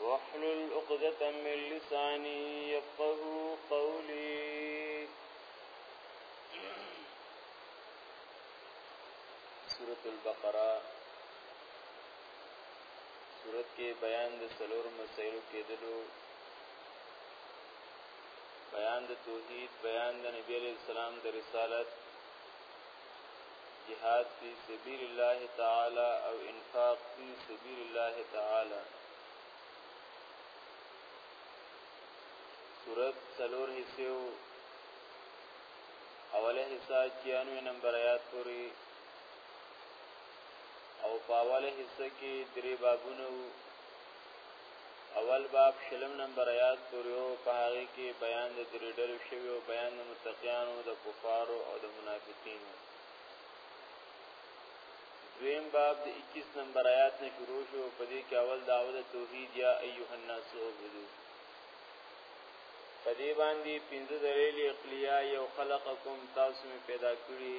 واحلل عقدة من لساني يفقه قولي سورة البقرة سورة کې بیان د سلور مسائلو کېدلو بیان د توحید بیان د نبی علیہ السلام د رسالت جهاد فی سبیل الله تعالی او انفاق فی سبیل الله تعالی صورت څلور حصے اوله حصہ 96 نمبر آیات پوری او پاواله حصہ کې درې بابونه اول باب شلم نمبر آیات پورې او په هغه کې بیان د درې ډلو شوی او بیان د متقینو د کفارو او د منافقینو دویم باب د 21 نمبر آیات نه شروع شو په دې کې اول دعوت توحید یا ایه الناس عبدو په دې باندې پنځه دلیل عقلیه یو خلقکم تاسو می پیدا کړی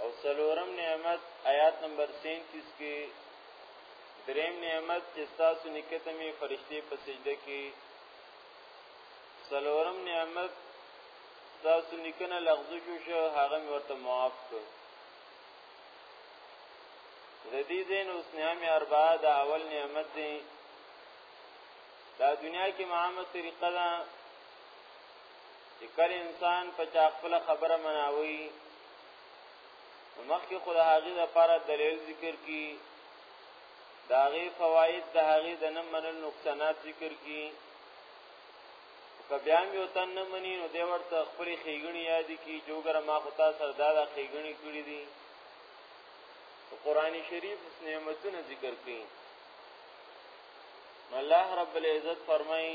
او سلورم نعمت آیات نمبر 37 کې دریم نعمت چې تاسو نکته می فرشتي په سجده کې سلورم نعمت تاسو نکنه لغزو شو شو هغه ورته معاف کړ د دې دین اوس نعمت اربع د اول نعمت دی دا دنیا کې معامه طریقه ده چې کله انسان په چا خپل خبره مناوي مخکې خدای هغه لپاره دلیل ذکر کی دا غي فواید د هغه د نه منل نقصانات ذکر کی کبیان یو تن نه منی نو دی ورته خپل خېګنی یاد کی جوګر ما خطا سردار خېګنی کړی دی قرآن شریف اس نعمتونه ذکر کړي الله رب العزت فرمایي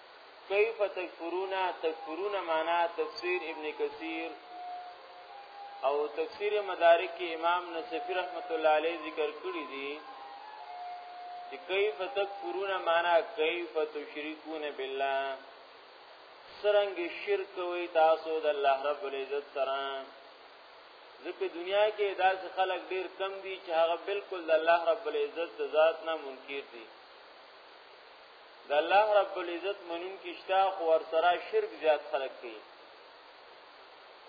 کیف تکفرون تکفرون معنا تفسیر ابن کثیر او تفسیر مدارک کې امام نصفی رحمت الله علیه ذکر کړی دی چې کیف تکفرون معنا کیف تشرکون بالله سرنګ شرک وی تاسو د الله رب العزت سره ځکه دنیا کې داسې خلک ډیر کم دي چې هغه بالکل د الله رب العزت ذات نه منکر دي د الله رب العزت منون کیشتا خو ور سره شرک زیات خلق کوي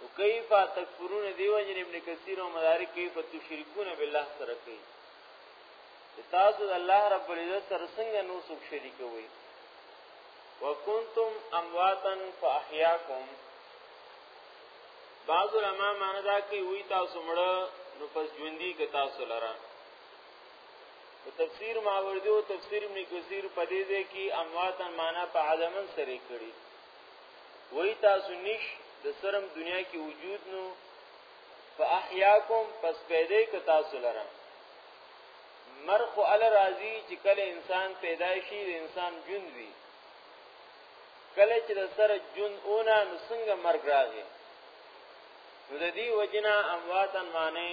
او کیف تکفرون دیو جن ابن کثیر او مدارک کیف تشرکون بالله سره کوي تاسو د الله رب العزت سره څنګه نور څوک شریکوي وکنتم امواتن فاحیاکم بعض علماء معنی دا کوي وی تاسو مړه نو پس ژوندۍ که تاسو لره تفسیر ماوردی او تفسیر ابن کثیر په دې ځای کې امواتن معنا په عالمن سره کړي وای تاسو نش د سرم دنیا کې وجود نو فاحیاکم پس پیدا ک تاسو لره مرخ ال راضی چې کله انسان پیدا شي د انسان جون وی کله چې د سره جون اونا نو څنګه مرګ راغی نو د دې وجنا امواتن معنی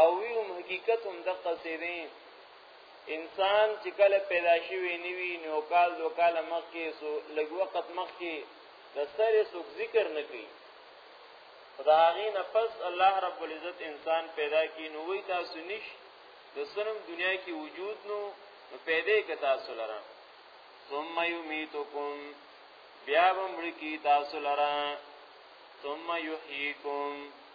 او وی هم حقیقت هم د قصیدې انسان چې کله پیدا شوی نیوی نو کال دو کال مخکې سو لږ وخت مخکې د سره سوک ذکر نکړي خدای نه پس الله رب العزت انسان پیدا کی نو وی تاسو نش د سنم دنیا کې وجود نو پیدا ک تاسو لره ثم یمیتکم بیا ومړ کی تاسو لره ثم یحییکم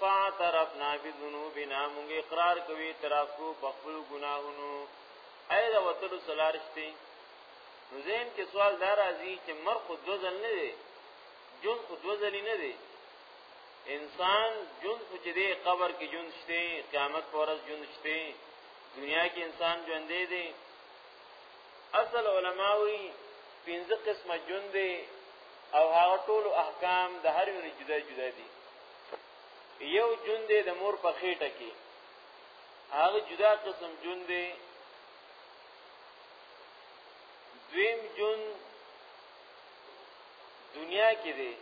فاعترفنا بذنوبنا موږ اقرار کوي اعتراف کو په خپل ګناهونو اې دا وتلو سلارشتي نو زین کې سوال دا راځي چې مر خو دو ځل نه دی جون خو دو ځل نه دی انسان جون خو چې دی قبر کې جون شته قیامت پر ورځ جون شته دنیا کې انسان ژوند دی اصل علماوی پنځه قسمه جون دی او هغه ټول احکام د هر یو جدا جدا دي یو جون دی د مور په خېټه کې هغه جدا قسم جون دی دویم جون دنیا کې دی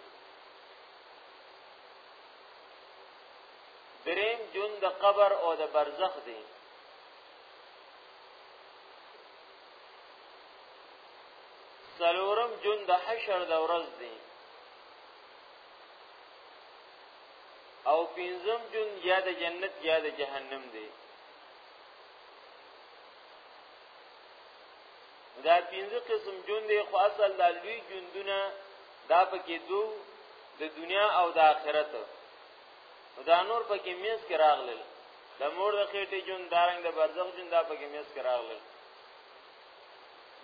دریم جون د قبر او د برزخ دی سلورم جون د حشر د ورځ دی او پنځم جون یا د جنت یا د جهنم دی دا پنځه قسم جون دی خو اصل دا لوی جوندونه دا پکې دو د دنیا او د آخرت دا نور پکې میز کې راغلل د مور د خېټې جون دارنګ د برزخ جون دا پکې میز کې راغلل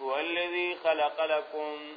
هو الذی خلق لكم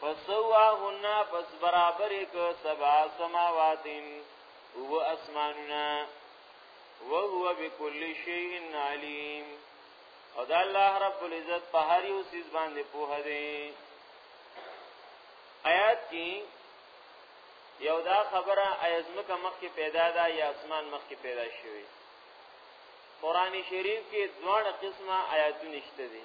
فسواهن پس برابر ک سبع سماوات هو اسماننا وهو بكل شيء عليم او دا الله رب العزت په هر یو سیس باندې پوه دی آیات کې یو دا خبره ایزمکه مخ کې پیدا ده یا اسمان مخ کې پیدا شوی قران شریف کې دوه قسمه آیاتونه شته دي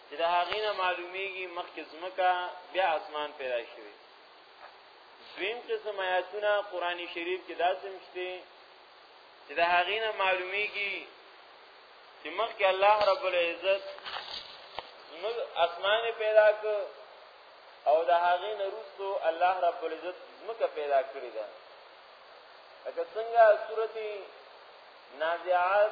چې د هغې نه معلومیږي مخکې ځمکه بیا اسمان پیدا شوی دویم قسم آیاتونه قران شریف کې داسې مشته چې د هغې نه معلومیږي چې مخکې الله رب العزت موږ اسمان پیدا ک او د هغې نه روستو الله رب العزت ځمکه پیدا کړې ده لکه څنګه سورتي نازعات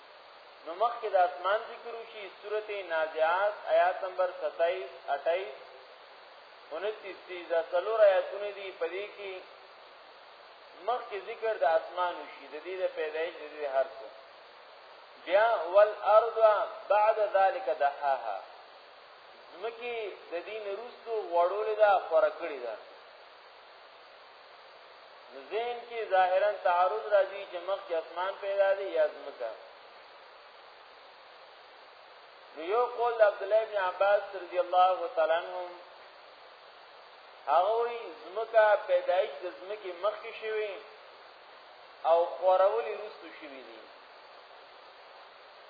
نو مخکې د اسمان ذکر وشي سورته نازعات آیات نمبر 27 28 29 30 دا څلور آیاتونه دي په دې کې مخکې ذکر د اسمان وشي د دې د پیدایش د دې هر څه بیا والارض بعد ذلك دحاها زمکی د دین روستو وړولې دا خورکړې ده ذهن کې ظاهرا تعارض راځي چې مخ کې اسمان پیدا دی یا زمکه نو یو قول عبد الله ابن عباس رضی الله تعالی عنہ هغه وی زمکه پیدایش د زمکه مخ کې شوی او خورولې رسو شوی دی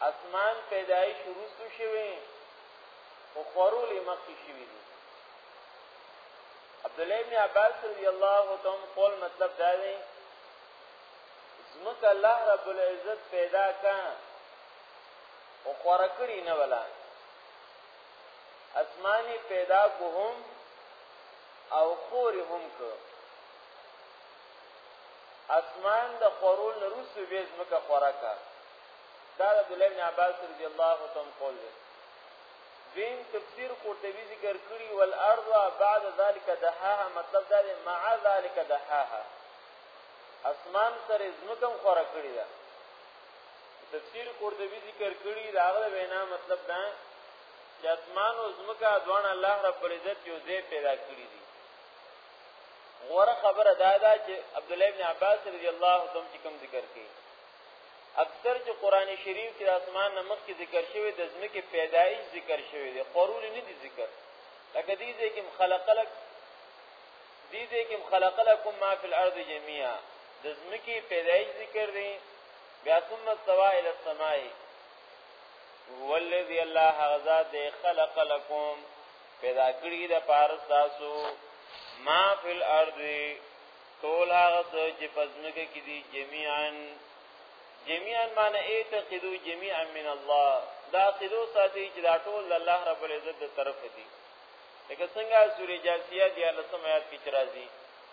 اسمان پیدایش رسو شوی او خورولې مخ کې شوی دی عبد الله ابن عباس رضی الله تعالی عنہ قول مطلب دا دی زمک الله رب العزت پیدا کا او خورکړی نه ولا اسماني پیدا کوهم او خور هم کو اسمان د خورول نروسو به زمکه خوراکه دا عبد الله بن عباس رضی الله تعالی عنہ قول دی دین تفسیر قرطبی ذکر کړی والارض بعد ذلك دحاها مطلب دا دی مع ذلك دحاها اسمان سره زمکم خورا کړی دا تفسیر قرطبی ذکر کړی دا غره وینا مطلب دا چې اسمان او زمکا دوان الله رب العزت یو ځای پیدا کړی دي غوره خبره دا ده چې عبد الله ابن عباس رضی الله عنه کوم ذکر کړي اکثر چې قران شریف کې د اسمان نمخ کې ذکر شوی د زمکه پیدایش ذکر شوی دی خورول نه دی ذکر لکه دې دې کې خلق لك دې دې کې خلق لكم ما فی الارض جميعا د زمکه پیدایش ذکر دی بیا ثم استوى الى السماء هو الذي الله غزا دې خلق لكم پیدا کړی د پارس تاسو ما فی الارض ټول هغه څه چې پزمکه کې دي جميعا جميعا معنی اعتقدو جميعا من الله دا قدو ساتي چې دا ټول الله رب العزت دی طرف دي لکه څنګه سورې جاسیه دی الله سم آیات کې راځي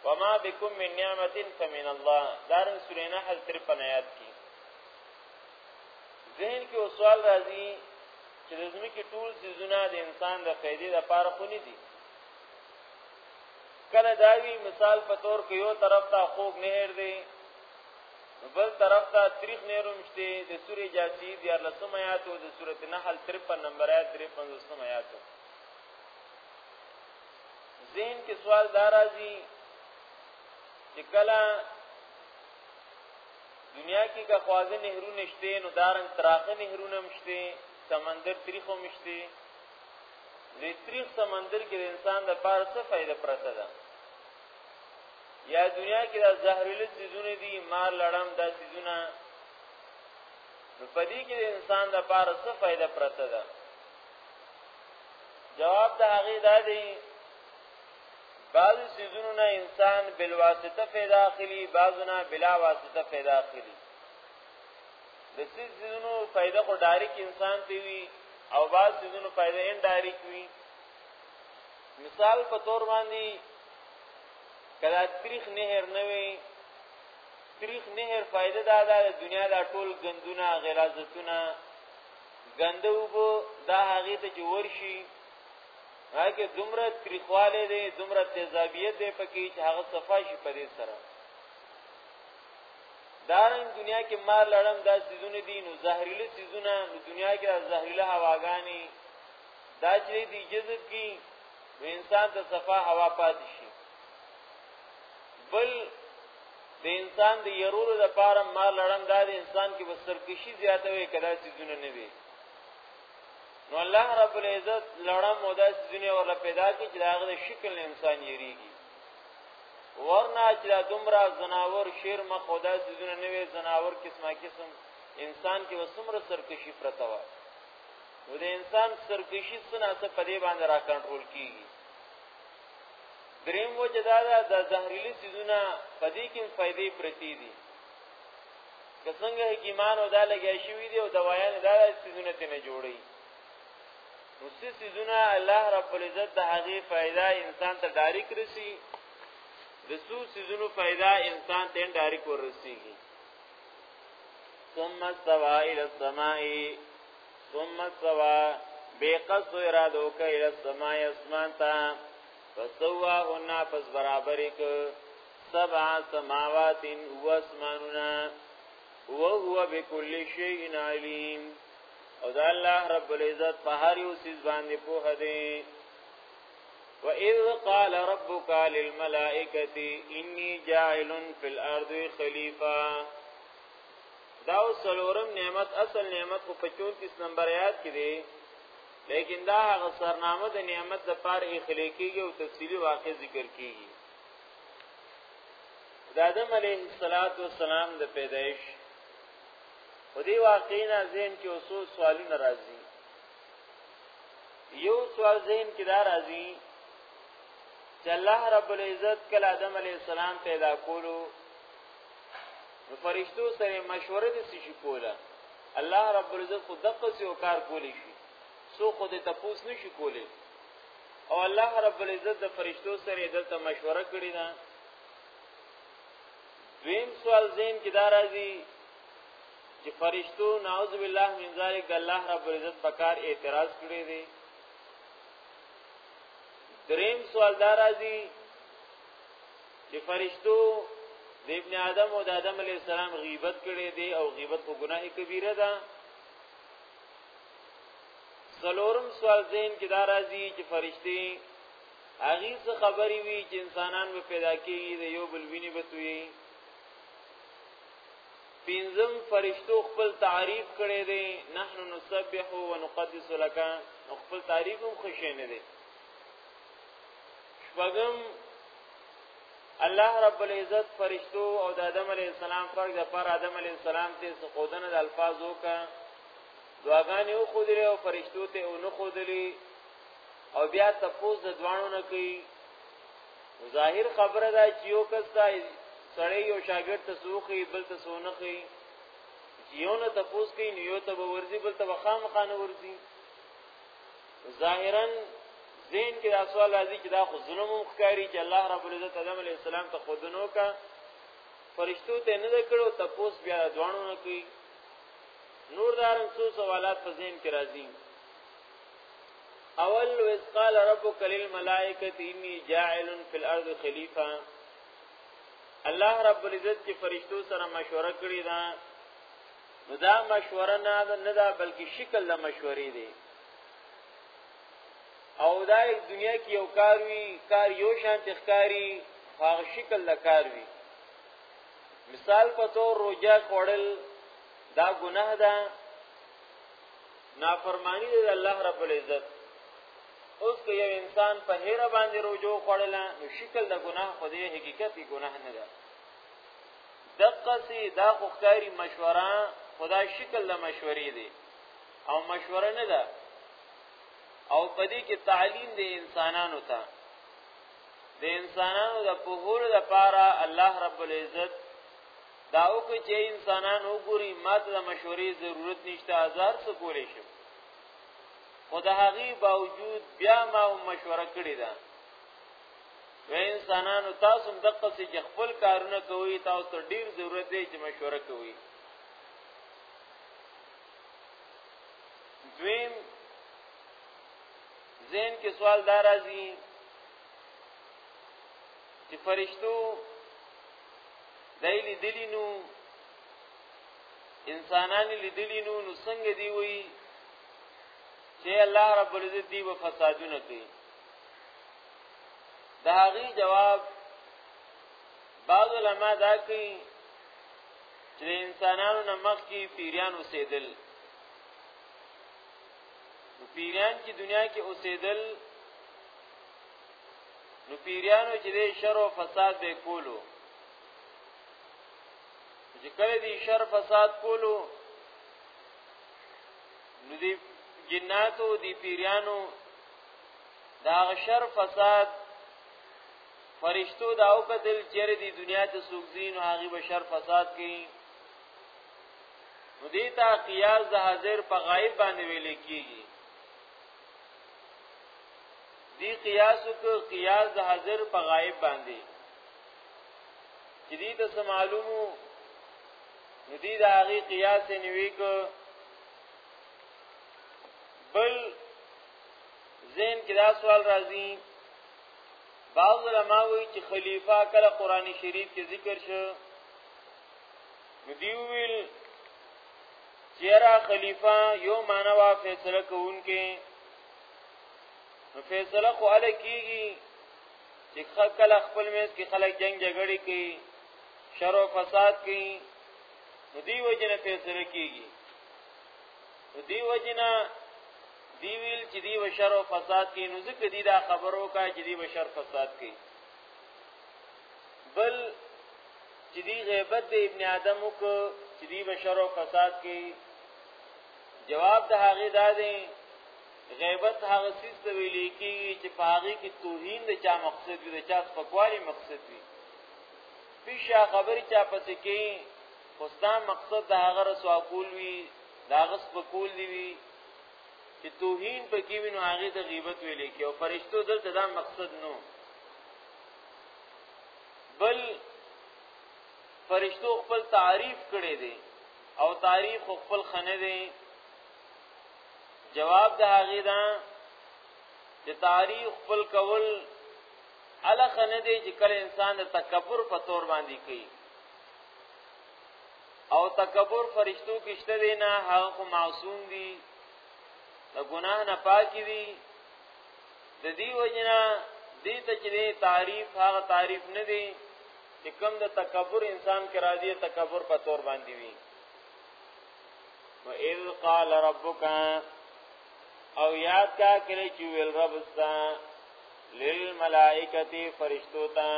وما بكم من نعمت فمن الله دارن سورې نحل 53 آیات کې ذهن کې سوال راځي چې د زمکه ټول سيزونه د انسان د فائدې لپاره خو نه دي کنه دا وی مثال په تور کې یو طرف ته خوګ نهر دی بل طرف ته تاریخ نهروم شته د سورې جاسی د 13 آیات او د سورته نحل 53 نمبر آیات 53 آیات زین کې سوال دارازي چې کله دنیا کې کا خوازه نهرونه شته نو دارن تراخه نهرونه مشته سمندر تاریخو مشته لوی تریخ سمندر کې د انسان د پاره څه فائدہ پرته ده یا دنیا کې دا زهريله سيزونه دي مار لړم دا سيزونه نو پدې کې د انسان د پاره څه فائدہ پرته ده جواب د هغه دا دی بعض سيزونو نه انسان بل واسطه پیدا اخلي بعضونه بلا واسطه پیدا اخلي د سيزونو فائدہ خو ډایرک انسان ته وي او بعض سيزونو فائدہ ان ډایرک وي مثال په تور باندې کله تاریخ نهر نه وي تاریخ نهر فائدہ دا ده د دنیا دا ټول غندونه غلاظتونه غنده وبو دا هغه ته چې ورشي هغه دومره تریخواله دي دومره تیزابیت دي پکې چې هغه صفای شي په دې سره دارن دنیا کې مار لړم دا سيزونه دي نو زهريله سيزونه نو دنیا کې زهريله هواګانی دا چې دی جذب کی نو انسان ته صفا هوا پات شي بل د انسان د يرولو د پاره مار لړم دا د انسان کې بسرکشي زیاته وي کدا سيزونه نه وي نو الله رب العزت لړم او دا سيزونه ور پیدا کی چې دا غو شکل انسان یریږي ورنا چې دا دومره زناور شیر مخ او دا سيزونه نه وي زناور قسمه قسم انسان کې وسمره سرکشي پرته و نو د انسان سرکشي سنا څه په دې باندې را کنټرول کیږي دریم وجه دا ده د زهريلي سيزونه په دې کې فائدې پرتی دي که څنګه حکیمانو دا لګیا شوی دی او دوايان دا سيزونه ته نه جوړي نو څه سيزونه الله رب العزت د هغه فائدہ انسان ته ډایرک رسی د څو سيزونو فائدہ انسان ته ډایرک ورسیږي ثم استوى الى السماء ثم استوى بقص ارادو ک الى السماء اسمان تا فسواهن پس برابر ک سبع سماوات و اسماننا وهو بكل شيء عليم او دا الله رب العزت په هر یو سیز باندې پوه دی و اذ قال ربك للملائکه انی جاعل فی الارض خلیفہ دا سلورم نعمت اصل نعمت په 34 نمبر آیات کې دی لیکن دا هغه سرنامه د نعمت د پار اخلي کېږي او تفصیلی واقع ذکر کېږي د آدم علیه السلام د پیدایش په دې واقعي نه ذهن کې اوسو سوالونه راځي یو سوال ذهن کې دا راځي چې الله رب العزت کله آدم علی السلام پیدا کولو نو فرشتو سره مشوره د سې کوله الله رب العزت خو دقه سي او کار کولی شي سو خو د تپوس نشي کولی او الله رب العزت د فرشتو سره دلته مشوره کړی ده دویم سوال زین کې دا راځي چې فرشتو نعوذ بالله من ذلک د الله رب العزت په کار اعتراض کړی دی دریم سوال دا راځي چې فرشتو د ابن آدم او د آدم علی السلام غیبت کړي دي او غیبت کو گناه کبیره ده سلورم سوال زین کې دا راځي چې فرشتي هغه څه خبرې وی چې انسانان به پیدا کیږي د یو بل ویني بتوي پینزم فرشتو خپل تعریف کړي دي نحنو نسبح و نقدس لك خپل تعریف هم خوشی نه دي شپږم الله رب العزت فرشتو او د آدم علی السلام فرق د پر آدم علی السلام ته سقودنه د الفاظو کا دعاګانې او خودلې او فرشتو ته او نه خودلې او بیا تپوس د دوانو نه کوي ظاهر خبره ده چې یو کس دا سړی یو شاګرد ته سوخي بل ته سونه کوي یو نه تپوس کوي نو یو ته ورزي بل ته خام خانه ورزي ظاهرا زین کې دا سوال راځي چې دا خو ظلم مخکاری چې الله رب العزت آدم علی السلام ته خودنو کا فرشتو ته نه کړو تپوس بیا دوانو نه کوي نور دارن څو سوالات په زین کې راځي اول وذ قال ربك للملائکه انی جاعل فی الارض خلیفہ الله رب العزت چې فرشتو سره مشوره کړې ده نو دا مشوره نه ده نه ده بلکې شکل د مشورې دی او دا یک دنیا کې یو کار وی کار یو شان تخکاری هغه شکل د کار وی مثال په تور روزه خوړل دا ګناه ده نافرمانی د الله رب العزت اوس که یو انسان په هر باندې رجوع خړل نو شکل د ګناه خو دې حقیقت دی ګناه نه ده دقه سي دا خوخکاری مشوره خدا شکل د مشورې دی او مشوره نه ده او پدې کې تعلیم د انسانانو ته د انسانانو د پوهولو لپاره الله رب العزت دا وک چې انسانان وګوري ماته د مشورې ضرورت نشته هزار څه کولې شي خو د هغه باوجود بیا ما مشوره کړې ده و انسانانو تاسو د قصې چې خپل کارونه کوي تاسو ته ډیر ضرورت دی چې مشوره کوي دویم زین کې سوال دارازي چې فرشتو دای لیدلی نو انسانان لیدلی نو نو څنګه دی وی چې الله رب العزت دی و فسادونه کوي دا غي جواب بعض علما دا کوي چې انسانانو نه مخکې پیریان اوسېدل پیریان چې دنیا کې اوسېدل نو پیریانو چې د شر او فساد به کولو چې کله دې شر فساد کولو نو دې جناتو دې پیریانو دا شر فساد فرشتو دا او قتل چیرې دې دنیا ته سوګزین او هغه به شر فساد کوي نو دې تا قیاس د حاضر په غایب باندې ویل کیږي دی قیاس کو قیاس د حاضر په غائب باندې چې دې ته معلومو نو دې د هغه قیاس نیوي کو بل زین کې دا سوال راځي بعض علما وایي چې خلیفہ کله قرآنی شریف کې ذکر شو نو دی ویل چیرا خلیفہ یو مانوا فیصله کوونکې نو فیصله خو ال کیږي چې خلک خپل میز کې خلک جنگ جګړه کوي شر او فساد کوي نو دی وجنه فیصله کیږي نو دی وجنه دی ویل چې دی وشر او فساد کوي نو ځکه دی دا خبرو کا چې دی وشر فساد کوي بل چې دی غیبت د ابن آدم وکړو چې دی بشر او فساد کې جواب د هغه دا دی غیبت هغه سیس ته ویل کېږي چې په هغه کې توهین د چا مقصد وي د چا سپکوالي مقصد وي پیشا خبرې چا پسې کې خوستا مقصد د هغه رسوا کول وي دا غس په کول دی وي چې توهین پکې وینو هغه د غیبت ویل کې او فرشتو دلته دا مقصد نو بل فرشتو خپل تعریف کړي دي او تعریف خپل خنه دي جواب د هغه دا چې تعریف خپل کول اله خنه دي چې کله انسان د تکبر په تور باندې کوي او تکبر فرشتو کې شته دي نه هغه معصوم دي د ګناه نه پاکي دي د دې وجنا دې ته چې تعریف هغه تعریف نه دی چې کوم د تکبر انسان کې راځي تکبر په تور باندې وي و اذ قال ربک او یاد کا کړی چې ویل رب ستا للملائکتی فرشتو تا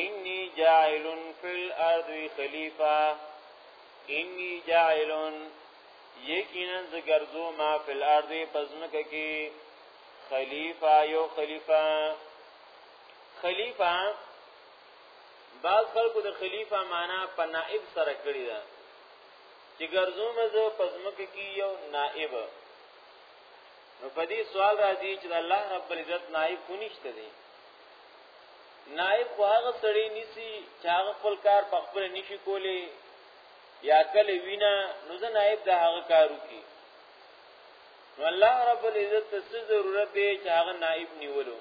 انی جاعلن فی الارض خلیفہ انی جاعلن یقینا زګرزو ما فی الارض پزمک کی خلیفہ یو خلیفہ خلیفہ بعض خلکو د خلیفہ معنا په نائب سره کړی دا چې ګرځو مزه پزمک کی یو نائب نو په دې سوال راځي چې الله رب العزت نائب کو نشته دی نائب خو هغه سړی نیسی چې هغه خپل کار په خپل نشي کولی یا کله وینا نو زه نائب د هغه کارو کی نو الله رب العزت ته څه ضرورت دی چې هغه نائب نیولو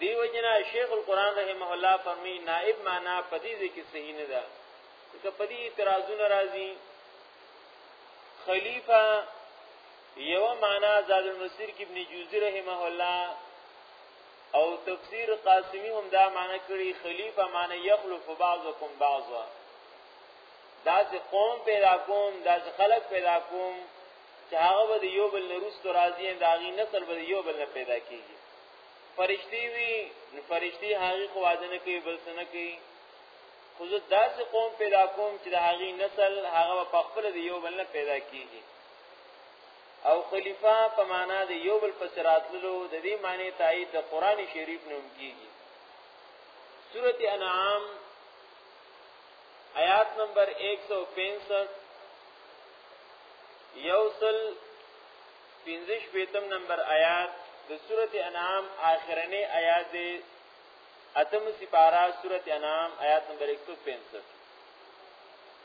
دیو جنا شیخ القران رحمه الله فرمی نائب معنا پدی ذکر صحیح نه ده که پدی اعتراضونه راځي خلیفہ یو معنا زاد المسیر کې ابن جوزی رحمه الله او تفسیر قاسمی هم دا معنی کړي خلیفہ معنی یخلف بعضکم بعضا دا چې قوم پیدا کوم دا چې خلق پیدا کوم چې هغه به یو بل نرست راضی دا غي نسل به یو بل نه پیدا کیږي فرشتي وی فرشتي هغه خوازنه کوي بل څه نه کوي خو زه داسې قوم پیدا کوم چې د هغې نسل هغه په خپل د یو بل نه پیدا کیږي او خلیفہ په معنا د یو بل پس راتللو د دې معنی تایید د قران شریف نوم کیږي سورۃ انعام آیات نمبر 165 یوصل 15 بیتم نمبر آیات د سورۃ انعام آخرنی آیات دی اتم سپارہ سورۃ انعام آیات نمبر 165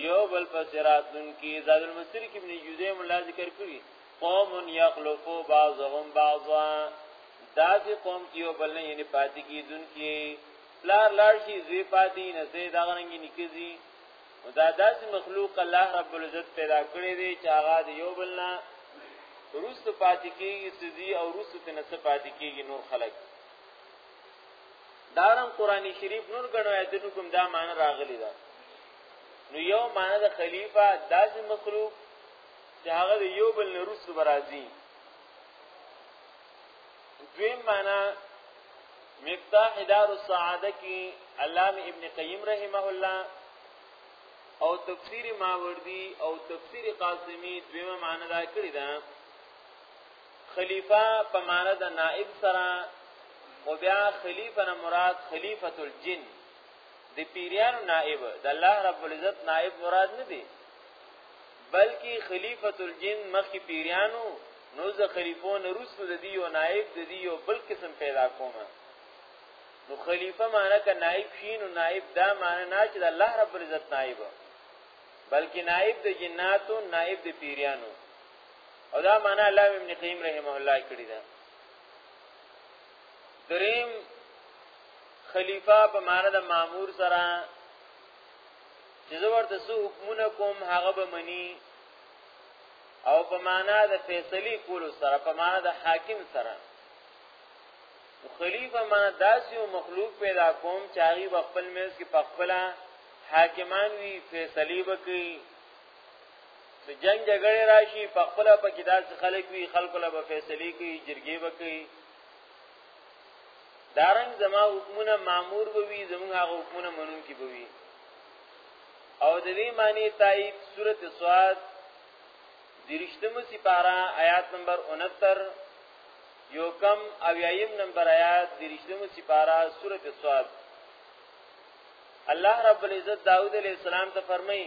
یو بل پسراتن کی زاد المصیر کی ابن جوزی مولا ذکر کړی قوم یخلفو بعضهم بعضا داسې قوم کې یو بل نه یعنی پاتې کیدون کې پلار لاړ شي زوی پاتې نه زی دا غننګي نکزي او دا داسې مخلوق الله رب العزت پیدا کړی دی چې هغه د یو بل نه روس پاتې کیږي سدي او روس ته نه پاتې کیږي نور خلک دارن قران شریف نور غنو آیتونو کوم دا معنی راغلی ده نو یو معنی د خلیفہ داسې مخلوق چې هغه یو بل نه روس برازي دویم معنی مفتاح دار السعاده کی علامه ابن قیم رحمه الله او تفسیر ماوردی او تفسیر قاسمی دویمه معنی دا کړی ده خلیفہ په معنی د نائب سره خو بیا خلیفہ نه مراد خلیفۃ الجن د پیریانو نائب د الله رب العزت نائب مراد نه دی بلکې خلیفۃ الجن مخکې پیریانو نو زه خلیفو نه رسو د دی یو نائب د دی یو بل قسم پیدا کوم نو خلیفہ معنی ک نائب شین او نائب دا معنی نه چې د الله رب العزت نائب بلکې نائب د جناتو نائب د پیریانو او دا معنا الله ابن قیم رحمه الله کړی دا دریم خلیفہ په معنا د مامور سره چې زه ورته سو حکمونه کوم هغه به منی او په معنا د فیصله کولو سره په معنا د حاکم سره خلیفہ معنا داسې یو مخلوق پیدا کوم چې هغه خپل میز کې پخپله حاکمان وی فیصله وکړي د جنگ جګړه راشي په خپل په کې داس خلک وي خلکو له فیصله کوي جرګې وکړي دارنګ زما حکمونه مامور بوي زموږ هغه حکمونه منون کې بوي او د دې معنی تایید سوره سواد درشتمه سپارا آیات نمبر 69 یو کم او یایم نمبر آیات درشتمه سپارا سوره سواد الله رب العزت داوود علیہ السلام ته فرمایي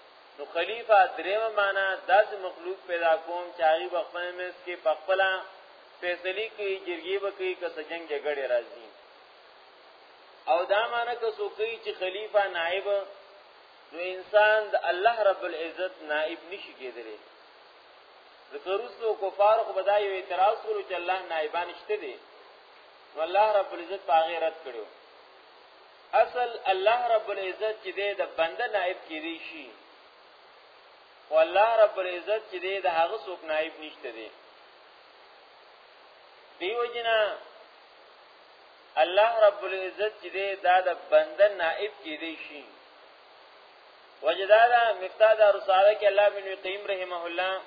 نو خلیفہ دریم معنا داس مخلوق پیدا کوم چې هغه بخپل مس کې پخپلا فیصله کوي جرګي وکړي که سجنګ جګړه راځي او دا معنا که سوکي چې خلیفہ نائب نو انسان د الله رب العزت نائب نشي کېدلی ذکر وسو کفار خو بدای اعتراض کړو چې الله نائبان شته دي نو الله رب العزت پاغه رد کړو اصل الله رب العزت چې دی د بنده نائب کېدی شي خو الله رب العزت چې دی د هغه څوک نائب نشته دی دیو جنا الله رب العزت چې دی دا د بنده نائب کېدی شي وجدادا مفتاح دا رساله کې الله بن قیم رحمه الله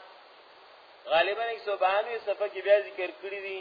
غالبا 192 صفحه کې بیا ذکر کړی دی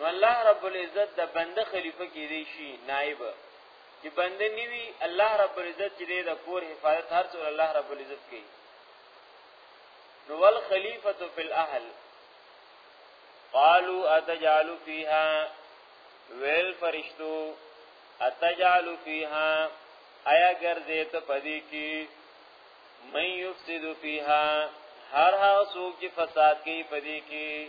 نو الله رب العزت د بنده خلیفہ کې دی شي نائب چې بنده نیوي الله رب العزت چې د کور حفاظت هر څو الله رب العزت کوي نو ول خلیفہ فی الاهل قالوا اتجعل فیها ویل فرشتو اتجعل فیها آیا ګرځې ته پدې کې مې یفسد فیها هر هغه څوک چې فساد کوي پدې کې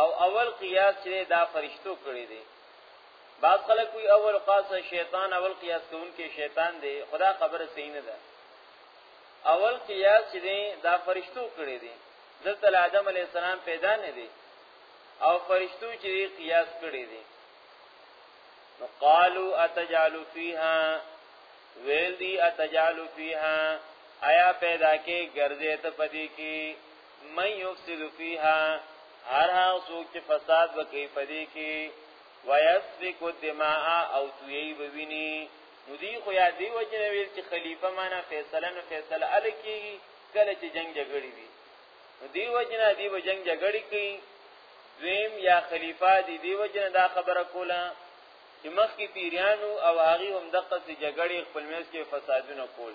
او اول قیاس چې دا فرشتو کړی دی بعض خلک وی اول قاس شیطان اول قیاس کوونکی شیطان دی خدا خبره صحیح نه ده اول قیاس چې دی دا فرشتو کړی دی دلته آدم علی السلام پیدا نه دی او فرشتو چې قیاس کړی دی نو قالو اتجعل فیها ویل دی اتجعل فیها آیا پیدا کې ګرځې ته پدې کې من یفسد فیها هر هغه څوک چې فساد وکړي په دې کې ويسفك الدماء او تویی بوینی نو دی خو یا دی وجنه ویل چې خلیفہ معنا فیصله نو فیصله ال کیږي کله چې جنگ جګړې وي نو دی وجنه دی و جنگ جګړې کوي دویم یا خلیفہ دی دی وجنه دا خبره کوله چې مخکې پیریانو او هغه هم دقه سي جګړې خپل میز کې فسادونه کول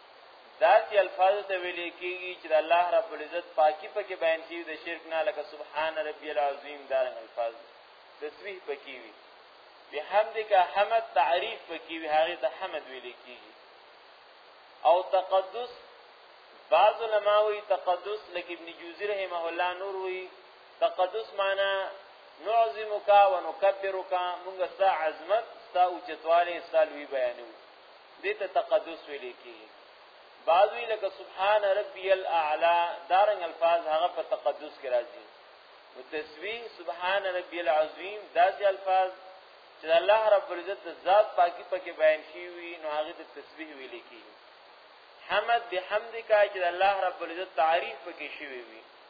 داسې الفاظ ته ویل کېږي چې د الله رب العزت پاکي پکې بیان شي د شرک نه لکه سبحان ربي العظیم دا الفاظ تسبیح پکې وي بحمدک حمد تعریف پکې وي هغه ته حمد ویل کېږي او تقدس بعض علماء وی تقدس لکه ابن جوزی رحمه الله نور وی تقدس معنا نعظمک ونکبرک موږ ستا عظمت ستا اوچتواله ستا لوی بیانو دې ته تقدس ویل کی بعضوی لکه سبحان ربی الاعلى دارنګ الفاظ هغه په تقدس کې راځي نو تسبیح سبحان ربی العظیم داسې الفاظ چې الله رب العزت ذات پاکي پکې بیان شي وي نو هغه ته تسبیح ویل کی حمد بحمدک چې الله رب العزت تعریف پکې شوی وي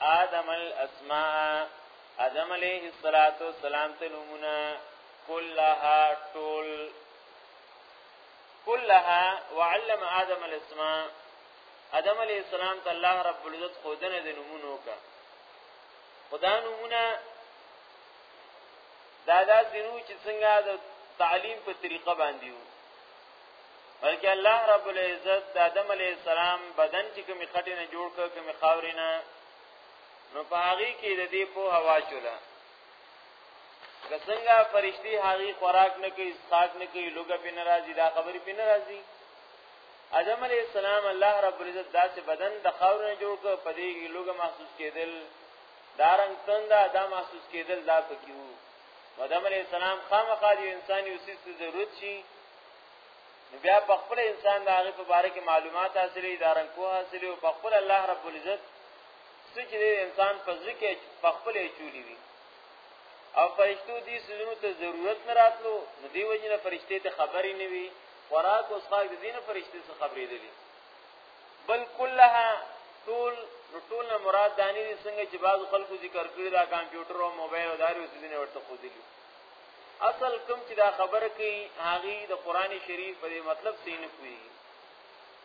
آدم الاسماء آدم علیه الصلاۃ والسلام ته نمونه كلها طول كلها وعلم آدم الاسماء آدم علیه السلام ته الله رب العزت خودنه د نمونه وکړه خدا نمونه دا دا سينو چې څنګه د تعلیم په طریقه باندې وو بلکې الله رب العزت د آدم علی السلام بدن چې کومې خټې نه جوړ کړ کومې خاورې نه نو په هغه کې د دې په هوا چولا څنګه فرشتي هغه خوراک نه کوي ساک نه کوي لوګه په ناراضي دا خبرې په ناراضي آدم علی السلام الله رب العزت داسې بدن د خاور نه جوړ کړ په دې لوګه محسوس کېدل دارنګ تنده دا محسوس کېدل دا پکې وو آدم علیه السلام خامخا د انسان یو څه ضرورت شي نو بیا په خپل انسان د هغه په باره کې معلومات حاصلې دارن کو حاصلې او په خپل الله رب العزت سجد انسان په ځکه په خپل چولی وي او فرشتو دې سجدونو ته ضرورت نه راتلو نو دی وجنه فرشته ته خبرې نه وي خوراک او څښاک د دینه فرشته څخه خبرې دي بل کلها ټول نو ټول نه مراد دانی دي څنګه چې بعض خلکو ذکر کړی دا کمپیوټر او موبایل او داري وسیزونه ورته خودلی اصل کوم چې دا خبره کوي هغه د قران شریف په مطلب سین کوي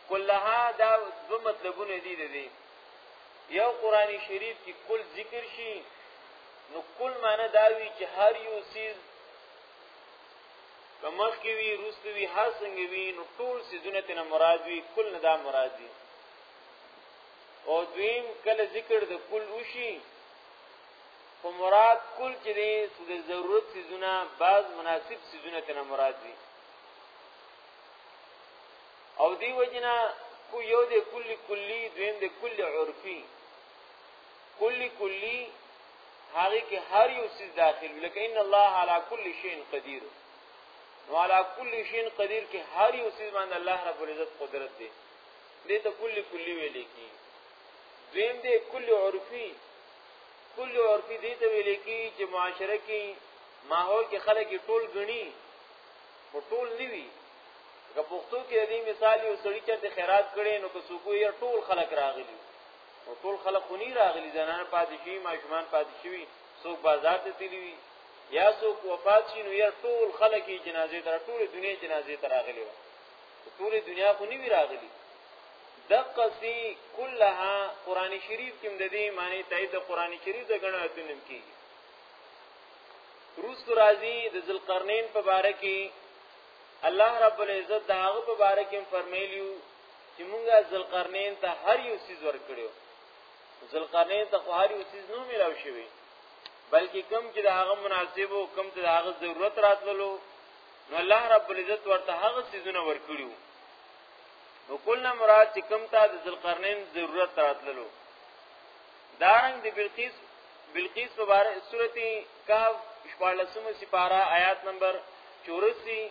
کلها دا دو مطلبونه دي دي یو قران شریف کې کل ذکر شي نو کل معنی دا وی چې هر یو سیز کمخ کې وی روستو وی هر څنګه وی نو ټول سيزونه تنه مراد وی کل نه دا مراد وی او دویم کله ذکر د کل وشي خو مراد کل چې دی د ضرورت سيزونه بعض مناسب سيزونه تنه مراد وی او دی وجنا کو یو د کلی کلی دویم د کلی عرفي کلی کلی هغه کې هر یو څه داخل لکه ان الله علی کل شیء قدیر نو علی کل شیء قدیر کې هر یو څه باندې الله رب العزت قدرت دی دې ته کلی کلی ویل کی دویم دې کلی عرفی کلی عرفی دې ته ویل کی چې معاشره کې ماحول کې خلک ټول غني او ټول نیوي که پښتو کې دې مثال یو سړی چې خیرات کړي نو که څوک یې ټول خلک راغلي او ټول خلک خونی راغلي زنان پاتې شي ماشومان پاتې شي څوک بازار ته تللی وي یا څوک وفات شي نو یا ټول خلک یې جنازې تر ټول دنیا جنازې تر راغلي وي ټول دنیا خونی وی راغلي دقه سی کلها قران شریف کې د دې معنی تایید قران شریف د غنو اتنم کې روس راضی د ذلقرنین په باره کې الله رب العزت دا هغه په باره کې فرمایلیو چې مونږه ذلقرنین ته هر یو سیز ورکړو ذلقرنین ته خو هر یو سیز نو ملاو شوی بلکې کم چې دا هغه مناسب او کم چې دا هغه ضرورت راتللو نو الله رب العزت ورته هغه سیزونه ورکړو نو کله مراد چې کم ته د ذلقرنین ضرورت راتللو دارنګ د بلقیس بلقیس مبارک سورته کهف 14 سپاره آیات نمبر 84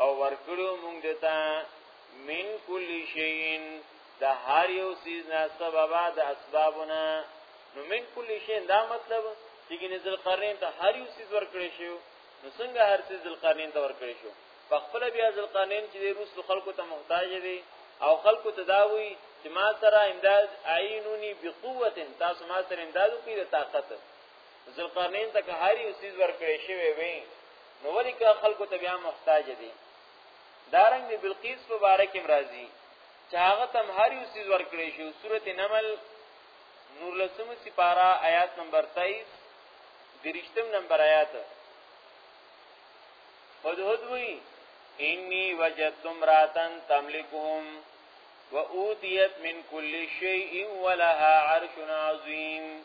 او ورکړو مونږ دتا من کل شیئن د هر یو سیز نه سببا د اسبابونه نو من کل شیئن دا مطلب چې ګنې ذل قرنین ته هر یو سیز ورکړې شو نو څنګه هر سیز ذل قرنین ته ورکړې شو په خپل بیا ذل قرنین چې روس خلکو ته محتاج دي او خلکو ته دا وی چې ما سره امداد عینونی بقوه تاسو ما سره امدادو کې طاقت ذل قرنین ته هر یو سیز ورکړې شوی وي نو ولی که خلکو ته بیا محتاج دي دارنګ د بلقیس په باره کې مرضی چې هغه تم هر یو سیز ورکړي شو سورته نمل نور لسم سپارا آیات نمبر 23 درشتم نمبر آیات هدهد وی انی وجدت امراتن تملکهم و اوتیت من کل شیء ولها عرش عظیم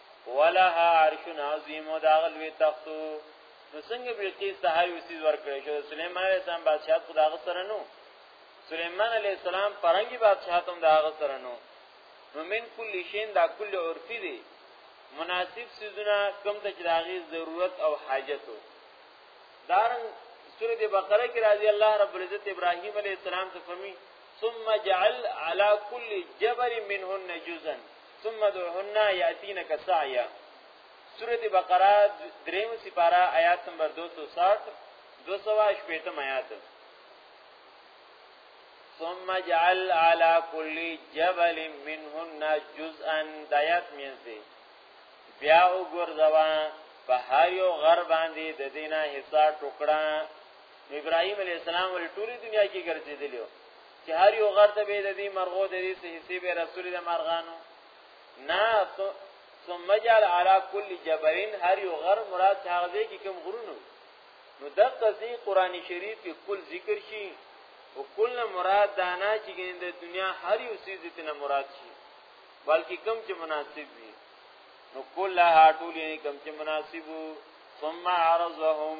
ولها عرش عظیم او دا غلوی تختو نو څنګه بلقیس ته هاي وسیز ورکړې شو سليمان عليه السلام بادشاہ خو دا غسره نو سليمان عليه السلام پرنګي بادشاہ تم دا غسره نو نو من کل شین دا کل عرفي دی مناسب سيزونه کم ته چراغي ضرورت او حاجت وو دارن سورۃ بقره کې راځي الله رب العزت ابراهيم عليه السلام ته فرمي ثم جعل على كل جبل منهن جزءا ثم دعهن یاتینک سعیا سورۃ بقره دریم سپاره آیات نمبر 260 218 آیات ثم جعل على كل جبل منهن جزءا دایات مینځي بیا وګرځوا په هر یو غر باندې د دینه حصہ ټوکړه ابراهيم عليه السلام ول ټولي دنیا کې ګرځیدلی چې هر یو غر ته به د دې مرغو د دې حصے به رسول د مرغانو نا ثم جعل على كل جبل هر یو غر مراد هغه دی کې کوم غرونو نو د قصې قران شریف کې کل ذکر شي او کل مراد دانا چې د دنیا هر یو سیز ته مراد شي بلکې کم چې مناسب وي نو کله هټول یې کم چې مناسبو ثم عرضهم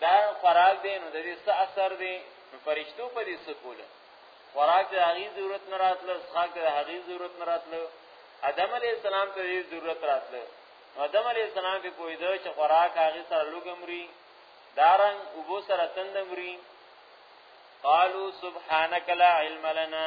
دا خوراک دی نو د دې څه اثر دی نو فرشتو په دې څه کوله خوراک د هغې ضرورت نه راتله څښاک د هغې ضرورت نه راتله ادم علیه السلام ته دې ضرورت راتله نو ادم علیه السلام په پوهېده چې خوراک هغې سره لوږه مري دارنګ اوبو سره تنده مري قالو سبحانك لا علم لنا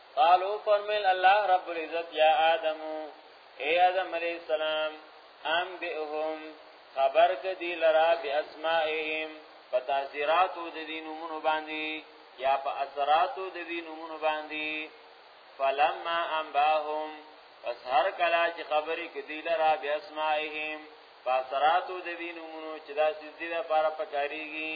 قالو فرمیل الله رب العزت یا آدم اے آدم علیہ السلام ام بهم خبر کدی لرا باسمائهم فتاثیراتو د دین نمونه باندې یا په اثراتو د دین نمونه باندې فلما انباهم پس هر کلا چې خبرې کدی لرا باسمائهم فاثراتو د دین نمونه چې دا سجدي لپاره پکاريږي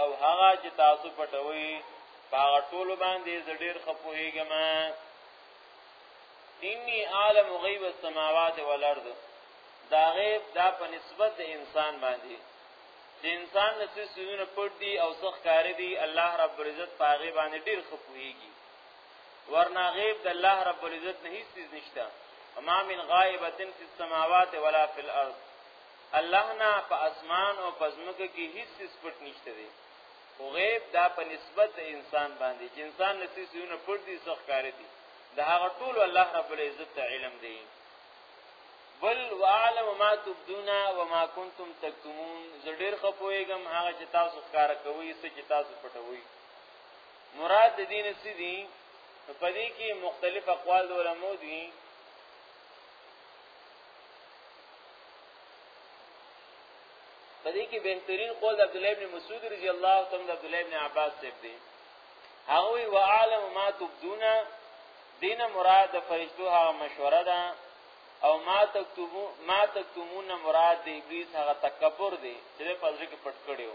او هغه چې تاسو پټوي باغ ټول باندې زډیر خپوهیږم انی عالم غیب السماوات والارض دا غیب دا په نسبت د انسان باندې د انسان نسې سونه پټ دي او څخ کار دي الله رب العزت پاغه باندې ډیر خپوهیږي ورنا غیب د الله رب العزت نه هیڅ نشته وما من غائبه فی السماوات ولا فی الارض الله نه په اسمان او په ځمکه کې هیڅ څه پټ نشته دی او غیب دا په نسبت د انسان باندې چې انسان نسیسونه پټ دي څخه کار دي دا هغه ټول الله رب العزت ته علم دی بل واعلم ما تبدون وما كنتم تكتمون زه ډیر خپويګم هغه چې تاسو ښکار کوي څه چې تاسو پټوي مراد د دین سې دي په دې کې مختلف اقوال علماء دي پدې کې بهترین قول عبد الله ابن مسعود رضی الله تعالی عبد الله ابن عباس صاحب دی هغه و عالم ما تبدون دین مراد فرشتو هغه مشوره ده او ما تکتمون ما تکتمون مراد دی ابلیس هغه تکبر دی چې په ځل کې پټ کړیو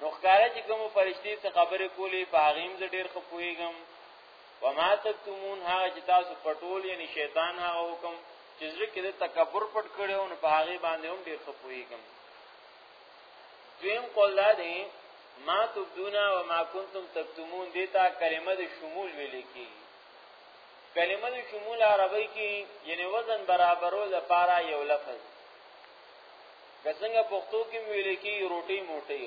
نو ښکارا چې کوم فرشتي څخه خبرې کولې په هغه هم ډېر خپويګم وما تکتمون هغه چې تاسو پټول یعنی شیطان هغه حکم چې زړه کې د تکبر پټ کړي او په هغه باندې هم ډیر خپويږم دویم قول دا دی ما تبدونا و ما کنتم تکتمون دیتا کلمه د شمول ویل کی کلمه د شمول عربی کی یعنی وزن برابرو د پارا یو لفظ کسنګ پښتو کې ویل کی روټي موټي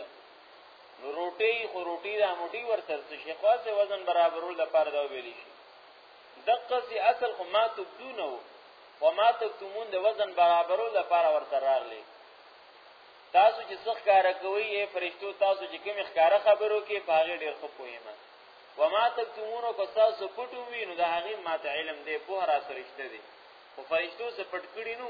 نو روټي خو روټي د موټي ورسره څه شي خاصه وزن برابرول د پاره دا ویل شي دقه سي اصل خو ما تبدونه و ما تبتمون د وزن برابرول د پاره ورسره راغلي تاسو چې څخ کار کوي اے فرشتو تاسو چې کوم ښکارا خبرو کې پاغه ډیر خو پوهیم و ما تبتمون کو تاسو پټو وینو د هغه ماته علم دی په را سرشته دی خو فرشتو څخه پټ کړی نو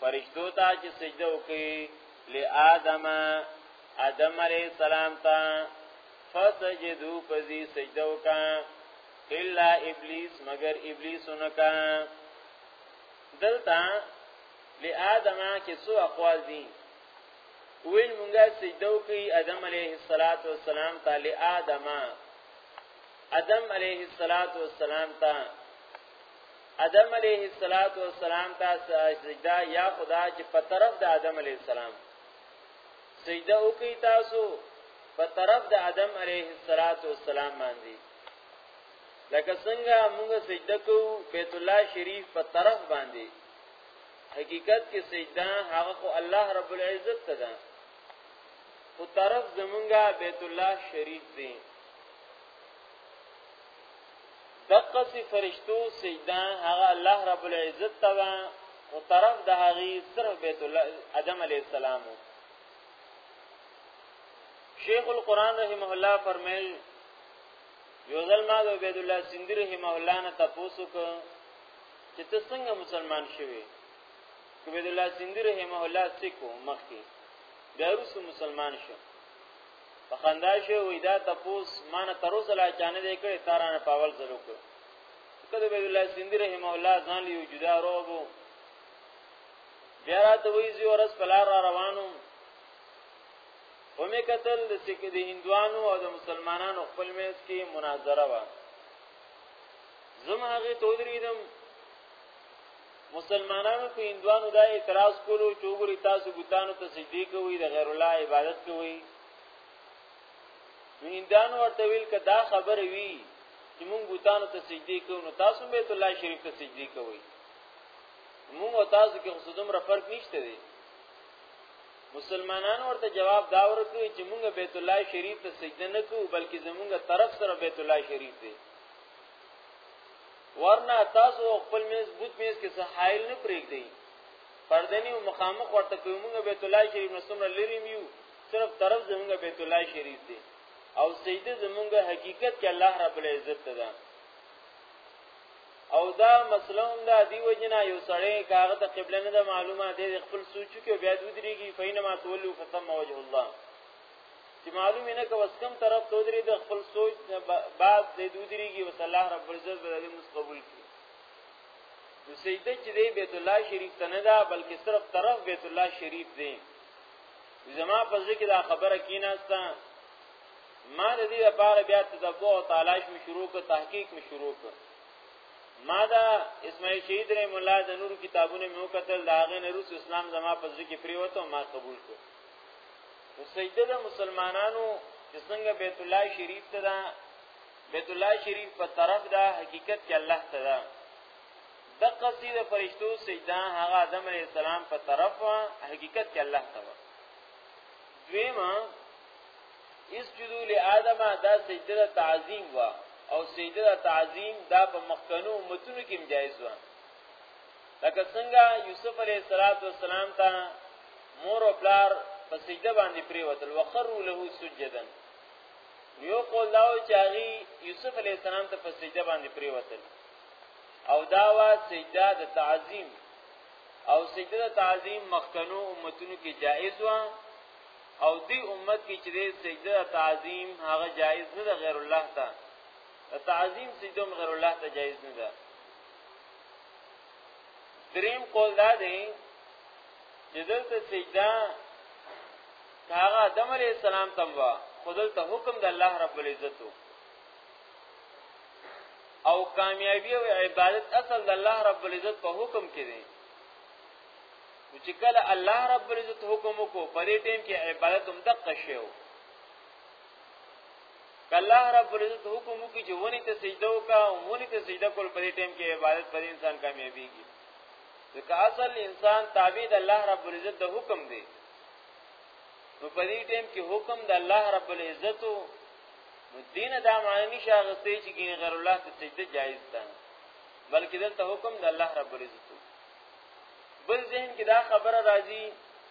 فرشتو ته چې سجده وکړي لآدم آدم علیہ السلام ته فسجدو پزی سجده وکا الا ابلیس مگر ابلیس نکا دلتا لآدم کې سو اقوال دي ویل مونږه سجده وکي آدم علیه الصلاۃ والسلام ته لآدم آدم علیه الصلاۃ والسلام ته ادم علیه السلام ته سجده یا خدا چې په طرف د ادم علیه السلام سجده وکي تاسو په طرف د ادم علیه السلام باندې لکه څنګه موږ سجده کوو بیت الله شریف په طرف باندې حقیقت کې سجده هغه خو الله رب العزت ته ده خو طرف زمونږه بیت الله شریف دی دقصی فرشتو سجده هغه الله رب العزت ته ده او طرف د هغه صرف بیت الله ادم علی السلام شیخ القران رحمه الله فرمایل یو ځل ما د عبد الله سیندی رحمه الله نه تاسو کو چې ته څنګه مسلمان شوی عبد الله سیندی رحمه الله سکو مخکي دروس مسلمان شو په خندا شو وی دا تپوس مان تر اوسه لا چانه دی کړي تارانه پاول زلو کړ کله به الله سیندی رحم الله ځان لیو جدا روبو بیا راته وی زی ورس پلار را روانو ومه قتل د سکه د هندوانو او د مسلمانانو خپل مېز کې مناظره و زم هغه تودریدم مسلمانانو په هندوانو دا اعتراض کولو چې وګوري تاسو بوتانو ته سجدي کوي د غیر الله عبادت کوي نو هندوانو ورته ویل که دا خبره وي چې موږ بوتانو ته سجدي کوو نو تاسو بیت الله شریف ته سجدي کوئ موږ او تاسو کې خو دومره فرق نشته دی مسلمانانو ورته جواب دا ورکړي چې موږ بیت الله شریف ته سجده نه کوو بلکې زموږ طرف سره بیت الله شریف دی ورنه تاسو خپل میز بوت میز کې سحایل نه پرېږدئ پردنی او مخامخ ورته کوي موږ بیت الله شریف نه څومره لري میو صرف طرف زموږ بیت الله شریف دی او سجده زموږ حقیقت کې الله رب العزت ته ده او دا مسله هم دا دی وجنا یو سړی کاغه ته قبله نه ده معلومه دی خپل سوچو کې بیا ودرېږي فینما تولوا فثم وجه الله چې معلوم نه که وس کم طرف ته درې د خپل سوچ بعد د دودريږي وس الله رب العزت به دې مس قبول کړي نو سجده چې دی بیت الله شریف ته نه ده بلکې صرف طرف بیت الله شریف دی زما په ځکه دا خبره کیناسته ما د دې لپاره بیا تدبر او تلاش می شروع ک تحقیق می شروع ک ما دا اسماعیل شهید رحم الله د نور کتابونه مې وکتل دا غې نه روس اسلام زما په ځکه پریوته ما قبول کړ نو سجده د مسلمانانو چې څنګه بیت الله شریف ته ده بیت الله شریف په طرف ده حقیقت کې الله ته ده د قصید فرشتو سجده هغه آدم علی السلام په طرف وا حقیقت کې الله ته وا دویما اسجدو لآدم دا سجده تعظیم وا او سجده تعظیم دا په مخکنو متونو کې جایز وا لکه څنګه یوسف علیه السلام ته مور او پلار په سجده باندې پریوتل وخروا له سجدا یو قول داو چې هغه یوسف علی السلام ته په سجده باندې پریوتل او دا وا سجده د تعظیم او سجده د تعظیم مخکنو امتونو کې جایز و او دی امت کې چې سجده د تعظیم هغه جایز نه ده غیر الله ته د تعظیم سجده غیر الله ته جایز نه ده دریم قول دا دی چې دلته سجده هغه آدم علی السلام تم وا خدل ته حکم د الله رب العزت او کامیابی او عبادت اصل د الله رب العزت په حکم کې دی چې کله الله رب العزت حکم وکړو په دې ټیم کې عبادت هم دقه شیو الله رب العزت حکم وکړي چې ونی ته سجده وکا او ونی ته سجده کول په دې ټیم کې عبادت پر انسان کامیابیږي ځکه اصل انسان تابع د الله رب العزت د حکم دی نو په دې ټیم کې حکم د الله رب العزت نو دین دا معنی نشه غستې چې ګین غیر الله ته سجده جایز ده بلکې دلته حکم د الله رب العزت بل ذهن کې دا خبره راځي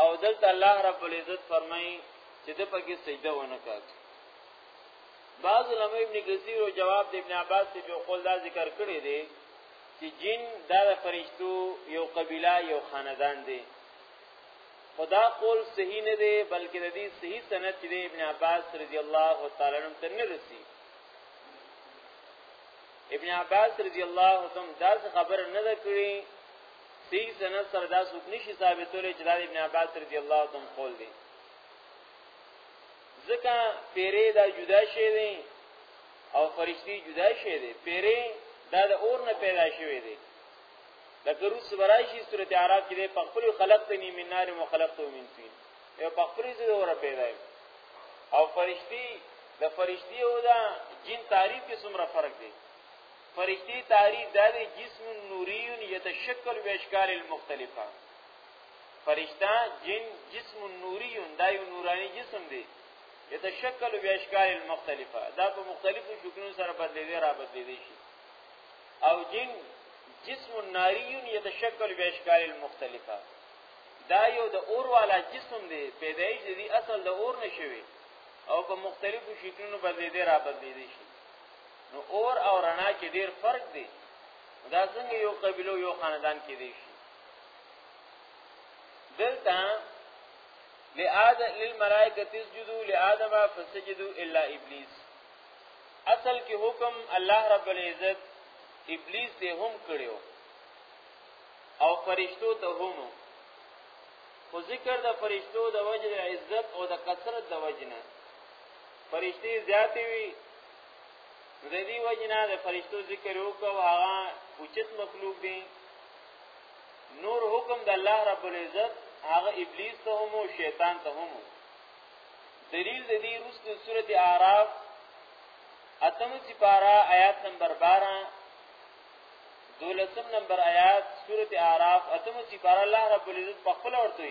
او دلته الله رب العزت فرمایي چې د پکې سجده ونه کړ بعض علماء ابن کثیر او جواب د ابن عباس په قول دا ذکر کړی دی چې جن دا د فرشتو یو قبیله یو خاندان دی خدا قول صحیح نه دی بلکې د دې صحیح سند چې ابن عباس رضی الله تعالی عنہ ته نه رسی ابن عباس رضی الله عنه دا خبر نه کړی صحیح سند سره دا څوک نشي ثابتول چې دا ابن عباس رضی الله عنه قول دی ځکه پیری دا جدا شی دی او فرشتي جدا شی دی پیری دا د اور نه پیدا شوی دی لکه روس برایشی صورت عرب کې په خپل خلق ته نیمه نار او خلق ته من تین یو په خپل ځای اور پیدا او فرشتي د فرشتي او دا جن تعریف کې څومره فرق دی فرشتي تعریف دا دی جسم نوری یتشکل به اشکال المختلفه فرشتہ جن جسم نوری دا یو نورانی جسم دی یتشکل به اشکال المختلفه دا په مختلفو شکلونو سره بدلیږي را بدلیږي شي او جن جسم ناری یتشکل به اشکال المختلفه دا یو د اور والا جسم دی پیدایش دی اصل د اور نشوي او په مختلفو شکلونو بدلیږي را بدلیږي شي نو اور او رڼا کې ډیر فرق دی دا څنګه یو قبیله یو خاندان کې دی شي دلته لآدم للملائکه تسجدوا لآدم فسجدوا الا ابلیس اصل کې حکم الله رب العزت ابلیس ته هم کړیو او فرشتو ته هم خو ذکر د فرشتو د وجه عزت او د کثرت د وجه نه فرشتي زیاتې وي نو د دې وجنه د فرشتو ذکر وکاو هغه اوچت مخلوق دي نور حکم د الله رب العزت هغه ابلیس ته هم او شیطان ته هم دلیل د دې رسل سورته اعراف اتم سپارا آیات نمبر 12 دولسم نمبر آیات سورته اعراف اتم سپارا الله رب العزت په خپل ورته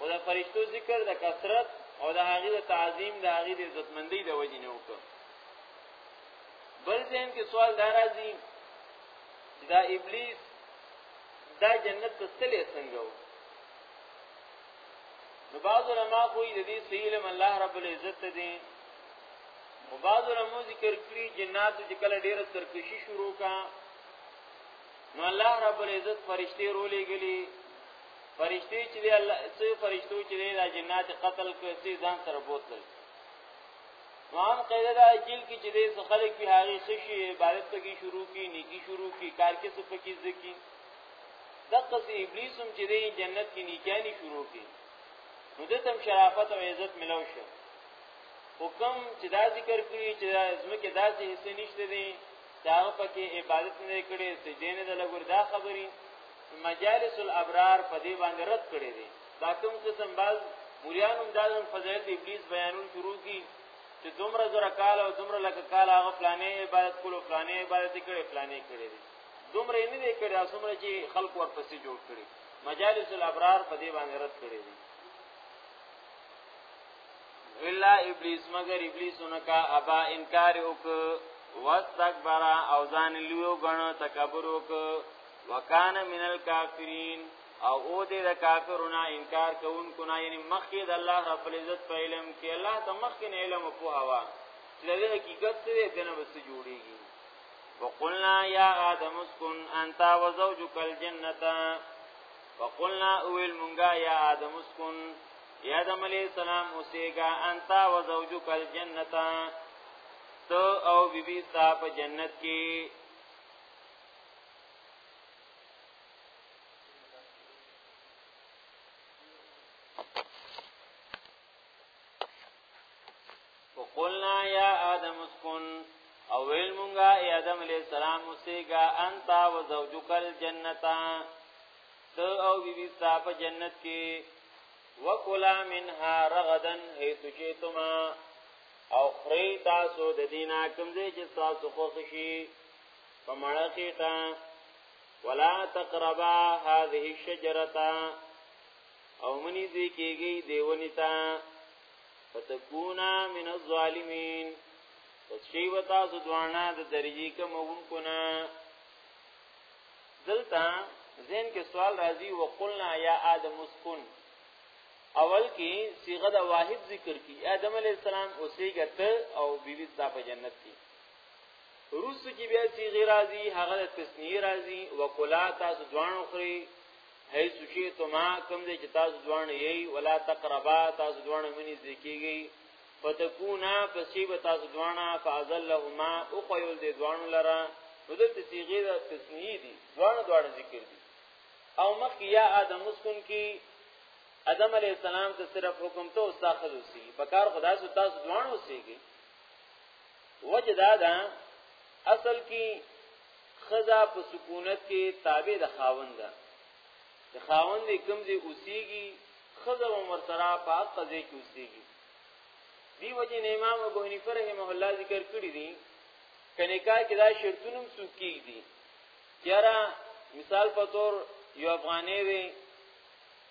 او د فرشتو ذکر د کثرت او د هغه د تعظیم د هغه د عزتمندۍ د وجې نه وکړ بل ځین کې سوال دا راځي چې دا ابلیس دا جنت ته تللی څنګه و نو بعض علما خو د دې سیل الله رب العزت ته دي او بعض علما ذکر کړی جنات چې کله ډیره سرکشي شروع کا نو الله رب العزت فرشتي رولې غلي فرشتي چې دی الله سي فرشتو چې دی دا جنات قتل کړ سي ځان سره بوتل وان قیده دا جیل کې چې دی خلک په هغه خشي عبادت پکې شروع کی نیکی شروع کی کار کې څه پکې ځکی دغه سي ابلیس هم چې دی جنت کې نیکانی شروع کی نو دتم شرافت او عزت ملو شه حکم چې دا ذکر کړی چې دا زمکه داسې حصے نشته دي دا پکې عبادت نه کړي سجده نه لګور دا خبري مجالس الابرار په دې باندې رد کړي دي دا کوم قسم باز مليان هم دادن فضایل ابلیس بیانون شروع کی چې دومره زره کال او دومره لکه کال هغه فلانه عبادت کولو فلانه عبادت کړي فلانه کړي دي دومره نه دي کړي اسمره چې خلق ورپسې جوړ کړي مجالس الابرار په دې باندې رد کړي دي الا ابلیس مگر ابلیس انکا ابا انکار وک واستكبر او ځان لیو غنو تکبر وک وکان من الکافرین او او دې د کافرونو انکار کوونکو نه یعنی مخکې د الله رب العزت په علم کې الله ته مخکې نه علم په هوا چې د حقیقت څه دې کنه بس جوړیږي وقلنا یا آدم اسكن انت وزوجك الجنه وقلنا اول مونږه یا آدم اسكن یا آدم علی السلام اوسېګا انت وزوجك الجنه تو او بیبي بی تا په جنت کې وقلنا يا آدم اسكن او ویل مونږه ای آدم علی السلام اوسېګا انت او زوجک الجنتا ته او بیبي ستا په جنت کې وکلا منها رغدا حيث شئتما او خری تاسو د دینا کوم دې چې تاسو خوښ شي په مړه کې تا ولا تقربا هذه الشجره او منی دې کېږي دیونی تا فتكونا من الظالمين پس شی و تاسو دوانا د درجی کم اون کنا دلتا زین کې سوال راځي وقلنا یا آدم اسکن اول کې صيغه د واحد ذکر کی آدم علی السلام اوسېګت او بیبي بی په جنت کې روس کی بیا صیغه راځي هغه د تسنیه راځي وکلا تاسو دوان خوري هي سوچي تو ما کم دې چې تاسو دوان یې ولا تقربا تاسو دوان منی ذکیږي فتكونا فسيب تاسو دوانا فازلهما او قيل دي دوانو لرا نو د صيغه د تسنیه دي دوانو دوانو ذکر دي او مخ یا ادم مسكن کی ادم علی السلام ته صرف حکم ته استاخذ وسی بکار خدا سو تاسو دوانو سیږي وجه دا ده اصل کې خزا په سکونت کې تابع د خاوند ده چې خاوند یې کوم ځای اوسېږي خزا عمر سره په حق ځای کې اوسېږي دی وجه نه امام ابو حنیفه رحمه الله ذکر کړی دی کنه کا کې دا شرطونه هم سوکې دي یاره مثال په تور یو افغانې وي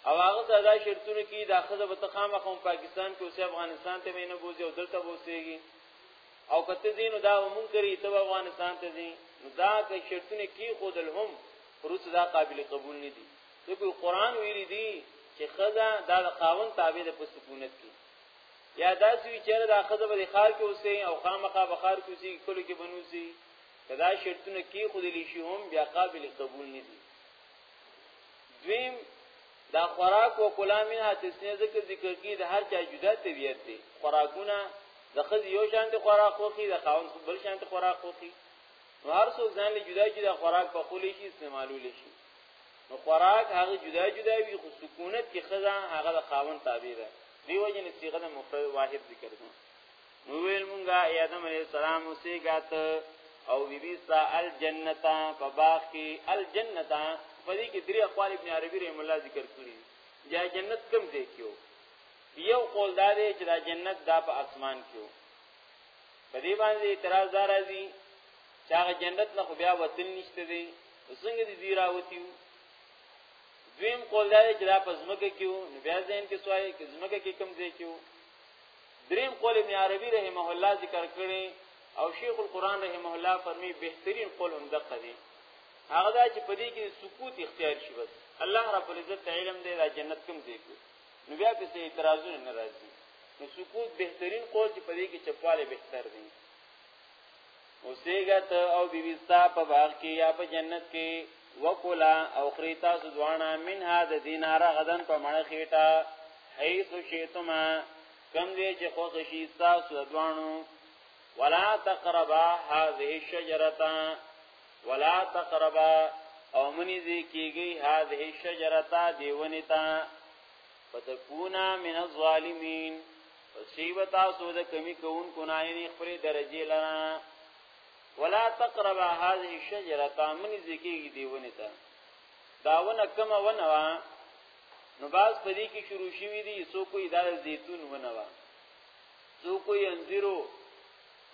او هغه ته دا شرطونه کې دا خزه به تخامه قوم پاکستان کې اوسې افغانستان ته مینه بوزي او دلته بوسيږي او کته زینو دا مونږ کری ته افغانستان ته زی نو دا که شرطونه کی خودل هم روس دا قابل قبول نه دي ځکه قران ویری دی چې خزا دا د قاون تابع د پسکونت کی یا دا سوي چې دا خزا به خار کې اوسې او خامخا بخار کې اوسې کله کې بنوسی کدا شرطونه کی خودلی شي هم بیا قابل قبول نه دي دویم دا خوراک و کلا منها تسنیه ذکر ذکر کی د هر چا جدا طبیعت دی خوراکونه د خزي یو شانت خوراک خوخي د خاون بل شانت خوراک خوخي نو هر څوک ځان له جدا جدا خوراک په خولې شي استعمالول شي نو خوراک هغه جدا جدا وي خو سکونت کې خزا هغه د خاون تابع ده دیو جن صيغه مفرد واحد ذکر ده نو ویل مونږه ای آدم علیہ السلام سیګات او بیبی سا الجنتا په باغ کې الجنتا په دې کې درې اقوال ابن عربی رحم الله ذکر کړی یا جنت کم دی کیو یو قول دا دی چې دا جنت دا په اسمان کیو په دې باندې اعتراض دار راځي چې هغه جنت نه خو بیا وتل نشته دی څنګه دې زیرا وتیو دویم قول دا دی چې دا په زمکه کیو نو بیا ځین کې سوای کې زمکه کې کم دی کیو دریم قول ابن عربی رحمه الله ذکر کړي او شیخ القران رحمه الله فرمی بهترین قول هم دقه دی هغه دا چې په دې کې سکوت اختیار شي بس الله رب العزت علم دی دا جنت کوم دی نو بیا په اعتراضونه ناراضي نو سکوت بهترین قول چې په دې کې چپواله بهتر دی اوسېږه ته او بیبي ستا په باغ کې یا په جنت کې وکولا او خری تاسو دواړه منها د دینار غدن په مړه خېټه حيث شئتما کم دې چې خوښ شي تاسو دواړو ولا تقربا هذه الشجره ولا تقربا او منی ذی کیږي هذه الشجره دیونتا فتكونا من الظالمین پسې و تاسو د کمی کوون کو نه یې خپل درجه لرا ولا تقرب هذه الشجره تامن ذکیږي دیونه ته داونه کم ونه وا نو باز پدې کې شروع شوې دي سو کوئی دا زیتون ونه وا سو کوئی انځرو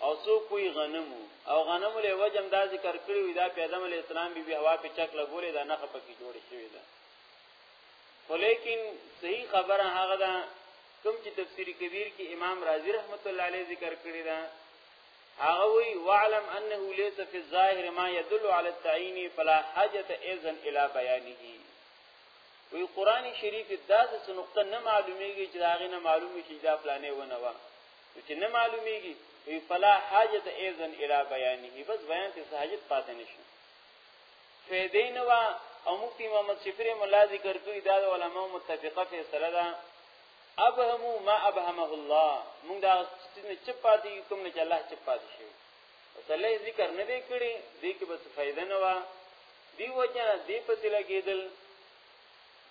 او سو کوئی غنمو او غنمو له وجم دا ذکر کړی وی دا پیغمبر علی السلام بي بي هوا په چک لګولې دا نه خپکه جوړ شوی دا ولیکن صحیح خبره هغه ده کوم چې تفسیر کبیر کې امام رازی رحمت الله علیه ذکر کړی دا هغه وی وعلم انه ليس في الظاهر ما يدل على التعين فلا حاجه اذا الى بيانه وی قران شریف داسې څه نقطه نه معلومیږي چې داغه نه معلومي چې دا فلانه ونه و چې نه معلومیږي وی فلا حاجه اذا الى بيانه بس بیان ته حاجت پاتې نشي فیدې نه وا او مفتی محمد شفیع مولا ذکر کوي دا د علماء متفقه فیصله ده ابهمو ما ابهمه الله موږ دا ستنه چپاتې کوم نه چې الله چپاتې شي وسله ذکر نه دی کړی دې کې بس فائدہ نه وا دی وجه دې پسې لګیدل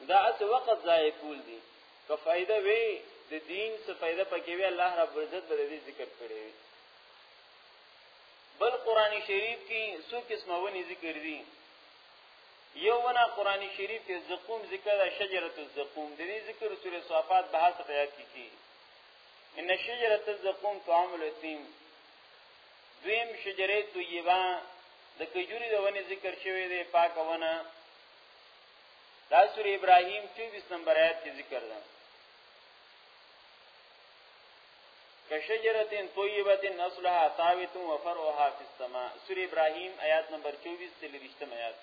دا اس وخت ضایع کول دي که فائدہ وي د دین څخه فائدہ پکې وي الله رب عزت به دې ذکر کړی بل قران شریف کې څو قسمه ونی ذکر دي یو ونه قران شریف کې زقوم ذکر ده شجره الزقوم د دې ذکر سورې صفات به هڅه پیدا کیږي ان شجره الزقوم طعام الاثیم دویم شجره طیبه د کجوري د ونی ذکر شوی دی پاک ونه دا سورې ابراهیم 24 نمبر آیات کې ذکر ده کشجره طیبه نسلها ثابت و فرعها فی السماء سوره ابراهیم آیات نمبر 24 تل رښتم آیات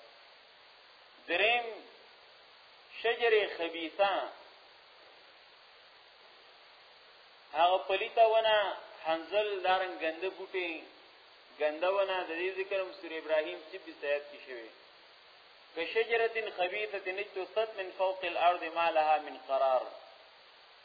دریم شجره خبیثه هغه پلیتا ونه حنزل دارن گنده بوټي گنده ونه د دې ذکر هم سوره ابراهيم 26 آیات کې شوی کشجره خبيثه نجتثت من فوق الارض ما لها من قرار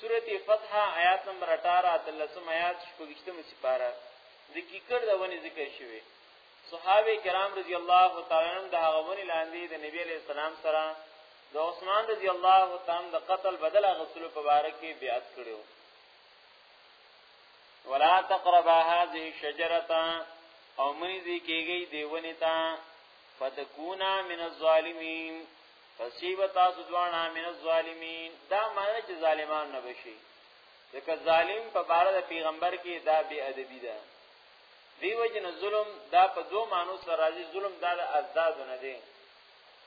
سورت فتح آیات نمبر 18 تلسم آیات شپږشتم سپاره د کیکر د ونی ذکر شوی صحابه کرام رضی الله تعالی عنهم د هغه ونی لاندې د نبی علی السلام سره د عثمان رضی الله تعالی د قتل بدل غسل په باره کې بیعت کړو ولا تقربا هذه الشجره او منځي کېږي دیونه تا فتكونا من الظالمين فسیب تاسو دوانا من الظالمین دا معنی چې ظالمان نه بشي ځکه ظالم په بار د پیغمبر کې دا بی ادبی ده دیو جن ظلم دا په دو معنی سره راځي ظلم دا د ازداد نه دی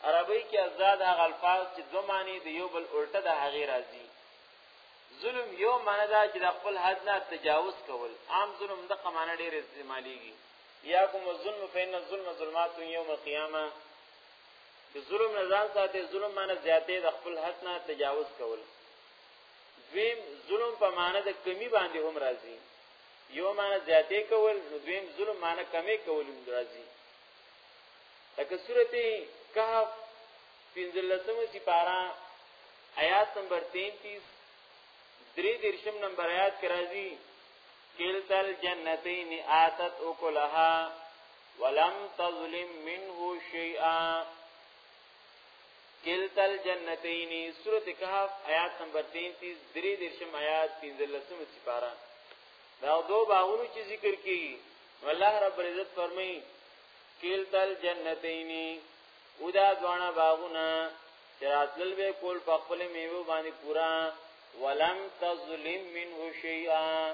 عربی کې ازداد هغه الفاظ چې دو معنی دی یو بل الټه د هغه راځي ظلم یو معنی دا چې د خپل حد نه تجاوز کول عام ظلم د قمانه ډیر استعماليږي یا کوم ظلم فین الظلم ظلمات یوم القیامه د ظلم نه ځان ساتي ظلم معنی زیاتې د خپل حد نه تجاوز کول دویم ظلم په معنی د کمی باندې هم راځي یو معنی زیاتې کول نو دویم ظلم معنی کمی کول هم راځي لکه سورته کهف پنځلسمه سپارا آیات نمبر 33 درې درشم نمبر آیات کې راځي کلتل جنتین آتت اکلها ولم تظلم منه شيئا کلتا الجنتین سورۃ کهف آیات نمبر 33 درې درشم آیات 15 سپارا دا دو باغونو چې ذکر کی الله رب العزت فرمای کلتا الجنتین او دا دوانا باغونه چراتل به کول په خپل میوه باندې پورا ولم تظلم منه شیئا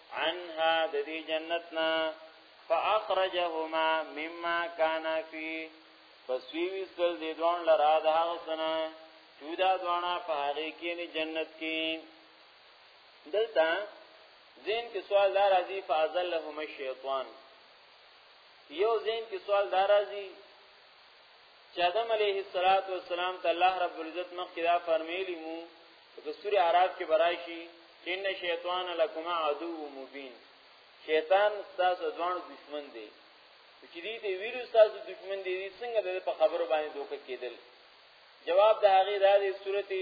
عنها د دې جنتنا فاخرجهما مما كان فيه پس وی وستل دې دوان لرا د هغه سنه چې دا دوانا په هغه کې نه جنت کې دلته زین کې سوال دار راځي فازلهم الشیطان یو زین کې سوال دار راځي چې آدم علیه السلام ته الله رب العزت مخکې دا فرمایلی مو په سوره اعراف کې برایشي ان شیطان لکم عدو مبین شیطان تاسو ځوان دشمن دی چې دې دې ویلو تاسو دشمن دی څنګه د په خبرو باندې دوکه کېدل جواب د هغه د دې سورته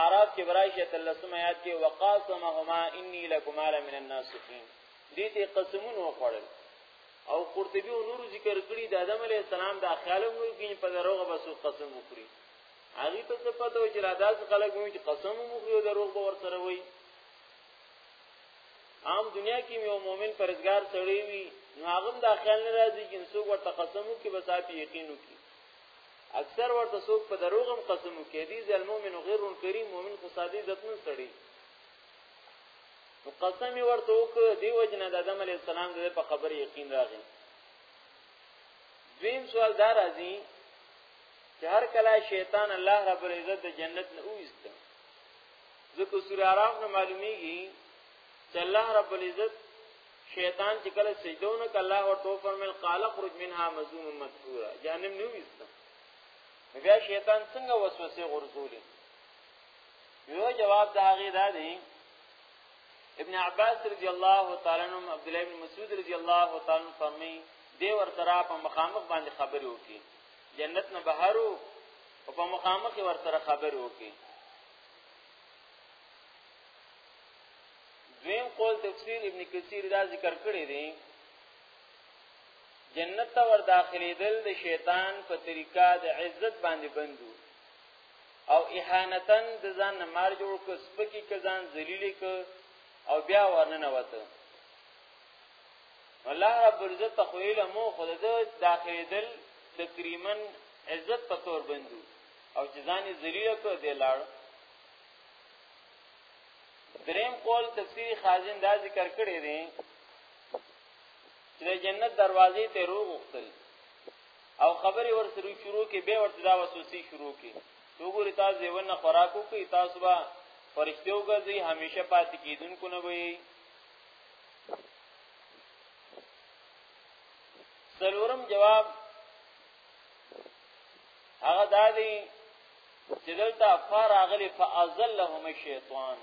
اعراف کې برایشه تلسم آیات کې وقاسمهما انی لکما من الناصحین دې ته قسمونه وخوړل او قرطبی او نور ذکر کړی د آدم علی السلام د خیالو کې په دروغه بسو قسم وکړي هغه ته څه پته و چې را داس خلک وي چې قسم مو خوري دروغ به ور سره وي عام دنیا کې یو مؤمن پرزګار سړی وي نو هغه د خیال نه راځي چې څوک ورته قسم وکړي بس اپ یقین وکړي اکثر ورته څوک په دروغم قسم وکړي دي ځل مؤمن غیر کریم مؤمن خو ساده عزت نه سړی نو قسم ورته وک دی وجنه د آدم علی السلام د په خبر یقین راغی دویم سوال دار ازي چې هر کله شیطان الله رب العزت د جنت نه اوست ځکه سوره اعراف نه معلومیږي چې الله رب العزت شیطان چې کله سجده ونه کړ الله ورته فرمایل قال خرج منها مذموم مدحورا جهنم نه وست بیا شیطان څنګه وسوسه غرزولې یو جواب دا غي دا دی ابن عباس رضی الله تعالی عنہ عبد الله بن مسعود رضی الله تعالی عنہ فرمایي دی ورته را په مخامخ باندې خبرې وکړي جنت نه بهر او په مخامخ ور سره خبرې وکړي دویم قول تفسیر ابن کثیر دا ذکر کړی دی جنت ته ور داخليدل د شیطان په طریقه د عزت باندې بندو او اهانتن د ځان مار جوړ ک سپکی ک ځان ذلیل ک او بیا ورننه وته الله رب العزت ته خو علم خو د داخلي دل تکریما عزت په تور بندو او چې ځاني ذلیل کړ دی لاړ دریم قول تفسیر خازن دا ذکر کړی دی چې د جنت دروازې ته روغ وختل او خبرې ور سره شروع کې به ورته دا وسوسي شروع کې وګوري تاسو ونه خوراکو کې تاسو به فرشتو ګرځي همیشه پاتې کیدونکو نه وي سلورم جواب هغه دادی چې دلته فار اغلی فازلهم الشیطان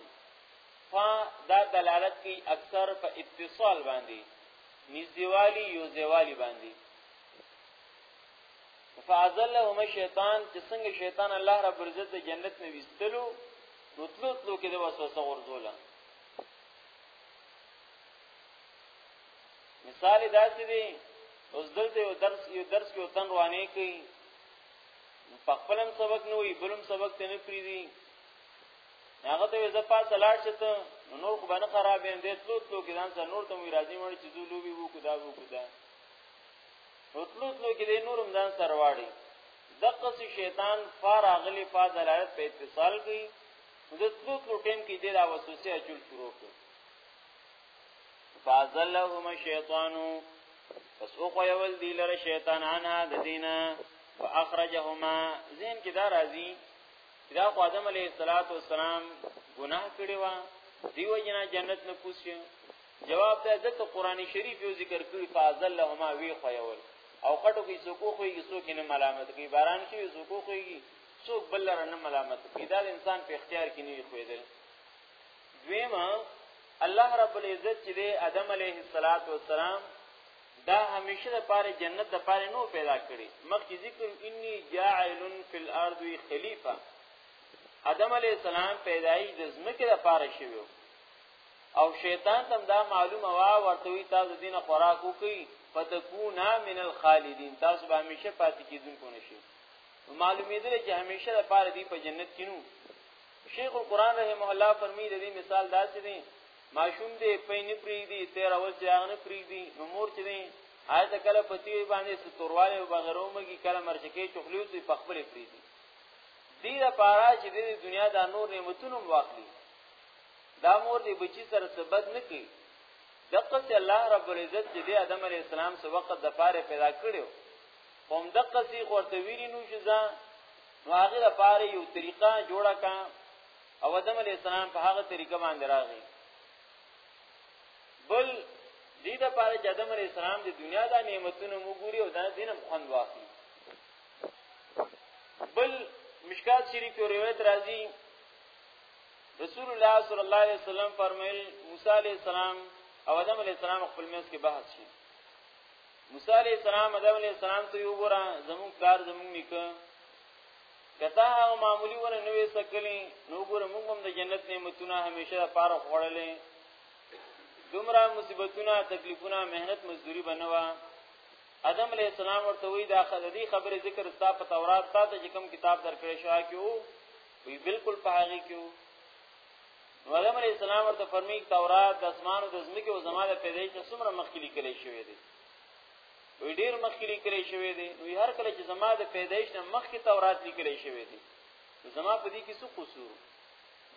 فا دا دلالت کوي اکثر په اتصال باندې نږدېوالی یو ځوالی باندې فازلهم الشیطان چې څنګه شیطان الله رب عزت د جنت نه وستلو نو تلو تلو کې د وسوسه ورزوله مثال داسې دی اوس دلته یو درس یو درس کې وطن روانې کوي په خپلم سبق نه وي بلم سبق ته نه پریدي هغه ته زه په سلاړ شته نور خو باندې خراب یم دې تلو تلو کې ځان سره نور ته وی راځي مړ چې زولو وی وو کدا وو کدا تلو تلو کې دې نورم ځان سره واړي دقه شیطان فارغلی فاضلایت په اتصال کوي د تلو تلو ټیم کې دې دا وسوسه اچول شروع کړ فازلهم الشیطان پس او خو یول دی لره شیطان انا د دینه فاخرجهما زین کې دا راځي دا خو آدم علیه الصلاۃ والسلام ګناه کړی و دیو جنا جنت نه کوسیو جواب ده ځکه قران شریف یو ذکر کړی فازلهما وی خو یول او خټو کې سکو خوږي سو کې نه ملامت کوي باران کې سکو خوږي څوک بل لره نه ملامت کوي دا انسان په اختیار کې نه وي خوېدل دویمه الله رب العزت چې د ادم علیه السلام دا همیشه د پاره جنت د پاره نو پیدا کړي مخکې ذکر انی جاعل فی الارض خلیفہ ادم علیه السلام پیدایي د زمکه د پاره شوی او شیطان تم دا معلومه وا ورته وی تاسو دین خوراک وکي فتكونا من الخالدین تاسو به همیشه پاتې کیدونکو نشئ نو معلومیدل چې همیشه د پاره دی په جنت کې نو شیخ القران رحمه الله فرمی د دې مثال داسې دی ماشوم دې پین پری دی 13 ورځې هغه نه پری دی نو مور چې دی آیت کله پتی باندې ستورواله وبغرو مګي کله مرچکه چخلیو دی په خپل پری دی دې لپاره چې د دنیا د نور نعمتونو واخلي دا مور دې بچی سره سبد نه کی دغه الله رب العزت چې د آدم علی السلام سره وخت د پاره پیدا کړو هم دقه سی خورته ویری نو جزا نو هغه لپاره یو طریقه جوړه کا او آدم علی السلام په هغه طریقه باندې راغی بل دې د پاره چې آدم علی السلام د دنیا د نعمتونو وګوري او دا دینم خوند واخلي بل مشکات شریف کې روایت راځي رسول الله صلی الله علیه وسلم فرمایل موسی علیه السلام او آدم علیه السلام خپل منځ کې بحث شي موسی علیہ السلام ادم علیہ السلام ته یو ګره زمون کار زمون نیکه کته هغه معمولی ونه نوې سکلی نو ګره موږ هم د جنت نعمتونه همیشه لپاره خوړلې دومره مصیبتونه تکلیفونه مهنت مزدوری بنوا ادم علیہ السلام ورته وی دا خدای خبره ذکر ستا په تورات تا ته کوم کتاب درکړې شو کیو وی بالکل په هغه کیو مریم علیه السلام ورته فرمی تورات د اسمانو د زمکه او زما د پیدایش نه څومره مخکې لیکل شوی دی وی ډیر مخکې لیکل شوی دی نو هر کله چې زما د پیدایش نه مخکې تورات لیکل شوی دی زما په دې کې څه قصور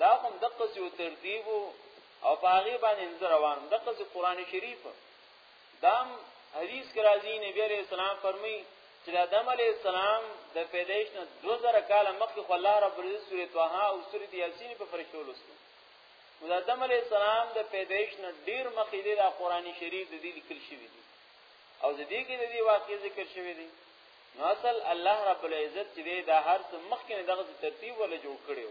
دا کوم دقه یو ترتیب او په هغه باندې روان دقه قرآن شریف دام حدیث کې راځي نبی عليه السلام فرمایي چې د آدم علی السلام د پیدایښت نه 2000 کال مخکې خو الله رب العزت سورې طه او سورې یاسین په فرشتو لوستو د آدم علی السلام د پیدایښت نه ډیر مخکې د قرآنی شریف د دې لیکل شوی دی او د دې کې د دې واقعې ذکر شوی دی نو اصل الله رب العزت چې دا هر څه مخکې دغه ترتیب ولا جوړ کړو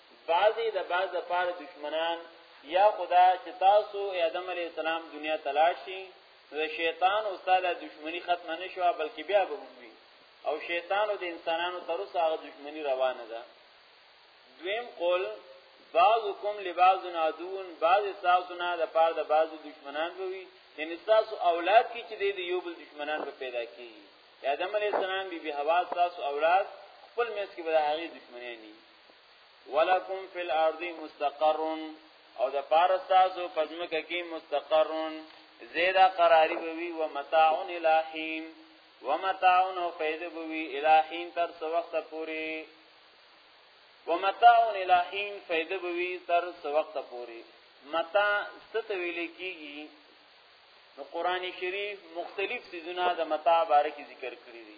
بعضی د بعض د پار دشمنان یا خدا چې تاسو آدم علی السلام دنیا تلاشي د شیطان او استاد دشمنی ختم نه شو بلکې بیا به وي او شیطان او د انسانانو تر اوسه هغه دشمنی روانه ده دویم قول بعضکم لبعض عدون بعض تاسو نه د پاره د بعض دشمنان وي یعنی تاسو اولاد کی چې د یو بل دشمنان به پیدا کیږي آدم علی السلام بی بی حوا تاسو اولاد خپل مس کې به هغه دشمنان نه ولکم فی الارض مستقر او د پارستاسو پزمکه کې مستقر زیدا قراری بوي و متاع الہین و متاع او فیض بوي الہین تر څو وخت پوری و متاع الہین فیض بوي تر څو وخت پوری متاع ستویل کیږي نو قران شریف مختلف سيزونه د متاع باره کې ذکر کړی دي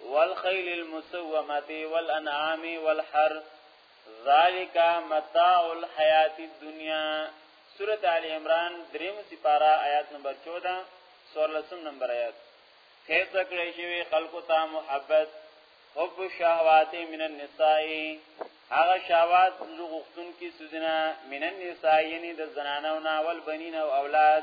والخيل المسومه والانعام والحرث ذالک متاع الحیات الدنیا سورۃ آل عمران دریم سپارہ آیات نمبر 14 سورلسم نمبر آیات خیز کړی شوی خلقو ته محبت حب الشهوات من النساء هغه شهوات لغختون کی سوزنا من النساء یعنی د زنانو نه ول بنین او اولاد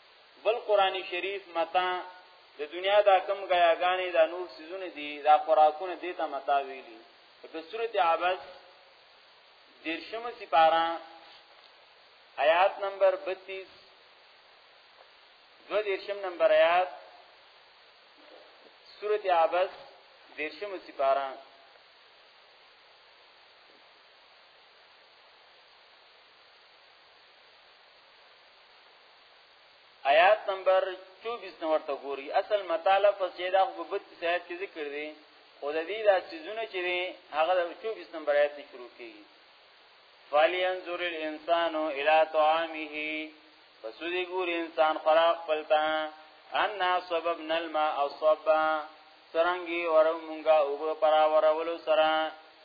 بل قران شریف متا د دنیا دا کم غیاګانې دا نور سيزونه دي دا خوراکونه دي ته متا ویلي په سورته عبس دیرشم سپارا آیات نمبر 32 دو دیرشم نمبر آیات سورته عبس دیرشم سپارا آیات نمبر 24 نو ورته ګوري اصل مطالعه پس چې دا په 32 آیات کې ذکر دي خو د دې دا سيزونه چې دي هغه 24 نمبر آیات نه شروع کیږي فالینظر الانسان الى طعامه پس دې ګوري انسان خوراک پلتا ان سببنا الماء صبا سرنګي ورو مونږه وګړو پرا ورولو سره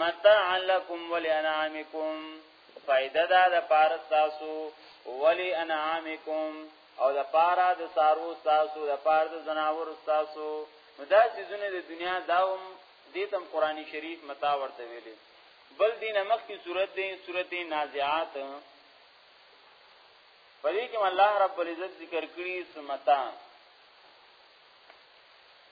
متاع لکم ولی انعامکم فائدہ دا د پارا تاسو ولی انعامکم او د پارا د سارو تاسو د پارا د زناور تاسو نو دا سيزونه د دنیا داوم دیتم قرآنی شریف متا ورته ویلي بل دین مخ کی صورت دی صورت نازعات پدې کې الله رب العزت ذکر کړی سمتا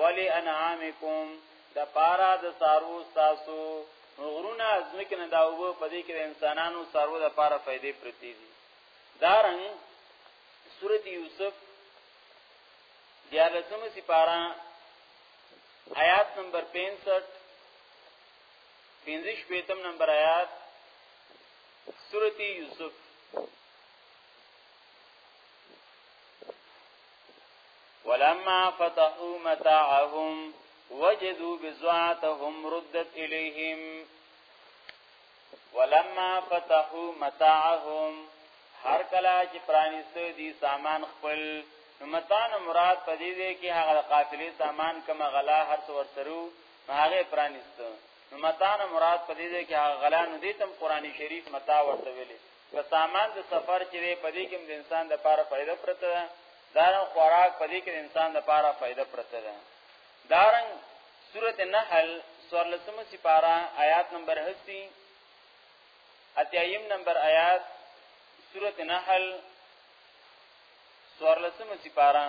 ولی انعامکم د پارا د سارو تاسو غرونه ازمکه نه داوبو په دې کې د انسانانو سارو د پارا فائدې پرتی دي دارن سورۃ یوسف دیالسم سپارا آیات نمبر 65 پنځش پیتم نمبر آیات سورۃ یوسف ولما فتحوا متاعهم وجدوا بضاعتهم ردت اليهم ولما فتحوا متاعهم هر کله چې پرانیسته دي سامان خپل نو متان مراد په دې دی کې هغه قافلې سامان کما غلا هر څور سرو هغه پرانیسته نو متان مراد په دې دی کې هغه غلا نو دې تم قرآني شریف متا ورته ویلي و سامان د سفر چې دی په دې کې د انسان د پاره فائدہ پرته ده دارن خوراک په دې کې د انسان د پاره فائدہ پرته ده دارن سورته نحل سورلسم سپارا آیات نمبر 80 اتیایم نمبر آیات سورت نحل سورلسم سپارا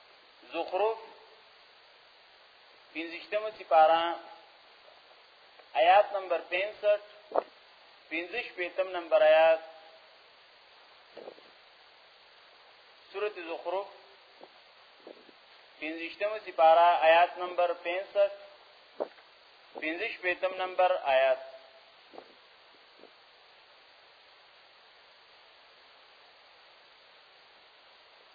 زخرف پنځشتمه سپاره آیات نمبر 65 پنځش پیتم نمبر آیات سورت زخرف پنځشتم سپارا آیات نمبر 65 پنځش پیتم نمبر آیات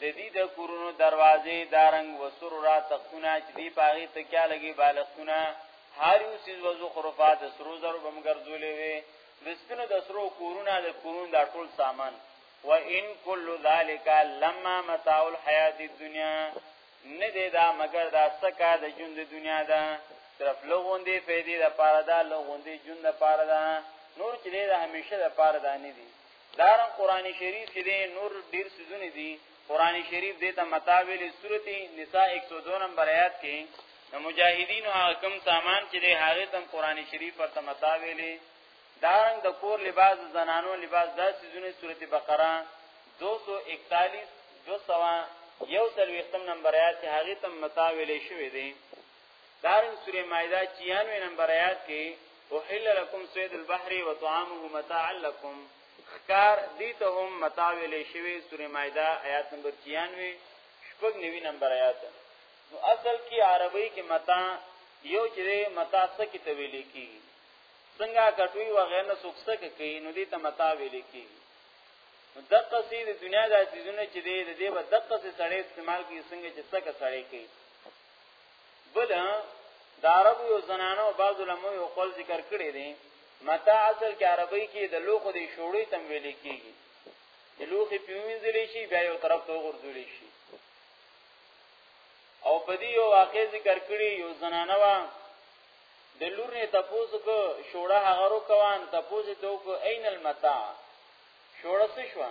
د دې د کورونو دروازې دارنګ وسر را تختونه چې دی پاغي تکیا لګي بالښتونه هر یو سیز وزو خرفا د سرو زرو بمګرځولې وي د سپینو د سرو کورونه د کورونو د ټول سامان و ان کل ذالک لما متاع الحیات الدنیا نه دی دا مگر دا سکا د جون د دنیا ده صرف لغوندې فائدې د پاره ده لغوندې جون د پاره ده نور چې د همیشه د پاره ده نه دي دارن قران شریف کې دي نور ډیر سيزونه دي قران شریف دې ته متاویل سورته نساء 102 نمبر آیات کې د مجاهدینو حکم سامان چې دې هغه تم قران شریف پر تمتاویلې دارن د کور لباس زنانو لباس دا سيزونه سورته بقره 241 200 یو سلوختم نمبر آیات هغه تم متاویلې شوې دي دارن سوره مائده 96 نمبر آیات کې احل لكم صيد البحر وطعامه متاع لكم خکار دي ته هم متاع ویلې شوی سوره مائده آیات نمبر 96 شپږ نوي نمبر آیات نو اصل کې عربی کې متاع یو چې متاع څه کې ته ویلې کی څنګه کټوي و غیر نه سوکسه کوي نو دې ته متاع ویلې کی دقه سي د دنیا د عزیزونه چې دې دې په دقه سي سړی استعمال کوي څنګه چې څه کا سړی کوي بل د عربو یو زنانه او بعضو لمو یو قول ذکر کړی دی متا اصل کې عربی کې د لوخو د شوړې تم ویل کېږي د لوخي پیوینځل شي بیا یو طرف ته ورځول شي او په دې یو واقع ذکر کړی یو زنانه وا د لور نه تاسو کو شوړه هغه رو کوان تاسو ته کو عین المتاع شوړه څه شو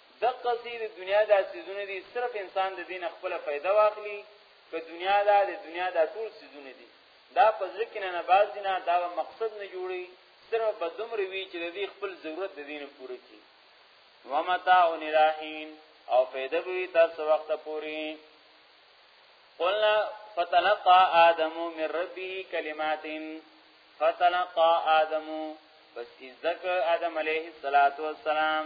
د قصې د دنیا د سيزونه دي صرف انسان د دین خپل فائدہ واخلي که دنیا دا د دنیا دا ټول سيزونه دي دا پزړه کې نه باز نه دا مقصد نه جوړي صرف بدوم روي چې د دې خپل ضرورت د دین پوره کړي ومتاع نراحین او فائدہ به تاسو وخت پوری قلنا فتلقى آدم من ربه كلمات فتلقى آدم بس ازدک آدم علیه الصلاة والسلام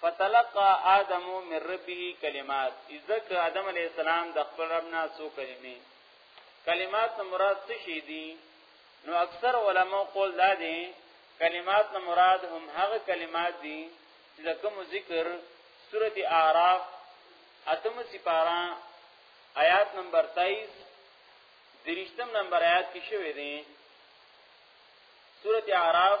فتلقى آدم من ربه کلمات ازک آدم علی السلام د خپل رب نه سو کلمې کلمات نه مراد څه شي دي نو اکثر علما قول دا دي کلمات نه مراد هم هغه کلمات دي چې د کوم ذکر سورته اعراف اتم سپارا آیات نمبر 23 درشتم نمبر آیات کې شوې دي سورته اعراف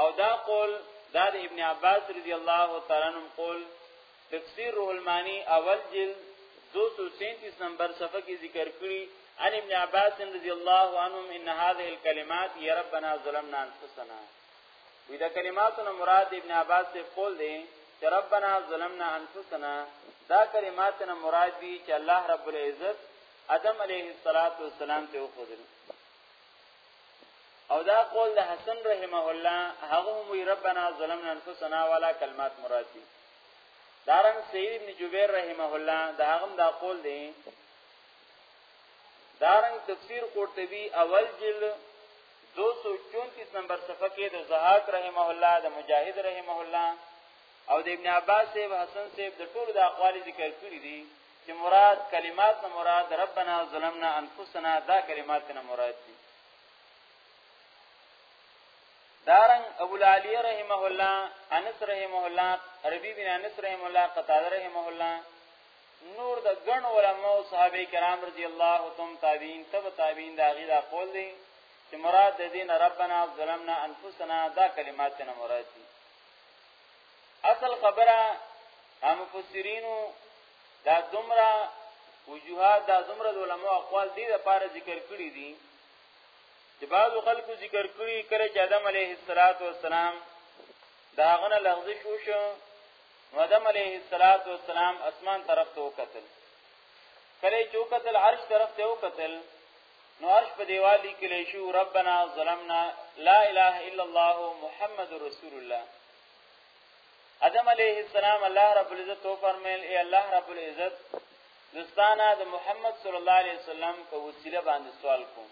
او دا قول دا د ابن عباس رضی الله تعالی عنہ قول تفسیر روح المانی اول جلد 237 نمبر صفحه کې ذکر کړی ان ابن عباس رضی الله عنهم ان هذه الكلمات یا ربنا ظلمنا انفسنا وی دا کلماتونه مراد ابن عباس سے قول دی چې ربنا ظلمنا انفسنا دا کلماتونه مراد دي چې الله رب العزت ادم علیه الصلاۃ والسلام ته وخدل او دا قول د حسن رحمه الله هغه وی ربنا ظلمنا انفسنا ولا کلمات مراد دي دارن سید ابن جبیر رحمه الله دا هغه دا قول دی دارن تفسیر قرطبی اول جلد 234 نمبر صفحه کې د زهاق رحمه الله د مجاهد رحمه الله او د ابن عباس صاحب حسن صاحب د ټولو د اقوال ذکر کړی دي چې مراد کلمات نه مراد ربنا ظلمنا انفسنا دا کلمات نه مراد دي دارنګ ابو العالیه رحمه الله انس رحمه الله ربی بن انس رحمه الله قتاده رحمه الله نور د ګڼ علما او صحابه کرام رضی الله تم تابعین تب تابعین دا غیدا قول دي چې مراد د دین ربنا ظلمنا انفسنا دا کلمات نه مراد دي اصل خبره هم مفسرینو دا دومره وجوهات دا دومره علماء اقوال دي د پاره ذکر کړی دي چې بعضو خلکو ذکر کړی کړي چې آدم علیه السلام دا غنه لغزش وشو نو آدم علیه السلام اسمان طرف ته وکتل کله چې وکتل عرش طرف ته وکتل نو عرش په دیوال لیکل شو ربنا ظلمنا لا اله الا الله محمد رسول الله ادم علیه السلام الله رب العزت او فرمایل ای الله رب العزت دستانه د محمد صلی الله علیه وسلم په وسیله باندې سوال کوم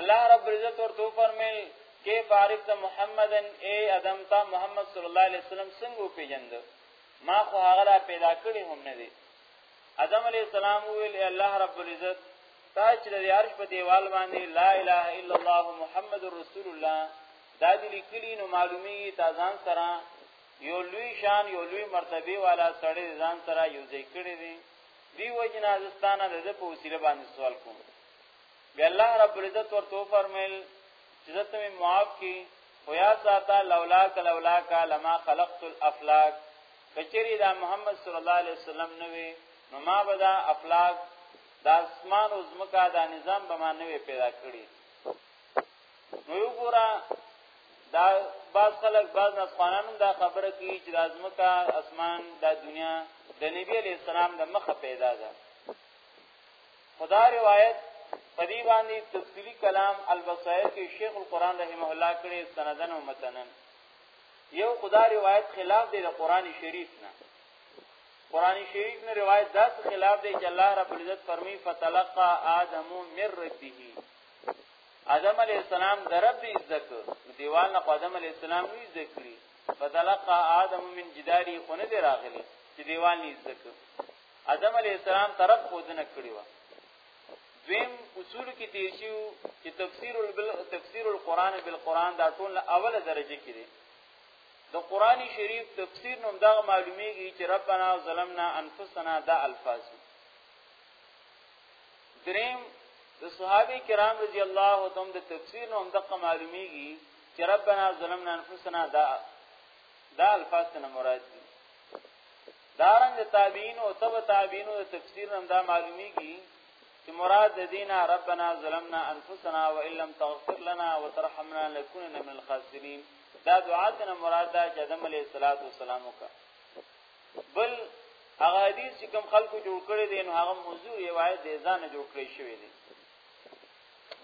الله رب العزت ورته فرمایل کې فارق ته محمدن ای ادم ته محمد صلی الله علیه وسلم څنګه پیژند ما خو هغه پیدا کړی هم نه دی ادم علی السلام ویل الله رب العزت تا چې د عرش په دیوال باندې لا اله الا الله محمد رسول الله دا دې لیکلی نو معلومی تا ځان سره یو لوی شان یو لوی مرتبه والا سړی ځان سره یو ځای کړی دی دی وجنا زستانه د په وسیله باندې سوال کوم بیا الله رب العزت ورته فرمایل چې زته می معاف کی خو یا ساته لولاک لولاک لما خلقت الافلاک کچری دا محمد صلی الله علیه وسلم نوې نو ما به دا افلاک د اسمان او زمکا دا نظام به ما نوې پیدا کړی نو یو ګورا دا بعض خلک بعض نسخانانو دا خبره کوي چې د ازمکا اسمان د دنیا د نبی علی السلام د مخه پیدا ده خدا روایت پدی باندې تفصیلی کلام البصائر کې شیخ القران رحمه الله کړي سندن او متنن یو خدا روایت خلاف دی د قران شریف نه قران شریف نه روایت داس خلاف دی چې الله رب العزت فرمی فتلقى ادم من ربه ادم علی السلام درب دی ذکر دیوال نه ادم علی السلام وی ذکری فتلقى ادم من جداری خونه دی راغلی چې دیوال نه ذکر ادم علی السلام طرف خودنه کړی و دویم اصول کې تیر شو چې تفسیر البل تفسیر القرآن بالقرآن دا ټول اوله درجه کې دی د قرآنی شریف تفسیر نوم دا معلومیږي چې ربنا ظلمنا انفسنا دا الفاظ دریم د صحابه کرام رضی الله تعالی د تفسیر نوم دغه معلومیږي چې ربنا ظلمنا انفسنا دا دا الفاظ نه مراد دي دارنګ د تابعین او تبع تابعین د تفسیر هم دا معلومیږي چې مراد د دینه ربنا ظلمنا انفسنا وان لم تغفر لنا وترحمنا لنكونن من الخاسرین دا دعا د مراد د آدم علیه السلام وکړه بل هغه حدیث چې کوم خلکو جوړ کړی دی نو هغه موضوع روایت دی ځان جوړ کړی شوی دی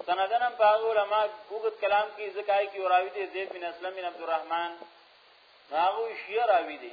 سندنم په هغه علما وګت کلام کې ذکر کوي راوی دی زید بن اسلم بن عبدالرحمن هغه شیعه راوی دی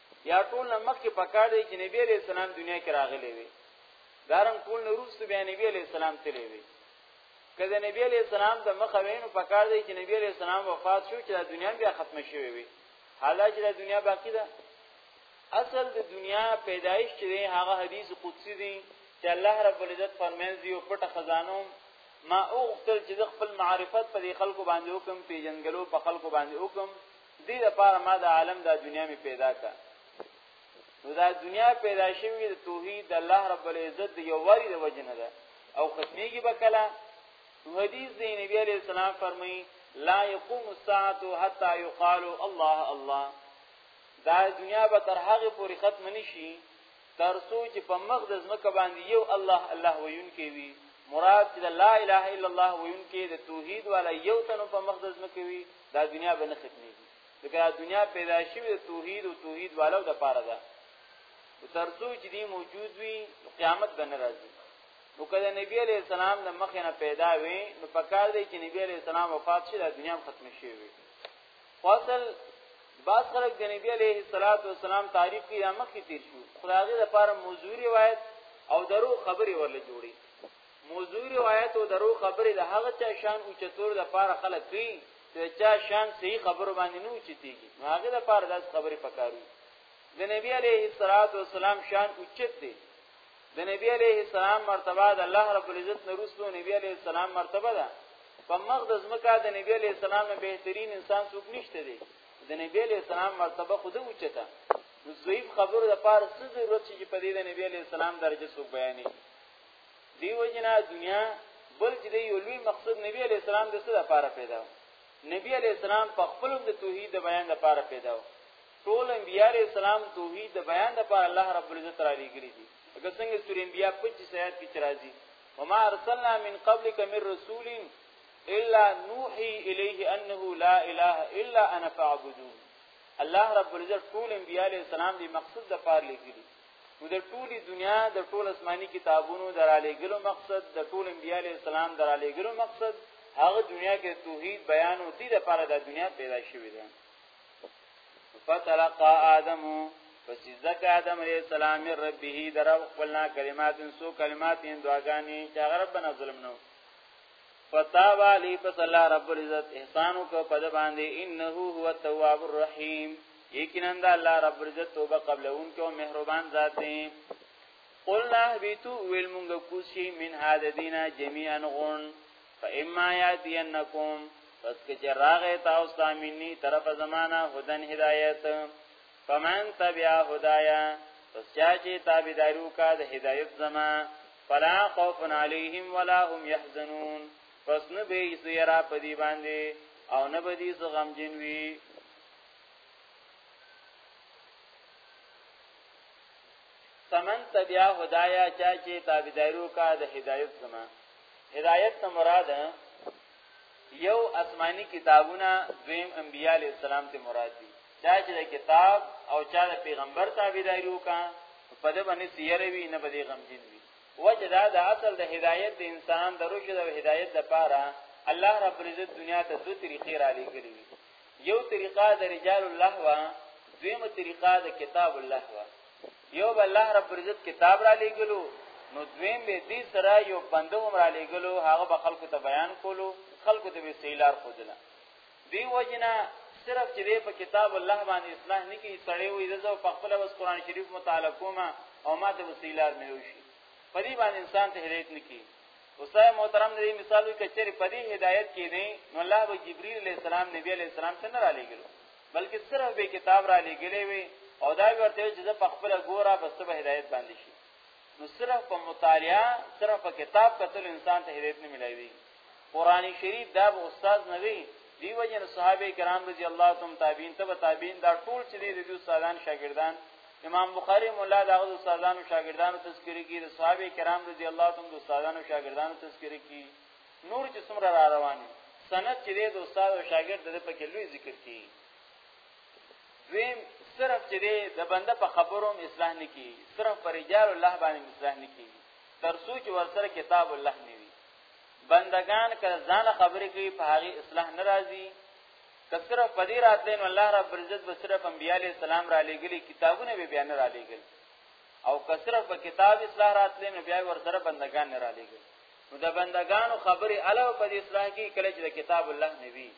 بیا ټول نه مخکې پکار دی چې نبی علیہ السلام دنیا کې راغلی وي دارن ټول نه روسته بیا نبی علیہ السلام تللی وي کله نبی علیہ السلام د مخ وینو پکار دی چې نبی علیہ السلام وفات شو چې د دنیا بیا ختم شوی وي حالانکه د دنیا باقی ده اصل د دنیا پیدایش چې هغه حدیث قدسی دی چې الله رب العزت فرمایي دی او پټه خزانو ما او خپل چې خپل معرفت په خلکو باندې وکم پیجنګلو په خلکو باندې وکم دې لپاره ما د عالم دا دنیا می پیدا کا نو دا دنیا پیدا شوی د توحید د الله رب العزت یو واری د وجنه ده او ختمیږي بکلا حدیث دی نبی علیہ السلام فرمایي لا يقوم الساعه حتى يقال الله الله دا دنیا به تر هغه پورې ختم نشي تر څو چې په مخ د ځمکه باندې یو الله الله ویون کې وي مراد چې لا اله الا الله ویون کې د توحید والا یو تنو په مخ د ځمکه وي دا دنیا به نه ختمېږي ځکه دا دنیا پیدا شوې د توحید او توحید والو د پاره ده او ترڅو چې دی موجود وي قیامت به نه راځي نو کله نبی علیہ السلام د مخ نه پیدا وي نو پکار دی چې نبی علیہ السلام وفات شي د دنیا ختم شي وي فاصل باز خلک د نبی علیه الصلاۃ والسلام تعریف کی امه کی تیر شو خدای د لپاره موضوع روایت او درو خبري ورل جوړي موضوع روایت او درو خبره د هغه چا شان او چتور د پاره خلک کوي چې چا شان صحیح خبرو باندې نه اوچتيږي نو هغه د پاره داس خبره پکاري د نبی عليه الصلاه والسلام شان اوچت دي د نبی عليه السلام مرتبه د الله رب العزت نرسو نبی عليه السلام مرتبه ده په مخ د زمکا د نبی عليه السلام نه بهترین انسان څوک نشته دی د نبی عليه السلام مرتبه خود اوچته نو ضعیف خبرو د پاره څه ضرورت چې په دې د نبی عليه السلام درجه څوک بیانې دیو جنا دنیا بل چې دی یو لوی مقصد نبی علی السلام د څه لپاره پیدا نبی علی السلام په خپل د توحید د بیان لپاره پیدا ټول انبیاء علی السلام توحید د بیان لپاره الله رب العزت را لګری دي اګه څنګه سورې انبیاء 25 آیات کې ترازی وما ارسلنا من قبلك من رسول الا نوحي اليه انه لا اله الا انا فاعبدون الله رب العزت ټول انبیاء علی السلام دی مقصد د پاره لګری نو د ټولي دنیا د ټول آسماني کتابونو درالې ګلو مقصد د ټول انبیاء علی السلام درالې ګلو مقصد هغه دنیا کې توحید بیان او دې لپاره د دنیا پیدا شوې ده فتلقى آدم فسجدك آدم علیہ السلام من ربه در خپلنا کلمات سو کلمات دعاګانی چې هغه ربنا ظلم نو فتاب علی پس الله رب العزت احسانو کو پد باندې انه هو التواب الرحیم یقینا د الله رب عزت توبه قبل اون کو مهربان ذات دی قلنا اهبتو ویل مونږ کوشي من هذا دینا جميعا غون فاما یاتینکم پس که چراغه تاسو ته مني طرف زمانہ هدن هدایت فمن تبع هدايا پس چا چې تابعدارو کا د هدایت زما فلا خوف علیهم ولا هم يحزنون پس نه به یې سیرا پدی باندې او نه به دې غمجن وي فمن تبع هدايا چا چې تابعدارو کا د هدایت زما هدایت نه مراد یو آسمانی کتابونه دویم انبیاء علی السلام ته مراد دي چا چې د کتاب او چا د پیغمبر تابعدارو کا په دې باندې سیروي نه په دې غمجن وي وجه دا د اصل د هدایت د انسان د رشد او هدایت لپاره الله رب العزت دنیا ته دوه طریقې را لګلې یو طریقه د رجال الله وا دویمه طریقه د کتاب الله وا یو به الله رب عزت کتاب را لېګلو نو دویم به دې سره یو بنده هم را لېګلو هغه به خلکو ته بیان کولو خلکو ته به سیلار خودله دی وجنا صرف چې په کتاب الله باندې اصلاح نه کی سړی وي زه په خپل وس قران شریف مطالعه کوم او ما ته وسیلار مې وشي په دې باندې انسان ته هدایت نه کی استاد محترم دې مثال وی کچری په دې هدایت کې نه نو الله به جبرئیل علیہ السلام نبی علیہ السلام څخه نه را لېګلو بلکې صرف به کتاب را لېګلې وي او دا ورته چې زه په خپل ګوره بس به هدایت باندې شي نو صرف په مطالعه صرف په کتاب کتل انسان ته هدایت نه ملایوي قران شریف دا به استاد نه وي دی وجه صحابه کرام رضی الله تعالی تابعین تبع تابعین دا ټول چې دې د استادان شاګردان امام بخاری مولا د هغه استادانو شاګردانو تذکرې کوي د صحابه کرام رضی الله عنهم د استادانو شاګردانو تذکرې کوي نور چې څومره را روان دي سند چې د استاد او شاګرد د په کې لوی ذکر کوي دویم صرف چې د بنده په خبرو هم اصلاح نه کوي صرف پر رجال الله باندې اصلاح نه کوي تر څو چې ورسره کتاب الله نه وي بندگان کله ځان خبرې کوي په هغه اصلاح ناراضي که صرف په دې راتلې نو الله رب عزت به صرف انبیاء علی السلام را لېګلي کتابونه به بیان را لېګل او که صرف په کتاب اصلاح راتلې نو بیا ور سره بندگان نه را لېګل نو د بندگانو خبره الو په دې اصلاح کې کله چې د کتاب الله نبی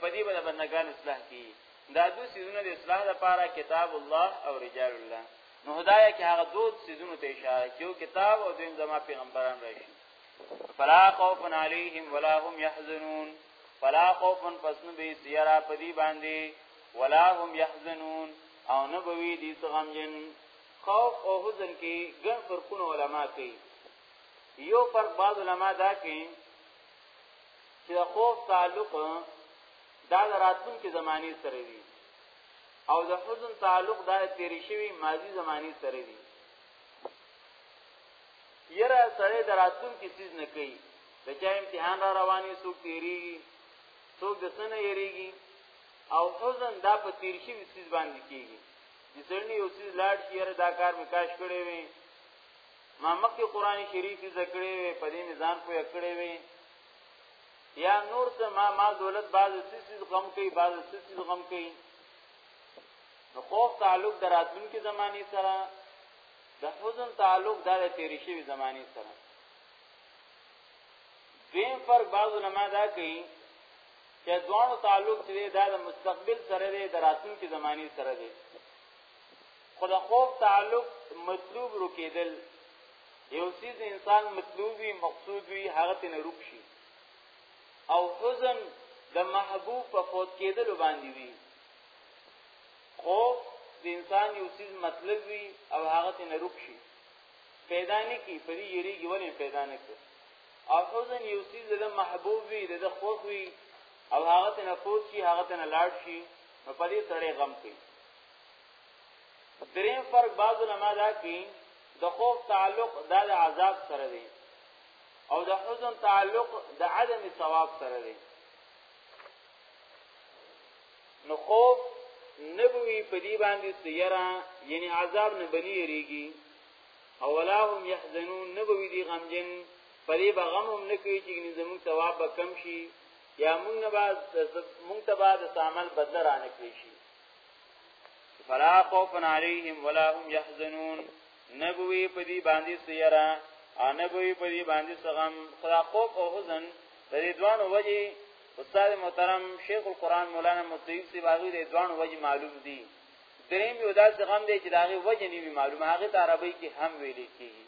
په دې به د بندگان اصلاح کې دا دوه سيزونه د اصلاح لپاره کتاب الله او رجال الله نو هدايه کې هغه دوه سيزونه ته اشاره کیو کتاب او دین زما پیغمبران راشي فلا خوف علیهم ولا هم يحزنون فلا خوف پس نو به سیرا پدی باندې ولا هم يحزنون او نه بوي دي غمجن خوف او حزن کې ګن فرقونه علما کوي یو فرق بعض علما دا کوي چې خوف تعلق دا راتلون کې زماني سره وي او د حزن تعلق دا تیری شوی ماضی زماني سره وي یره سړی دراتون کی سیز نه کوي د چا امتحان را رواني سوق تیریږي سوق د سنه یریږي او حزن دا په تیر شي سیز باندې کیږي د سړی یو سیز لاړ شي یره دا کار مې کاش کړی وي ما مکه قران شریف ذکرې وي په دې میزان په کړې وي یا نور څه ما ما دولت باز سیز غم کوي باز سیز غم کوي نو خوف تعلق دراتون کی زمانی سره د حزن تعلق دا د تیرې شوی زمانه سره دین فرق بعض علما دا کوي چې دوه تعلق چې دا د مستقبل سره دی د راتلونکي زمانه سره دی خدا خوف تعلق مطلوب رکیدل یو سیز انسان مطلوب وي مقصود وي هغه ته نه رک شي او حزن د محبوب په فوت کېدل باندې وي خو د انسان یو څیز مطلب وي او هغه ته نه روک شي پیدا نه کی په دې یریږي ولې پیدا نه کی او حزن یو څیز د محبوب وي د خوښ وي او هغه ته نه فوت شي هغه ته نه لاړ شي نو په دې سره غم کوي دریم فرق بعض علما دا کوي د خوف تعلق د عذاب سره دی او د حزن تعلق د عدم ثواب سره دی نو خوف نبوي په دې باندې سیرا یعنی عذاب نه بنی ریږي او ولا هم يحزنون نبوي دي غمجن په دې بغم هم نه کوي چې زموږ ثواب به کم شي یا موږ نه باز موږ ته باز عمل بدل را نه کړی شي فلا خوف عليهم ولا هم يحزنون نبوي په دې باندې سیرا او نبوي په دې باندې سغم خدا خوف او حزن د دې دوه وجه استاد محترم شیخ القرآن مولانا مطیب سی باغی د دوان وجه معلوم دی دریم یو داس غم دی چې داغه وجه نیوی معلوم هغه ته عربی کې هم ویل کیږي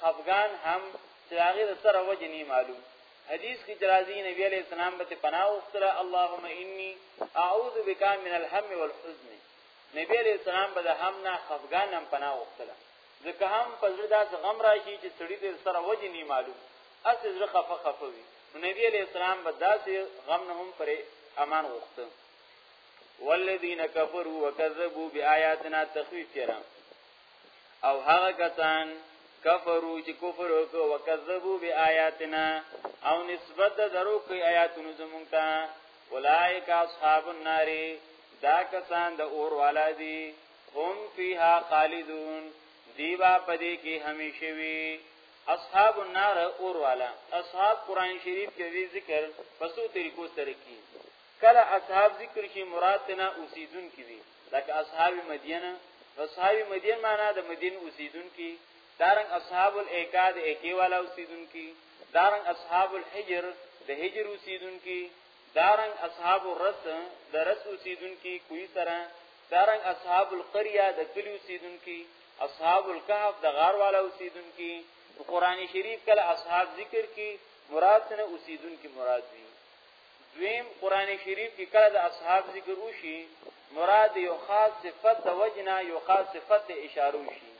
خفغان هم چې هغه سره وجه نی معلوم حدیث کی جرازی نبی علیہ السلام بت پناہ اختر اللهم انی اعوذ بک من الهم والحزن نبی علیہ السلام بد هم نه خفغان هم پناہ اختر ځکه هم په زړه داس غم راشي چې سړی دې سره وجه نه معلوم اس زړه خفه خفه وي نبی علیہ السلام به داسې غم نه هم پرې امان غوښته والذین کفروا وکذبوا بیااتنا تخویف کرام او هغه کسان کفرو چې کفر وکړو وکذبوا بیااتنا او نسبت د درو کوي آیاتونو زمونږ ته اولائک اصحاب النار دا کسان د اور والا دي هم فیها خالدون دیوا پدې کې همیشه وي اصحاب النار اور والا اصحاب قران شریف کې دی ذکر پسو طریقو سره کی کله اصحاب ذکر شي مراد تنا اوسیدون کی وي لکه اصحاب مدینه اصحاب مدینه معنا د مدینه اوسیدون کی دارنګ اصحاب الاکاد اکی والا اوسیدون کی دارنګ اصحاب الحجر د هجر اوسیدون کی دارنګ اصحاب الرس د رس اوسیدونکو کوی سره دارنګ اصحاب القريه د کلی اوسیدونکو اصحاب الكهف د غار والا اوسیدونکو قرآن شریف کله اصحاب ذکر کی مراد نه اوسیدونکو مراد وی دویم قرآن شریف کې کله د اصحاب ذکر وشي مراد یو خاص صفت د وجنه یو خاص صفت د اشاره وشي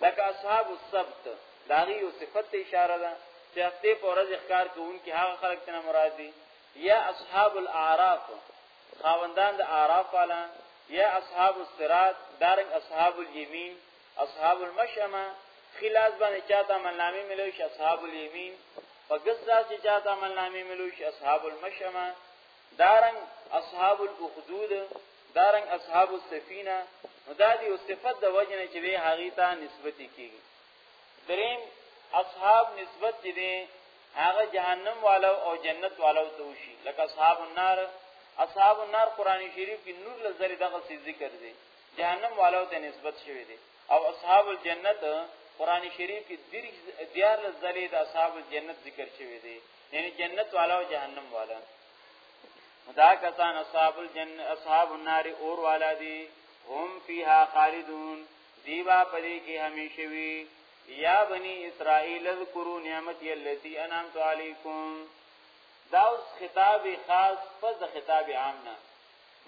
لکه اصحاب السبت دا غي یو صفت ته اشاره ده چې هفته په ورځ ښکار کوونکي هغه خلک ته مراد دي یا اصحاب الاعراف خاوندان د اعراف والا یا اصحاب الصراط دارنګ اصحاب الیمین اصحاب المشأمه خلاص باندې چاته عملنامه ملوي شي اصحاب الیمین په ګسرا چې چاته عملنامه ملوي شي اصحاب المشأمه دارنګ اصحاب الاخدود دارنګ اصحاب السفینه نو دا دی صفت د وجنه چې به هغه ته نسبت کیږي دریم اصحاب نسبت چې دی هغه جهنم والو او جنت والو ته وشي لکه اصحاب النار اصحاب النار قران شریف کې نور لزر دغه څه ذکر دی جهنم والو ته نسبت شوی دی او اصحاب الجنت قران شریف کې دیار لزر د اصحاب الجنت ذکر شوی دی یعنی جنت والا او جهنم والا دا کسان اصحاب الجن اصحاب النار اور والا دي هم فيها خالدون دیوا پدې کې همیشه وي یا بنی اسرائیل اذکروا نعمتي التي انعمت عليكم دا اوس خطاب خاص پس د خطاب عام نه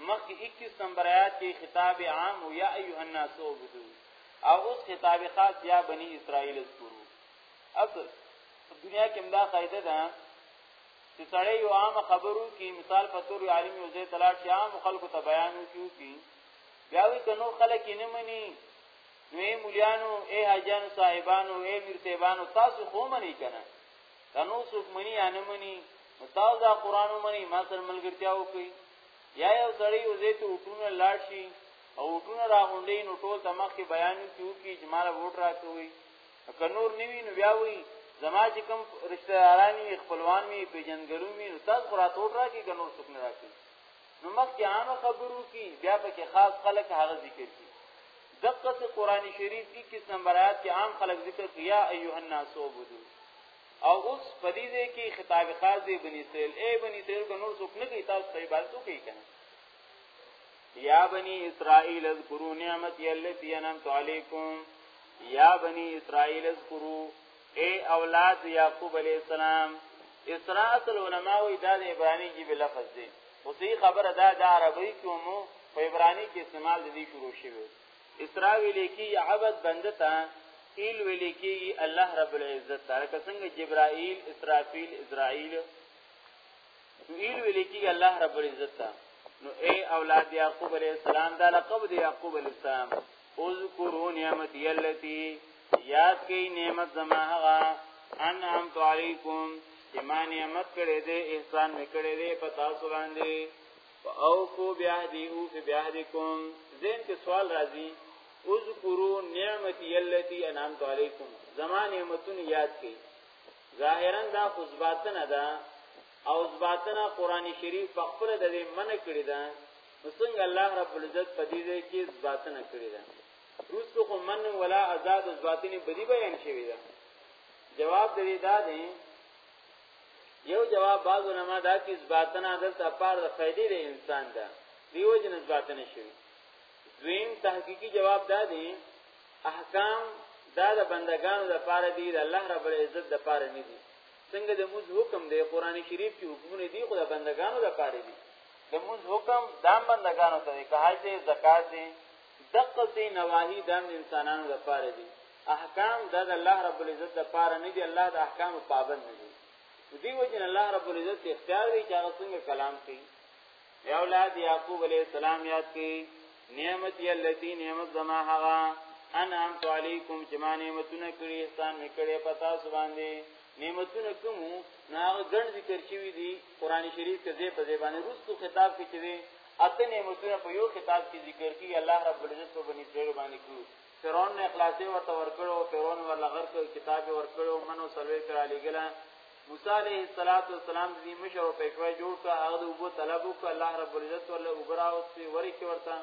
مخکې 21 نمبر آیات کې خطاب عام او یا ایها الناس عبدو او اوس خطاب خاص یا بنی اسرائیل اذکروا اصل دنیا کې مدا قاعده ده چې سړی یو عام خبرو کې مثال په تور عالم یو ځای تلاش یا عام خلکو ته بیان وکیو کی بیا وی کنو خلک یې نه مني نوې مليانو اے حاجانو صاحبانو اے مرتبانو تاسو خو منی کنه کنو څوک منی یا نه منی تاسو دا قران منی ما سره ملګرتیا وکي یا یو سړی یو ځای ته وټونه لاړ شي او وټونه راغونډې نو ټول تمخ بیان کیو کی جماله وټ راکوي که نور نیوی نو بیا وی زما چې کوم رشتہ داران وي خپلوان وي پیجنګلو وي نو تاسو را ټول راکې که نور څوک نه راکې نو مخکې عامه خبرو کې بیا پکې خاص خلک هغه ذکر کی دقه سے قران شریف 21 نمبر آیات کې عام خلک ذکر کیا ایها الناس عبدو او اوس په دې کې خطاب خاص دی بنی اسرائیل اے بنی اسرائیل کو نور څوک نه کوي تاسو ته عبادت کوي کنه یا بنی اسرائیل اذکروا نعمتی التي انعمت علیکم یا بنی اسرائیل اذکروا اے اولاد یعقوب علیہ السلام اسراءت العلماء وی دا د عبرانی جیب لفظ دی خو صحیح خبره دا د عربی کې مو په عبرانی کې استعمال د دې شروع شوی اسراء ویل کی عبد بنده تا ایل ویل کی الله رب العزت تعالی څنګه جبرائیل اسرافیل اسرائیل اسماعیل ویل کی الله رب العزت ته نو اے اولاد یعقوب علیہ السلام دا لقب دی یعقوب علیہ السلام اذکروا نعمتي التي یاد کئ نعمت زما هغه انعمت علیکم چې ما نعمت کړې دې احسان وکړې دې په تاسو باندې او کو بیا دی او فی بیا دی کوم زین کې سوال راځي اذکرو نعمتي التي انعمت علیکم زمان نعمتون یاد کړئ ظاهرا دا خصباتنه ده او ځباتنه قران شریف په خپل د دې من کړی ده نو څنګه الله رب العزت په دې ځای کې ځباتنه کړی ده روسو خو من ولا آزاد ځباتنه بدی بیان شوی ده جواب دې دا دی یو جواب بعض علما دا چې ځباتنه دلته پاره د فائدې د انسان ده دیو جن ځباتنه شوی دویم تحقیقی جواب دا دی احکام دا د بندگانو لپاره دي د الله رب العزت لپاره نه دي څنګه د موز حکم دی قران شریف کې حکمونه دي خو د بندگانو لپاره دي د موز حکم د بندگانو ته دی که حج دی زکات دی دقه سي نواهی د انسانانو لپاره دي احکام د الله رب العزت لپاره نه دي الله د احکام پابند نه دي دی وجه الله رب العزت اختیار دی چې هغه څنګه کلام کوي یا اولاد یعقوب علیہ السلام یاد کی نعمت یلتی نعمت زما هغه انعمت علیکم چې ما نعمتونه کړی احسان میکړی پتا سو باندې نعمتونه کوم نو هغه ګڼ ذکر شوی دی قران شریف کې زی په زی باندې روستو خطاب کې چې دی اته نعمتونه په یو خطاب کې ذکر کی الله رب العزت په بنی اسرائیل باندې کړو فرعون نه اخلاصې ورته ورکړو فرعون ورلغر کړ کتاب ورکړو منو سلوي کړه لګلا موسی علیه السلام د دې مشر او پښوی جوړ کړ هغه د وګو طلب وکړ الله رب العزت ورله وګراوستي ورکی ورته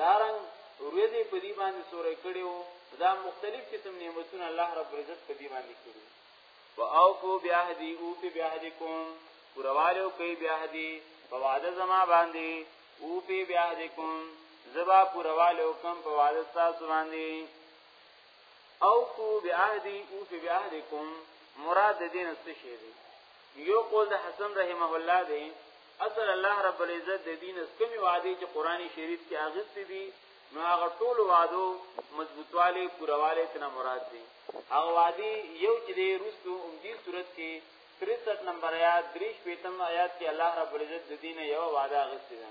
دارنګ ورېدې په دې باندې سورې کړي وو دا مختلف قسم نعمتونه الله رب العزت په دې باندې کړي واوفو بیاهدی او فی بیاهدکم پروالو کوي بیاهدی په وعده زما باندې او فی بیاهدکم زبا پروالو کم په وعده تاسو باندې او فو بعهدی او فی بعهدکم مراد د دین څه شی دی یو قول د حسن رحمه الله دی اصل الله رب العزت د دین اس کمی وعده چې قرآنی شریف کې اغست دي نو هغه ټول وعدو مضبوطواله پورواله تنا مراد دي هغه وعده یو چې د رسو اوم دي صورت کې 63 نمبر آیات 3 پیتم آیات کې الله رب العزت د دین یو وعده اغست دي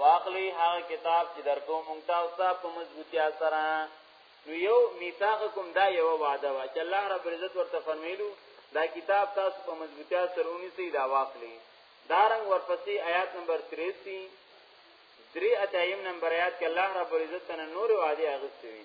واخلی هغه کتاب چې درکو مونږ تاسو ته په مضبوطیا سره نو یو میثاقکم دا یو وعده وا چې الله رب عزت ورته فرمایلو دا کتاب تاسو په مضبوطیا سره ونیسئ دا واخلی دارنګ ورپسې آیات نمبر 83 درې اتایم نمبر آیات کې الله رب عزت تنه نور وعده اغستوي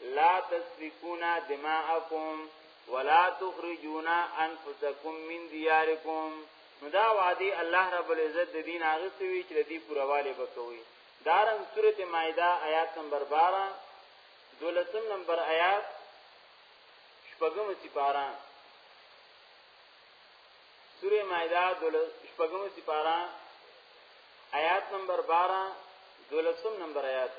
لا تسفكون دماءكم ولا تخرجون انفسكم من دياركم نو دا وعده الله رب العزت د دین هغه سوي چې د دې پرواله بکوي دارن سورته مائده آیات نمبر 12 دولسم نمبر آیات شپږم سپارا سوره مائده دولس شپږم سپارا آیات نمبر 12 دولسم نمبر آیات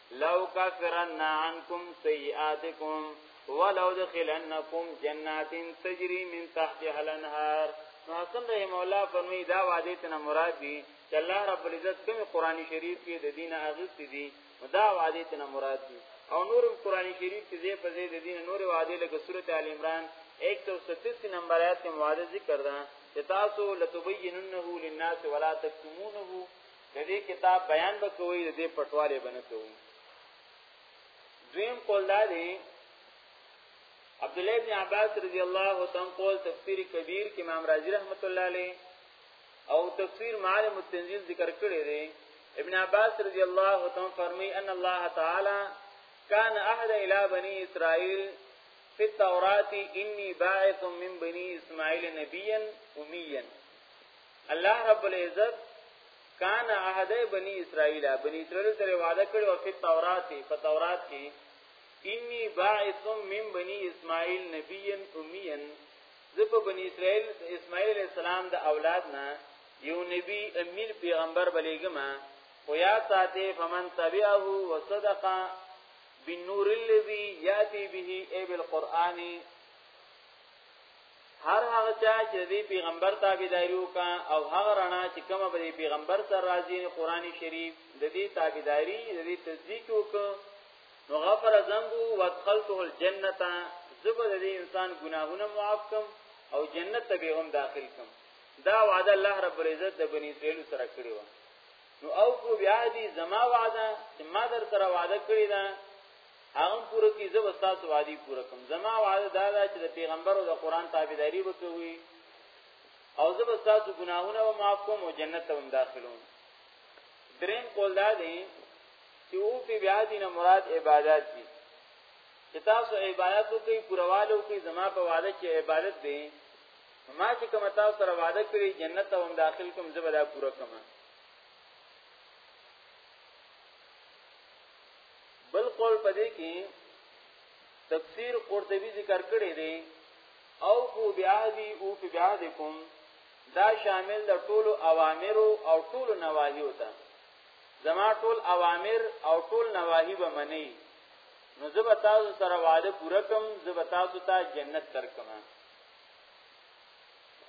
لو کفرن عنکم سیئاتکم ولو دخلنکم جنات تجری من تحتها الانهار نو حسن رحم الله فرمی دا وعده تن مراد دی چې الله رب العزت کوم قران شریف کې د دین اغست دي دا وعده تن مراد دی او نور قران شریف کې زی په زی د دین نور وعده لکه سوره ال عمران 137 نمبر آیات کې وعده ذکر ده چې تاسو لتبیننه للناس ولا تکتمونه د دې کتاب بیان به کوي د دې پټواله بنه کوي دویم قول دا دی عبد الله ابن عباس رضی الله تعالی قول تفسیر کبیر کې امام رازی رحمت الله علیه او تفسیر معالم التنزیل ذکر کړی دی ابن عباس رضی الله تعالی فرمی ان الله تعالی کان احد الی بنی اسرائیل فی التوراۃ انی باعث من بنی اسماعیل نبیا امیا الله رب العزت کان عهد بنی اسرائیل بنی اسرائیل سره وعده کړی او په تورات په تورات کې انی باعث من بنی اسماعیل نبی امیا زپ بنی اسرائیل اسماعیل علیہ السلام د اولاد نه یو نبی امیر پیغمبر بلیګما خو یا ساته فمن تبعه وصدق بالنور الذي ياتي به اي بالقران هر هغه چا چې د پیغمبر تابعداري وکا او هغه رڼا چې کومه به پیغمبر سره راځي نه قران شریف د دې تابعداري د دې تصدیق وک نو غفر ذنبو وادخلته الجنه زبر دې انسان ګناهونه معاف کم او جنت ته به هم داخل کم دا وعده الله رب العزت د بنی اسرائیل سره کړی و نو او کو بیا دې زما وعده چې ما در سره وعده کړی دا هغه پوره کی زو تاسو وادي پوره کوم زما وعده دا ده چې د پیغمبر او د قران تابعداري وکوي او زو تاسو ګناهونه و معاف کوم او جنت ته هم داخلوم دریم قول دا دی چې او په بیا دینه مراد عبادت دي چې تاسو عبادت وکړي پرواله وکړي زما په وعده چې عبادت دي ما چې کوم تاسو سره وعده کړی جنت ته هم داخل کوم زبر دا پوره کوم بل قول پدې کې تفسیر قرطبی ذکر کړی دی او فو بیاهدی او فی بیاهدکم دا شامل د ټولو اوامرو او ټولو نواهیو ته زما ټول اوامر او ټول نواهی به منی نو زه به تاسو سره وعده پوره کوم زه به تاسو ته جنت درکم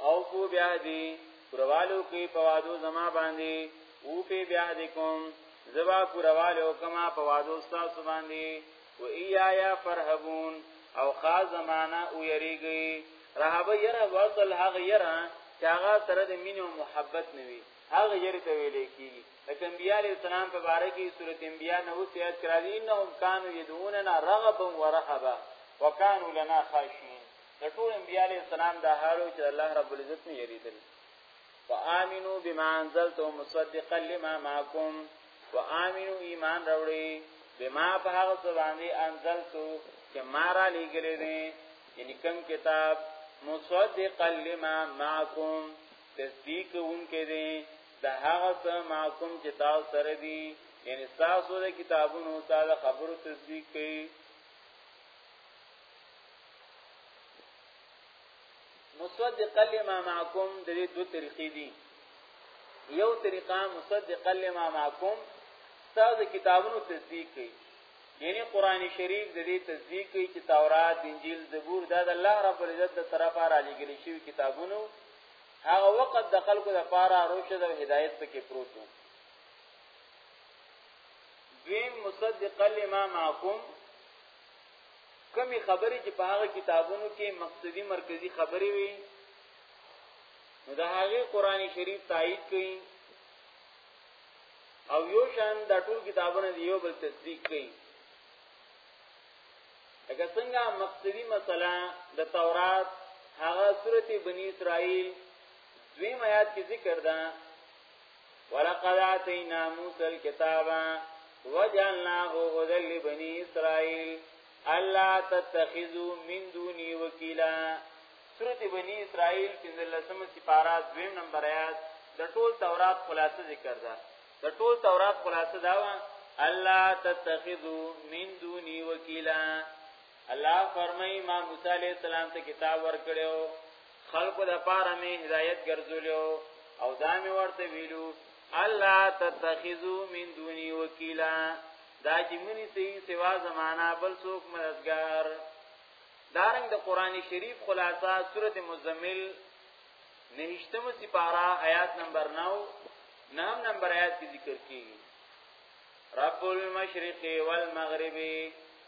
او فو بیا دی پروالو کې پوادو زما باندې او په بیا دی کوم زبا پروالو کما پوادو تاسو باندې و ایایا فرحبون او خاص زمانہ او یریږي رهب یره وصل هغه یره چې هغه سره د مين او محبت نوي هغه یری ته ویل کیږي لکه انبیاء علیہ السلام په باره کې سورۃ انبیاء نو سیات کرا دي انهم کانوا يدعوننا رغبا ورهبا وکانوا لنا خاشعين د ټول انبیاء علیه السلام دا حال و چې الله رب العزت نه یریدل فآمنو بما انزلت مصدقا لما معكم وآمنو ایمان راوړي بما په هغه څه باندې انزلت چې ما را لېږلې دي یعنی کوم کتاب مصدقا لما معكم تصدیق اونکې دي د هغه څه معكم چې تاسو سره دي یعنی تاسو د کتابونو تعالی خبرو تصدیق کوي مصدق لما معكم د دې دوه طریقې دي یو طریقه مصدق لما معكم ستاسو کتابونو تصدیق کوي یعنی قران شریف د دې تصدیق کوي چې تورات انجیل زبور دا د الله رب العزت د طرفه را لګل شوی کتابونو هغه وخت د خلکو د پاره روشد او هدایت پکې پروت وو دویم مصدق لما معكم کمی خبرې چې په هغه کتابونو کې مقصدی مرکزی خبرې وي نو د هغه قران شریف تایید کړي او یو شان د ټول کتابونو دی یو بل تصدیق کړي لکه څنګه مقصدی مسله د تورات هغه سورته بنی اسرائیل دویم آیات کې ذکر ده ولقد آتینا موسی الكتاب وجعلناه هدى لبني اسرائيل الا تتخذوا من دوني وكيلا سورۃ بنی اسرائیل 15 سپارہ 2 نمبر آیات د ټول تورات خلاصه ذکر ده د ټول تورات خلاصه دا و الله تتخذو من دوني وکیلا الله فرمای ما موسی علیہ السلام ته کتاب ورکړو خلق د پاره می هدایت ګرځولیو او دا می ورته ویلو الله تتخذو من دونی وکیلا دا چې منی سي سوا زمانہ بل څوک مددگار دارنګ د قران شریف خلاصہ سوره مزمل نهشتمه سپارا آیات نمبر 9 نام نمبر آیات کی ذکر کی رب المشرق والمغرب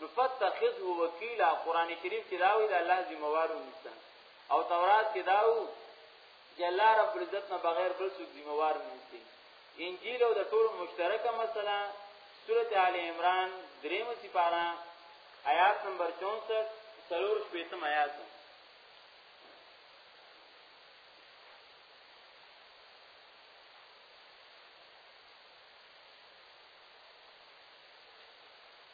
نفتخذه وکیلا قران شریف کې داوی د الله ذمہ وارو نشته او تورات کې داو چې الله رب العزت نه بغیر بل څوک ذمہ وار نشته انجیل او د ټول مشترکه مسله سورته آل عمران دریم سپارا آیات نمبر 64 سلور شپیتم آیات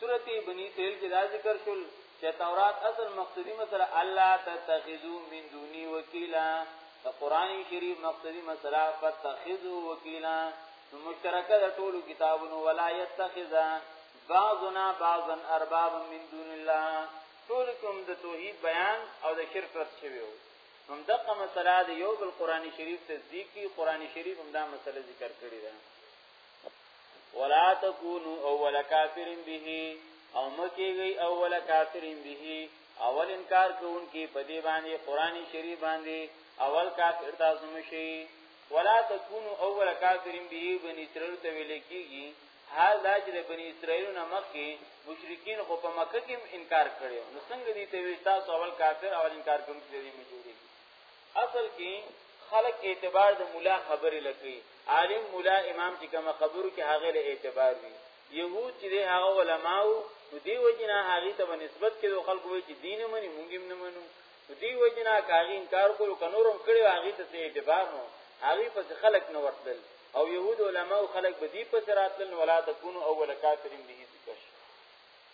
سورته بنی اسرائیل کې دا ذکر شول چې تورات اصل مقصدی مسله الله تتخذو من دوني وکیلا د قران شریف مقصدی مسله فتخذو وکیلا نو مشترکه د ټولو کتابونو ولا يتخذ بعضنا بعضا ارباب من دون الله ټول کوم د توحید بیان او د شرک رد شوی وو هم دغه مسله د یو بل قران شریف تصدیق کی قران شریف هم دا مسله ذکر کړی ده ولا تکونو اول کافرین به او مکیږي اول کافرین به اول انکار کوونکی په دی باندې قران شریف باندې اول کافر تاسو مشي ولا تکونو اول کافرین به بنی اسرائیل ته ویل کیږي حال دا چې د بنی اسرائیل نه مخکې مشرکین خو په مکه کې انکار کړو نو څنګه دي ته وی تاسو اول کافر اول انکار کوونکی دي موجودي اصل کې خلق اعتبار د مولا خبرې لکې عالم مولا امام چې کوم خبرو کې هغه له اعتبار وي يهود چې هغه علماو نو دی وجنا هغه ته په نسبت کې د خلکو وی چې دین مني مونږ هم نه منو نو دی وجنا کاغی انکار کولو کنورم کړي هغه ته څه اعتبار نو هغه پس خلق نه ورتل او يهود علماو خلق بدی پس راتل ولا تكونوا اول کافرین به ذکر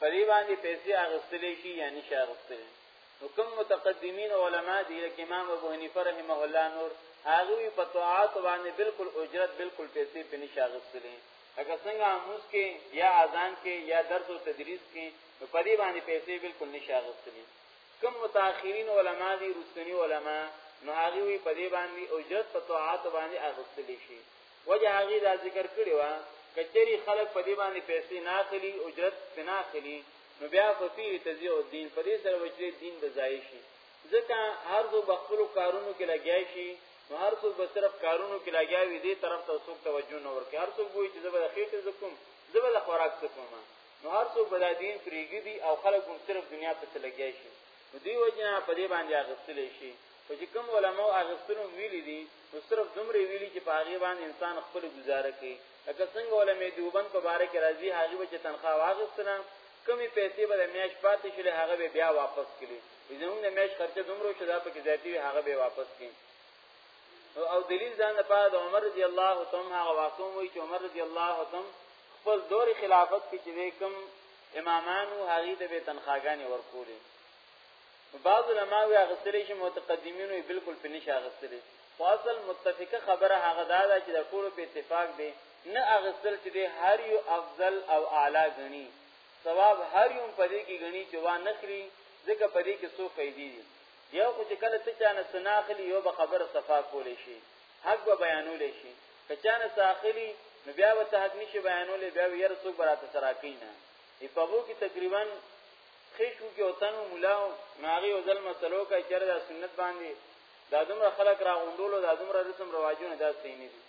په دې باندې پیسې اغستلې شي یا نشه اغستلې نو کوم متقدمین علما دي لکه امام ابو حنیفه رحمه الله نور هغه په طاعات باندې بالکل اجرت بالکل پیسې په نشه اغستلې اګه څنګه موس کې یا اذان کې یا درس او تدریس کې نو په دې باندې پیسې بالکل نشه اغستلې کوم متأخرین علما دي رسنی علما نو هغه په دې باندې اجرت په طاعات باندې اغستلې شي وجه هغه دا ذکر کړی و کچری خلک په دې باندې پیسې نه اخلي اجرت نه اخلي نو بیا ففی تزیع الدین په دې سره وجري دین د ځای شي ځکه هر څو بخپل کارونو کې لګیا شي نو هر څو به صرف کارونو کې لګیا وي دې طرف ته څوک توجه نه ورکړي هر څوک وایي چې زه به خېټه زکم زه به خوراک زکم نو هر څوک به دین پریګي دي او خلک هم صرف دنیا ته لګیا شي نو دی وجنه په دې باندې اغستل شي خو چې کوم علما او اغستنو ویلي دي نو صرف دومره ویلي چې په هغه باندې انسان خپل گزاره کوي لکه څنګه علماء دیوبند په باره کې راځي هغه به چې تنخواه واغستنه کمی پیسې به د میاش پاتې شلې هغه به بیا واپس کړي زموږ د میاش خرچه دومره شو دا په کې زیاتې وي هغه به واپس کړي او دلیل ځان د پاره د عمر رضی الله تعالی هغه واقعو وی چې عمر رضی الله تعالی خپل دور خلافت کې چې کوم امامانو هغه د به تنخواګانی ورکولې بعض علما وی اغستلی شي متقدمینو یې بالکل په نشه اغستلی خو اصل متفقه خبره هغه دا ده چې د ټولو په اتفاق دی نه اغستل چې دی هر یو افضل او اعلی غني ثواب هر یو په دې کې غني چې وا نخري ځکه په دې کې څو فائدې دي یو خو چې کله ته چانه سناخلی یو به خبره صفا کولې شي حق به بیانولې شي که چانه ساخلی نو بیا به ته حق نشي بیانولې بیا یې رسوک براته سره کینا په وو کې تقریبا خې شو کې او تنو ملاو ناغي او ځل مسلو کوي چې دا سنت باندې دا دومره خلک را غونډولو دا دومره رسم رواجونه دا صحیح نه دي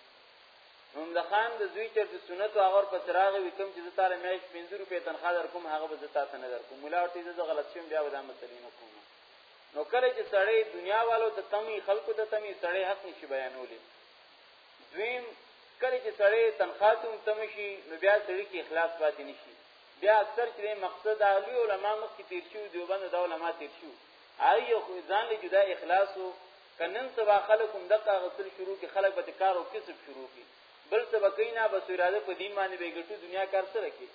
هم د خان د زوی چې د سنت او هغه په سراغ وي کوم چې زتاله میاش 50 روپے تنخواه در کوم هغه به زتا ته نه در کوم ملا ورته زه غلط شوم بیا به دا مسلې نه کوم نو کله چې سړی دنیا والو ته تمی خلکو ته تمی سړی حق نشي بیانولې دویم کله چې سړی تنخواه ته تم شي نو بیا سړی کې اخلاص پاتې نشي بیا اکثر چې مقصد د اهلی علما مخ کې تیر شو دیوبند د علما تیر شو آی یو ځان له جدا اخلاص او کنن سبا خلک هم دغه غسل شروع کې خلک به کار او کسب شروع کی بل سبا کینا بس اراده په دین باندې بیګټو دنیا کار سره کی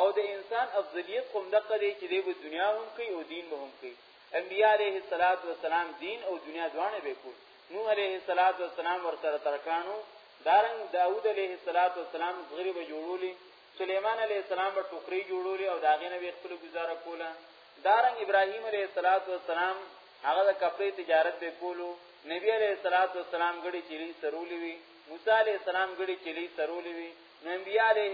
او د انسان افضلیت هم دغه دی چې د دنیا هم کوي او دین به هم کوي انبیاء علیه الصلاۃ والسلام دین او دنیا دواړه به کول نوح علیه الصلاۃ والسلام ورته ترکانو دارنګ داوود علیه الصلاۃ والسلام غریب جوړولی سليمان عليه السلام به ټوکري جوړولې او داغه نه خپل گزاره کوله دارنګ ابراهيم عليه السلام هغه د کپڑے تجارت به کولو نبی عليه السلام غړي چيلي سرولې وي موسی عليه السلام غړي چيلي سرولې وي نو انبیاء علیه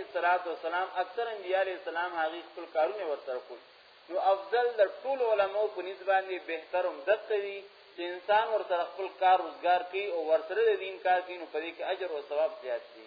السلام اکثر انبیاء علیه السلام هغه خپل کارونه ورسره کول نو افضل د ټول علماو په نسبت باندې بهترم دته وی چې انسان ورسره خپل کار روزګار کوي او ورسره د دین کار کوي نو په دې کې اجر او ثواب زیات دي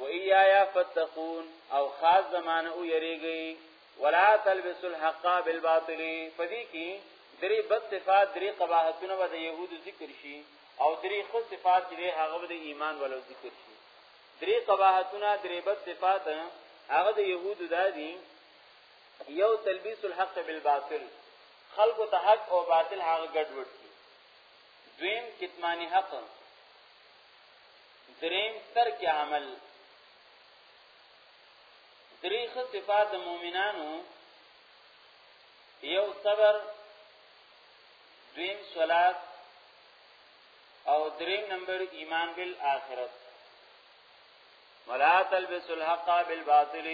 و ایایا فتقون او خاص زمانه او یریږي ولا تلبسوا الحق بالباطل پدې کې درې بد صفات درې قباحتونه به د يهودو ذکر شي او درې خو صفات چې هغه به د ایمان ولو ذکر شي درې قباحتونه درې بد صفات هغه د يهودو دادي یو تلبیس الحق بالباطل خلق ته حق او باطل هغه ګډوډ کی دویم کتمان حق دریم ترک عمل درې خو صفات د مؤمنانو یو صبر دویم صلات او دریم نمبر ایمان بالآخرت ولا تلبس الحق بالباطل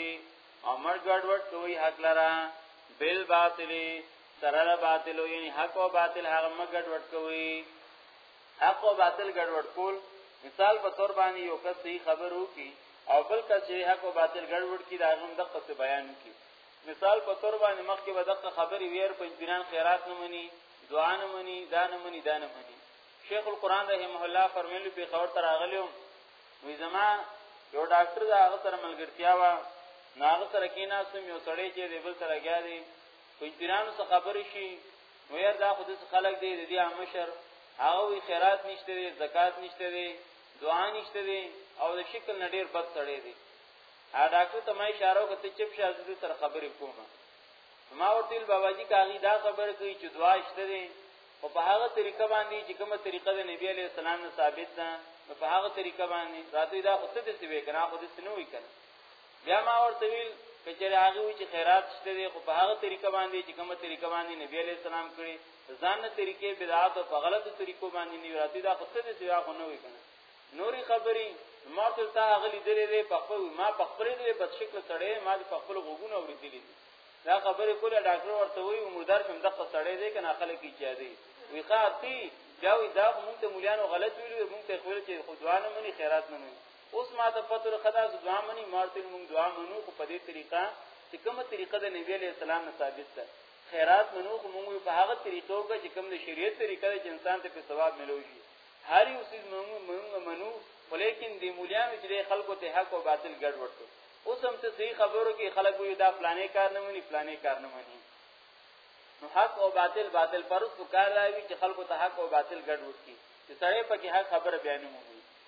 امر ګډوډ کوي حق لرا بالباطل سره باطل یعنی حق او باطل هغه مګډوډ کوي حق او باطل ګډوډ کول مثال په تور باندې یو کس صحیح خبر وکي او بل کس چې حق او باطل ګډوډ کړي دا هم دغه څه بیان وکي مثال په تور باندې مخکې به دغه خبرې ویر پنځپیران خیرات نه مني دعا نه مني دا نه مني دا نه مني شیخ القرآن رحمه الله فرمایلی په خبر تر اغلیو وی زما یو ډاکټر دا هغه سره ملګرتیا وا ناغه سره کینا سم یو سړی چې دی بل سره غیا دی پنځپیرانو څخه خبرې شي نو یار دا خود خلک دی دی مشر هغه وی خیرات نشته دی زکات نشته دی دعا نشته دی او د شکل نډیر بد سړی دی ا ډاکټر ته ما اشاره وکړه چې چپ شاز دې سره خبرې کوم ما ورته بابا جی کاغی دا خبر کوي چې دعا شته دی او په هغه طریقه باندې چې کومه طریقه د نبی علی السلام نه ثابت ده په هغه طریقه باندې راته دا خود دې سی وی کنه خود دې سنوي کنه بیا ما ورته ویل کچره هغه وی چې خیرات شته دی خو په هغه طریقه باندې چې کومه طریقه باندې نبی علی السلام کړی ځان نه طریقې بدعات او په غلطو طریقو باندې نیوراتی دا خو څه دي سوا خو نه وی کنه نوري خبري ما ته تا غلي دلې دې په خپل ما په خپل دې بد شکل سړې ما په خپل غوګونه اوریدلې دا خبرې کوله ډاکټر ورته وی عمردار کوم دغه سړې دې کنه خلک یې چا دی وی خاطی بیا وی دا مونږ ته مليانو غلط ویلو مونږ ته خپل چې خدوانه مني خیرات نه مني اوس ما ته پته لري خدا ز دعا مني مارتن مونږ دعا منو خو په دې طریقه چې کومه طریقه د نبی له سلام نه ثابت ده خیرات منو خو مونږ په هغه طریقو کې چې کوم د شریعت طریقه ده چې انسان ته په ثواب ملوي هر یو څه مونږ مونږ منو ولیکن د مولیانو چې خلکو ته حق او باطل ګډ ورته اوس هم ته صحیح خبرو کې خلک وي دا فلانه کار نه مني فلانه کار نه مني نو حق او باطل باطل پرست کار راوي چې خلکو ته حق او باطل ګډ ورکړي چې سړی پکې حق خبره بیانوي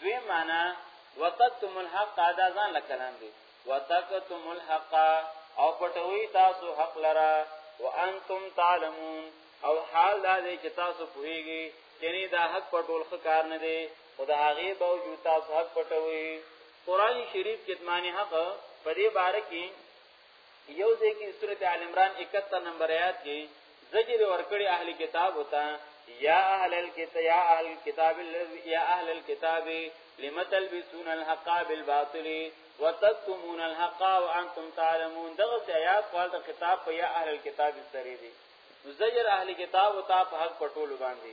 دوی معنا وتکتم الحق دا ځان له کلام دی وتکتم الحق او پټوي تاسو حق لرا وانتم تعلمون او حال دا دی چې تاسو پوهیږئ چې نه دا حق پټول ښه کار نه دی خدا هغه باوجود تاسو حق پټوي قران شریف کې دمانه حق په دې باره کې یو ځای کې سورته ال عمران 71 نمبر آیات کې زجر ورکړي اهل کتاب وتا یا اهل الكتاب یا اهل الكتاب یا اهل الكتاب لم تلبسون الحق بالباطل وتكتمون الحق وانتم تعلمون دغه آیات خپل د کتاب په یا اهل الكتاب سره دي زجر اهل کتاب وتا په حق پټول باندې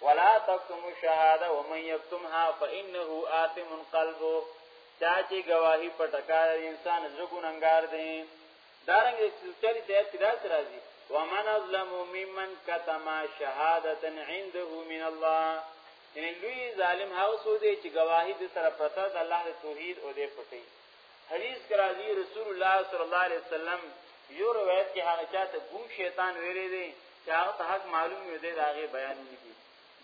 ولا تکتموا الشهاده ومن یکتمها فانه آثم قلبه چا چې گواہی پټکا انسان زړه ګنګار دی دارنګ چې چاري ته اعتراض راځي ومن ظلم ممن كتم شهاده عنده من الله ان لوی ظالم هغه سو دی چې گواہی د سره پرته د الله د توحید او د پټي حدیث کې راځي رسول الله صلی الله علیه وسلم یو روایت کې هغه چاته ګم شیطان ویلې دي چې هغه ته حق معلوم نه دی دا هغه بیان نه دي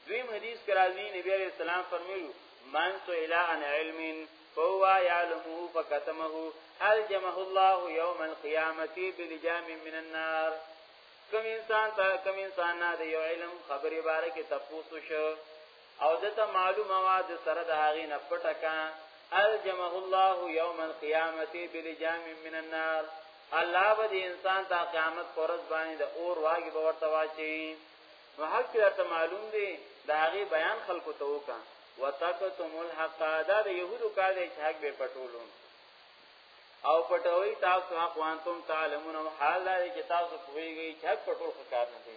دویم حدیث کې راځي نبی علیہ السلام فرمایلو من تو الی ان علم فهو يعلمه فكتمه الجمه الله يوم القيامه بلجام من النار کوم انسان ته کوم انسان نه دی یو علم خبرې باره کې تفوس شو او دته معلومه وا د سره د هغې نه پټه کا الجمه الله یوم القیامه بلجام من النار الله به دې انسان ته قیامت پرز باندې د اور واګي به ورته واچي نو حق ته معلوم دی د هغې بیان خلکو ته وکا وتکتم الحق دا د يهودو کار دی چې حق به پټولو او پټوي تاسو حق وانتم تعلمون او حال دا چې تاسو پوهیږئ چې حق پټول ښه کار نه دی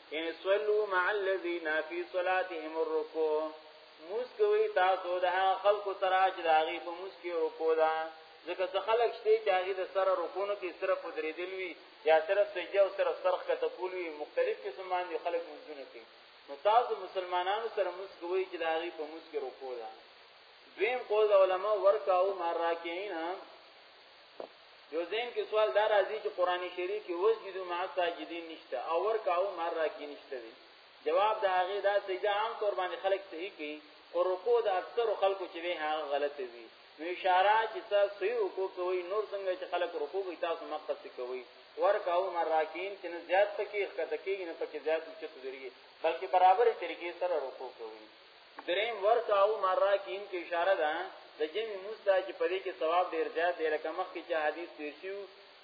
ان صلوا مع الذين في صلاتهم الركوع مسکوي تاسو د خلق سره چې داغي په مسکی رکوع ده ځکه څه خلک شته چې هغه د سره رکوونو کې صرف درېدل وي یا صرف سجده او صرف سرخ کته کول وي مختلف قسم باندې خلک منځونه کوي نو تاسو مسلمانانو سره مسکوي چې داغي په مسکی رکوع ده دویم قول علماء ورکاو مراکعين یو زین کې سوال دار راځي چې قران شریف کې وسجدو مع ساجدین نشته او ورکاو مر راکی نشته دی جواب دا هغه دا سجده عام طور باندې خلک صحیح کوي او رکوع د اکثر خلکو چې وی هغه غلط وي نو اشاره چې تاسو صحیح رکوع کوئ نور څنګه چې خلک رکوع کوي تاسو مقصد کوئ ورکاو مر راکین چې نه زیات پکې ښکته کېږي نه پکې زیات چې تدریږي بلکې برابرې طریقې سره رکوع کوي دریم ورته او مراکین کې اشاره ده د جمع موسی چې په دې کې ثواب ډیر زیات دی لکه مخکې چې حدیث تیر شو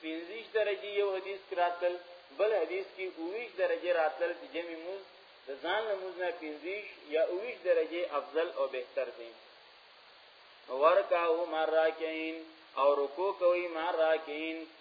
15 درجه یو حدیث کراتل بل حدیث کې 19 درجه راتل چې جمع موسی د ځان له موږ نه 15 یا 19 درجه افضل او بهتر دي ورکاو مراکین او رکوع کوي مراکین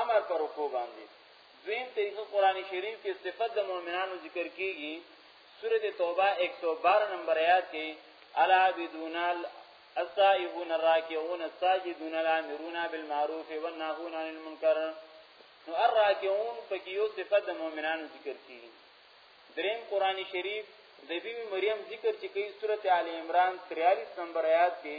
امر پر رکوع باندې دویم طریقه قران شریف کې صفت د مؤمنانو ذکر کیږي سوره توبه 112 نمبر آیات کې الا بدون السائحون الراکعون الساجدون الامرون بالمعروف والناهون عن المنکر نو الراکعون پکې یو صفت د مؤمنانو ذکر کیږي دریم قران شریف د بیبي مریم ذکر چې کوي سوره ال عمران 43 نمبر آیات کې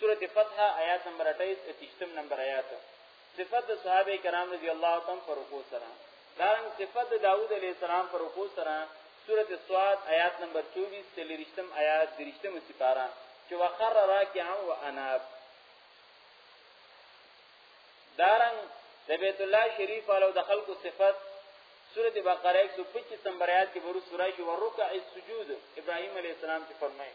سورة فتح آیات نمبر 28 اتشتم نمبر آیات صفت د صحابه کرام رضی الله تعالی پر رکوع سره دارنګ صفت د داوود علیه السلام پر رکوع سره سورۃ الصاد آیات نمبر 24 تلریشتم آیات درشتم سپارا چې وخر راکعا و اناب دارنګ د بیت الله شریف والو د خلقو صفت سورۃ بقره 125 نمبر آیات کې ورو سورای شو ورکع السجود ابراهیم علیه السلام چې فرمایي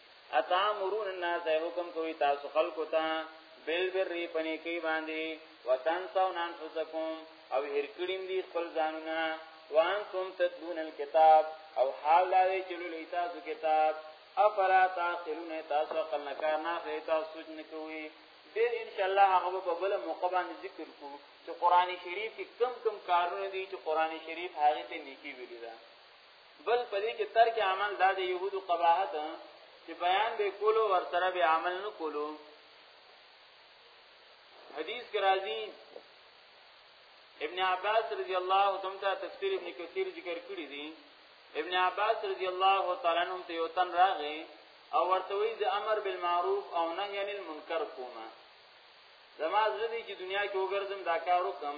اتامرون الناس حکم کوي تاسو خلکو ته بل بر ری پنی کوي باندې وطن سو نان فسکم او هر کړیم دي خپل ځانونه وانتم تدون الكتاب او حال دا وی چې لولې تاسو کتاب افلا تعقلون تاسو عقل نه کار نه اخلي تاسو سوچ نه کوي به ان شاء الله هغه په بل موقع باندې ذکر کو چې قران شریف کې کم کم کارونه دي چې قران شریف هغه ته نیکی ویلي ده بل په دې کې ترک عمل دا د يهودو قباحت چې بیان به کولو ور سره به عمل نه کولو حدیث کې راځي ابن عباس رضی الله عنه ته تفسیر ابن کثیر ذکر کړی دی ابن عباس رضی الله تعالی عنہ ته یو تن راغی او ورته وی د امر بالمعروف او نهی عن المنکر کومه زما زړه دی چې دنیا کې وګرځم دا کار وکم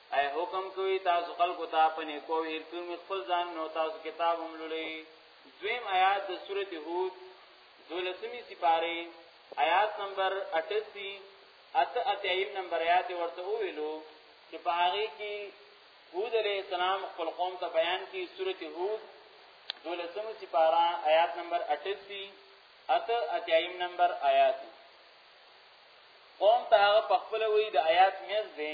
اي حکم کوي تاسو خلکو ته په نیکو هیر کوم خپل ځان نو تاسو کتاب هم لولئ دویم آیات د سورته هود دولسمی سپاره آیات نمبر 88 اته اتیم نمبر آیات ورته ویلو چې په هغه کې هود علیہ السلام خپل قوم ته بیان کی سورته هود دولسمی سپاره آیات نمبر 88 اته اتیم نمبر آیات قوم ته هغه په خپل وی د آیات میز دی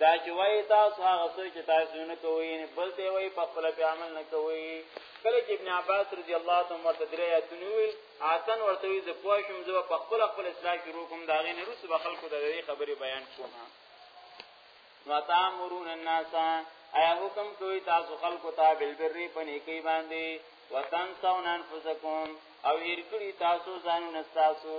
دا چې وای تاسو هغه څه چې تاسو نه کوئ نه بل دی وای په خپل په عمل نه کوئ کله چې ابن عباس رضی الله تعالی عنہ تدری اتنی وی آتن ورته وی ز پوه شم زه په خپل خپل اصلاح شروع کوم دا غي نه روس به خلکو د دې خبرې بیان کوم وتامرون الناس ایا حکم کوي تاسو خلکو ته بالبر په نیکی باندې وتنسون انفسکم او هیر کړی تاسو ځان نستاسو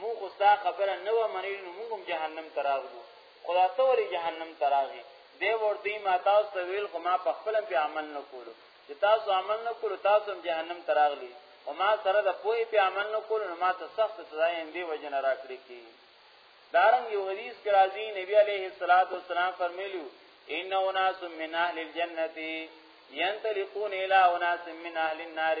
مو خو ستا خبره نه و منلی نو موږ هم جهنم ته راغلو خدا ته ولې جهنم ته راغی دی ورته ما تاسو ته ویل خو ما په خپل په عمل نه کولو چې تاسو عمل نه کولو تاسو هم جهنم ته راغلی او ما سره د پوهې په عمل نه کولو نو ما ته سخت سزا یې دی وجنه راکړي کی دارنګ یو حدیث کې راځي نبی علیه الصلاۃ والسلام فرمایلیو ان اناس من اهل الجنه ينطلقون الى اناس من اهل النار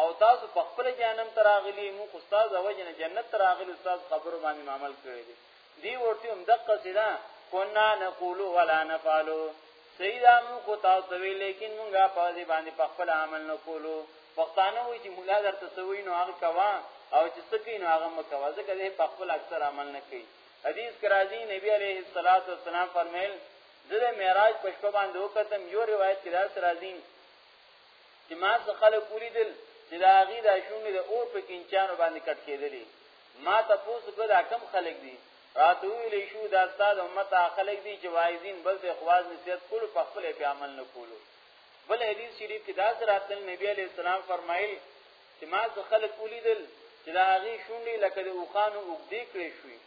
او تاسو په خپل جهنم ته راغلي مو خو تاسو د وجنه جنت ته راغلي تاسو خبرو باندې عمل کړی دی دی ورته هم دقه سیدا کنا نقول ولا نفعل سیدا مو خو تاسو وی لیکن مونږه په دې باندې په خپل عمل نه کولو پښتانه وی چې مولا درته سوي نو هغه کوا او چې سکین هغه مکوا ځکه دې په خپل اکثر عمل نه کوي حدیث کرازی نبی علیه الصلاۃ والسلام فرمایل زه د معراج په شپه باندې وکتم یو روایت کې دا سرازین چې ما څه خلک ولیدل چې دا غي دا شونډې د اور په کینچانو باندې کټ کېدلې ما تاسو کو دا کم خلک دي راته ویلې شو دا ستاد امت خلک دي چې وایزین بل ته خواز نصیحت کول په خپل په عمل نه کولو بل حدیث شریف کې دا سره تل نبی علی السلام فرمایل چې ما څه خلک ولیدل چې دا غي شونډې لکه د اوخانو وګدې کړې شوې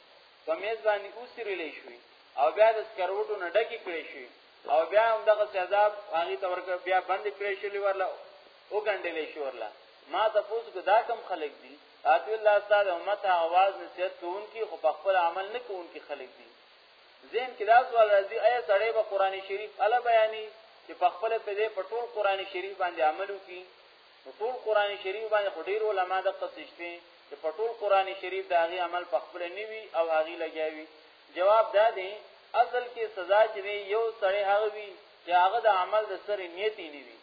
په میز باندې اوسرلې شوې او بیا د سکروټو نه ډکې کړې شوې او بیا هم دغه عذاب هغه تور کې بیا بند کړی شلی ورلا او ګنډلې شو ورلا ما ته پوس دا کم خلق دي اته الله تعالی امت आवाज نصیحت کوونکی خو په خپل عمل نه کوونکی خلق دي زین کې دا سوال راځي ایا سړی به قران شریف الا بیانې چې په خپل په دې په ټول قران شریف باندې عمل وکړي ټول قران شریف باندې خډیر علما د قصشتي چې په ټول قران شریف دا غي عمل په خپل نیوي او هغه لګیاوي جواب دا دی اصل کې سزا چې یو سړی هغه وي چې هغه د عمل د سره نیت یې نیوي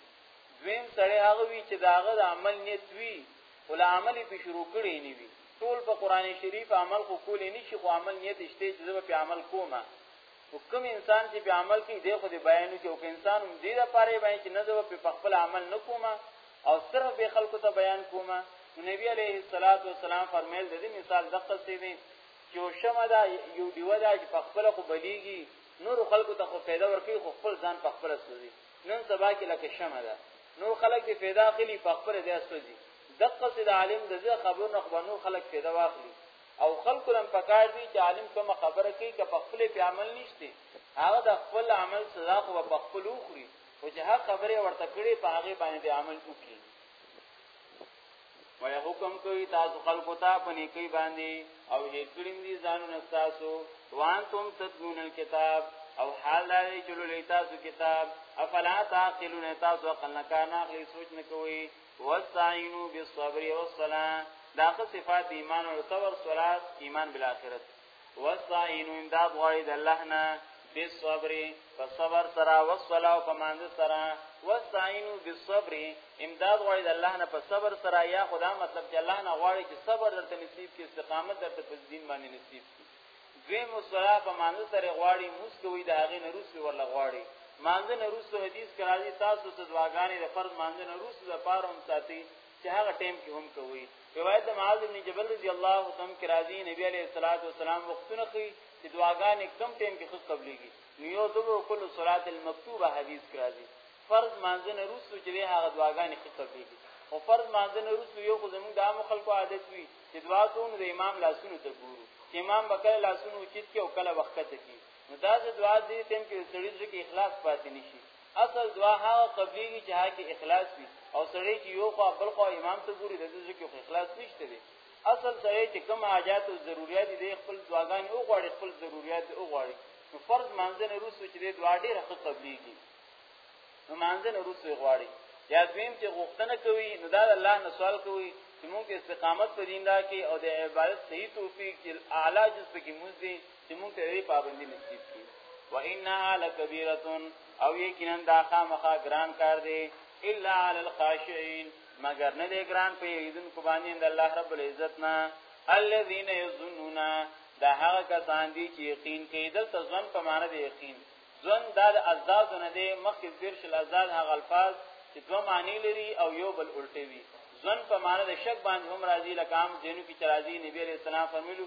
دویم سړی هغه وي چې دا هغه د عمل نیت وي ول عمل په شروع کړي نیوي ټول په قران شریف عمل خو کول نه شي خو عمل نیت شته چې زه په عمل کومه حکم انسان چې په عمل کې دی خو د بیانو کې او انسان هم دې لپاره باندې چې نه زه په خپل عمل نه کومه او صرف به خلکو ته بیان کومه نبی علیه الصلاۃ والسلام فرمایل د دې مثال دقه سي دی یو شمه دا یو دیو دا چې په خپل خو بلیږي نور خلکو ته خو پیدا ورکړي خو خپل ځان په خپل سوزي نن سبا کې لکه شمه ده نور خلک دې پیدا خلی په خپل دې سوزي دقه سید عالم د زه خبر نه خو نور خلک پیدا واخلي او خلکو لم پکار دي چې عالم کوم خبره کوي که په خپل په عمل نشته هغه د خپل عمل سزا خو په خپل وخوري او چې هغه خبره ورته کړي په هغه باندې عمل وکړي وای حکم کوي تاسو خلکو ته په نیکی باندې او هیر کړی دي ځانونه تاسو وان تم تدلون الكتاب او حال دا دی چې لولې تاسو کتاب افلا تعقلون تاسو عقل نه کار نه اخلي سوچ نه کوي واستعینوا بالصبر والصلاه دا صفات ایمان او تور صلات ایمان بالاخره واستعینوا امداد غواړي د الله نه بالصبر فصبر سرا والصلاه فمانذ سرا واستعینوا بالصبر امداد غواړي د الله نه په صبر سرا یا خدا مطلب چې الله نه غواړي چې صبر درته نصیب کې استقامت درته په دین باندې نصیب کې دوی مصلا په مانځ سره غواړي مسکوي د هغه نروس ورله غواړي مانځ نروس حدیث کرا دي تاسو ته دعاګانې د فرض مانځ نروس د پاره هم ساتي چې هغه ټیم کې هم کوي روایت معاذ بن جبل رضی الله عنه کې راځي نبی عليه الصلاه والسلام وختونه کوي چې دعاګانې کم ټیم کې خود قبليږي نو یو دغه کل صلات المکتوبه حدیث راځي فرض مانځنه روسو چې هغه دعاګانې خود قبليږي او فرض مانځنه روسو یو خو زموږ د عام خلکو عادت وي چې دعا کوو د امام لاسونو ته ګورو چې امام بکله لاسونو چیت کې او کله وخت ته کې نو دا چې دعا دې ټیم کې سړي ځکه اخلاص پاتې نشي اصل دعا هغه قبليږي چې هغه کې اخلاص وي او سړی چې یو خو بل خو امام ته ګوري د دې کې اخلاص نشته دی اصل سړی چې کوم حاجات او ضرورت دي خپل دعاګانې او غواړي خپل ضرورت او غواړي نو فرض مانځنه روسو چې د دعا ډیره ښه قبليږي نو مانځنه روسو غواړي یا دویم چې غوښتنه کوي نو دا الله نه سوال کوي چې موږ استقامت په دین راکې او د عبادت صحیح توفیق چې اعلی جز پکې موږ دي چې موږ ته دې پابندي نصیب کړي وانها لکبیره او یقینا دا خامخا ګران کار دی الا علی الخاشعين مگر نه دی ګران په یذن کو باندې د الله رب العزت نه الذين يظنون دا هغه کسان دي چې یقین کوي دلته ځن په معنی دی یقین ځن دا د ازداد نه دی مخکې ذکر شل ازداد هغه الفاظ چې دوه معنی لري او یو بل الټوي ځن په معنی د شک باندې هم راځي لکه عام دینو کې چې راځي نبی عليه السلام فرمایلو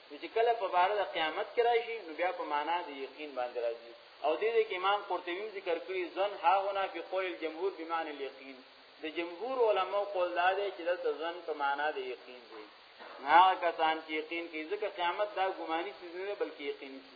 نو چې کله په بار د قیامت کې راشي نو بیا په معنا د یقین باندې راځي او دې دې کې امام قرطبي ذکر کړی ځن ها هنا په قول جمهور بمان الیقین د جمهور علماو قول دا دی چې د ځن په معنا د یقین دی هغه کسان چې یقین کوي ځکه قیامت دا ګماني څه نه بلکې یقیني څه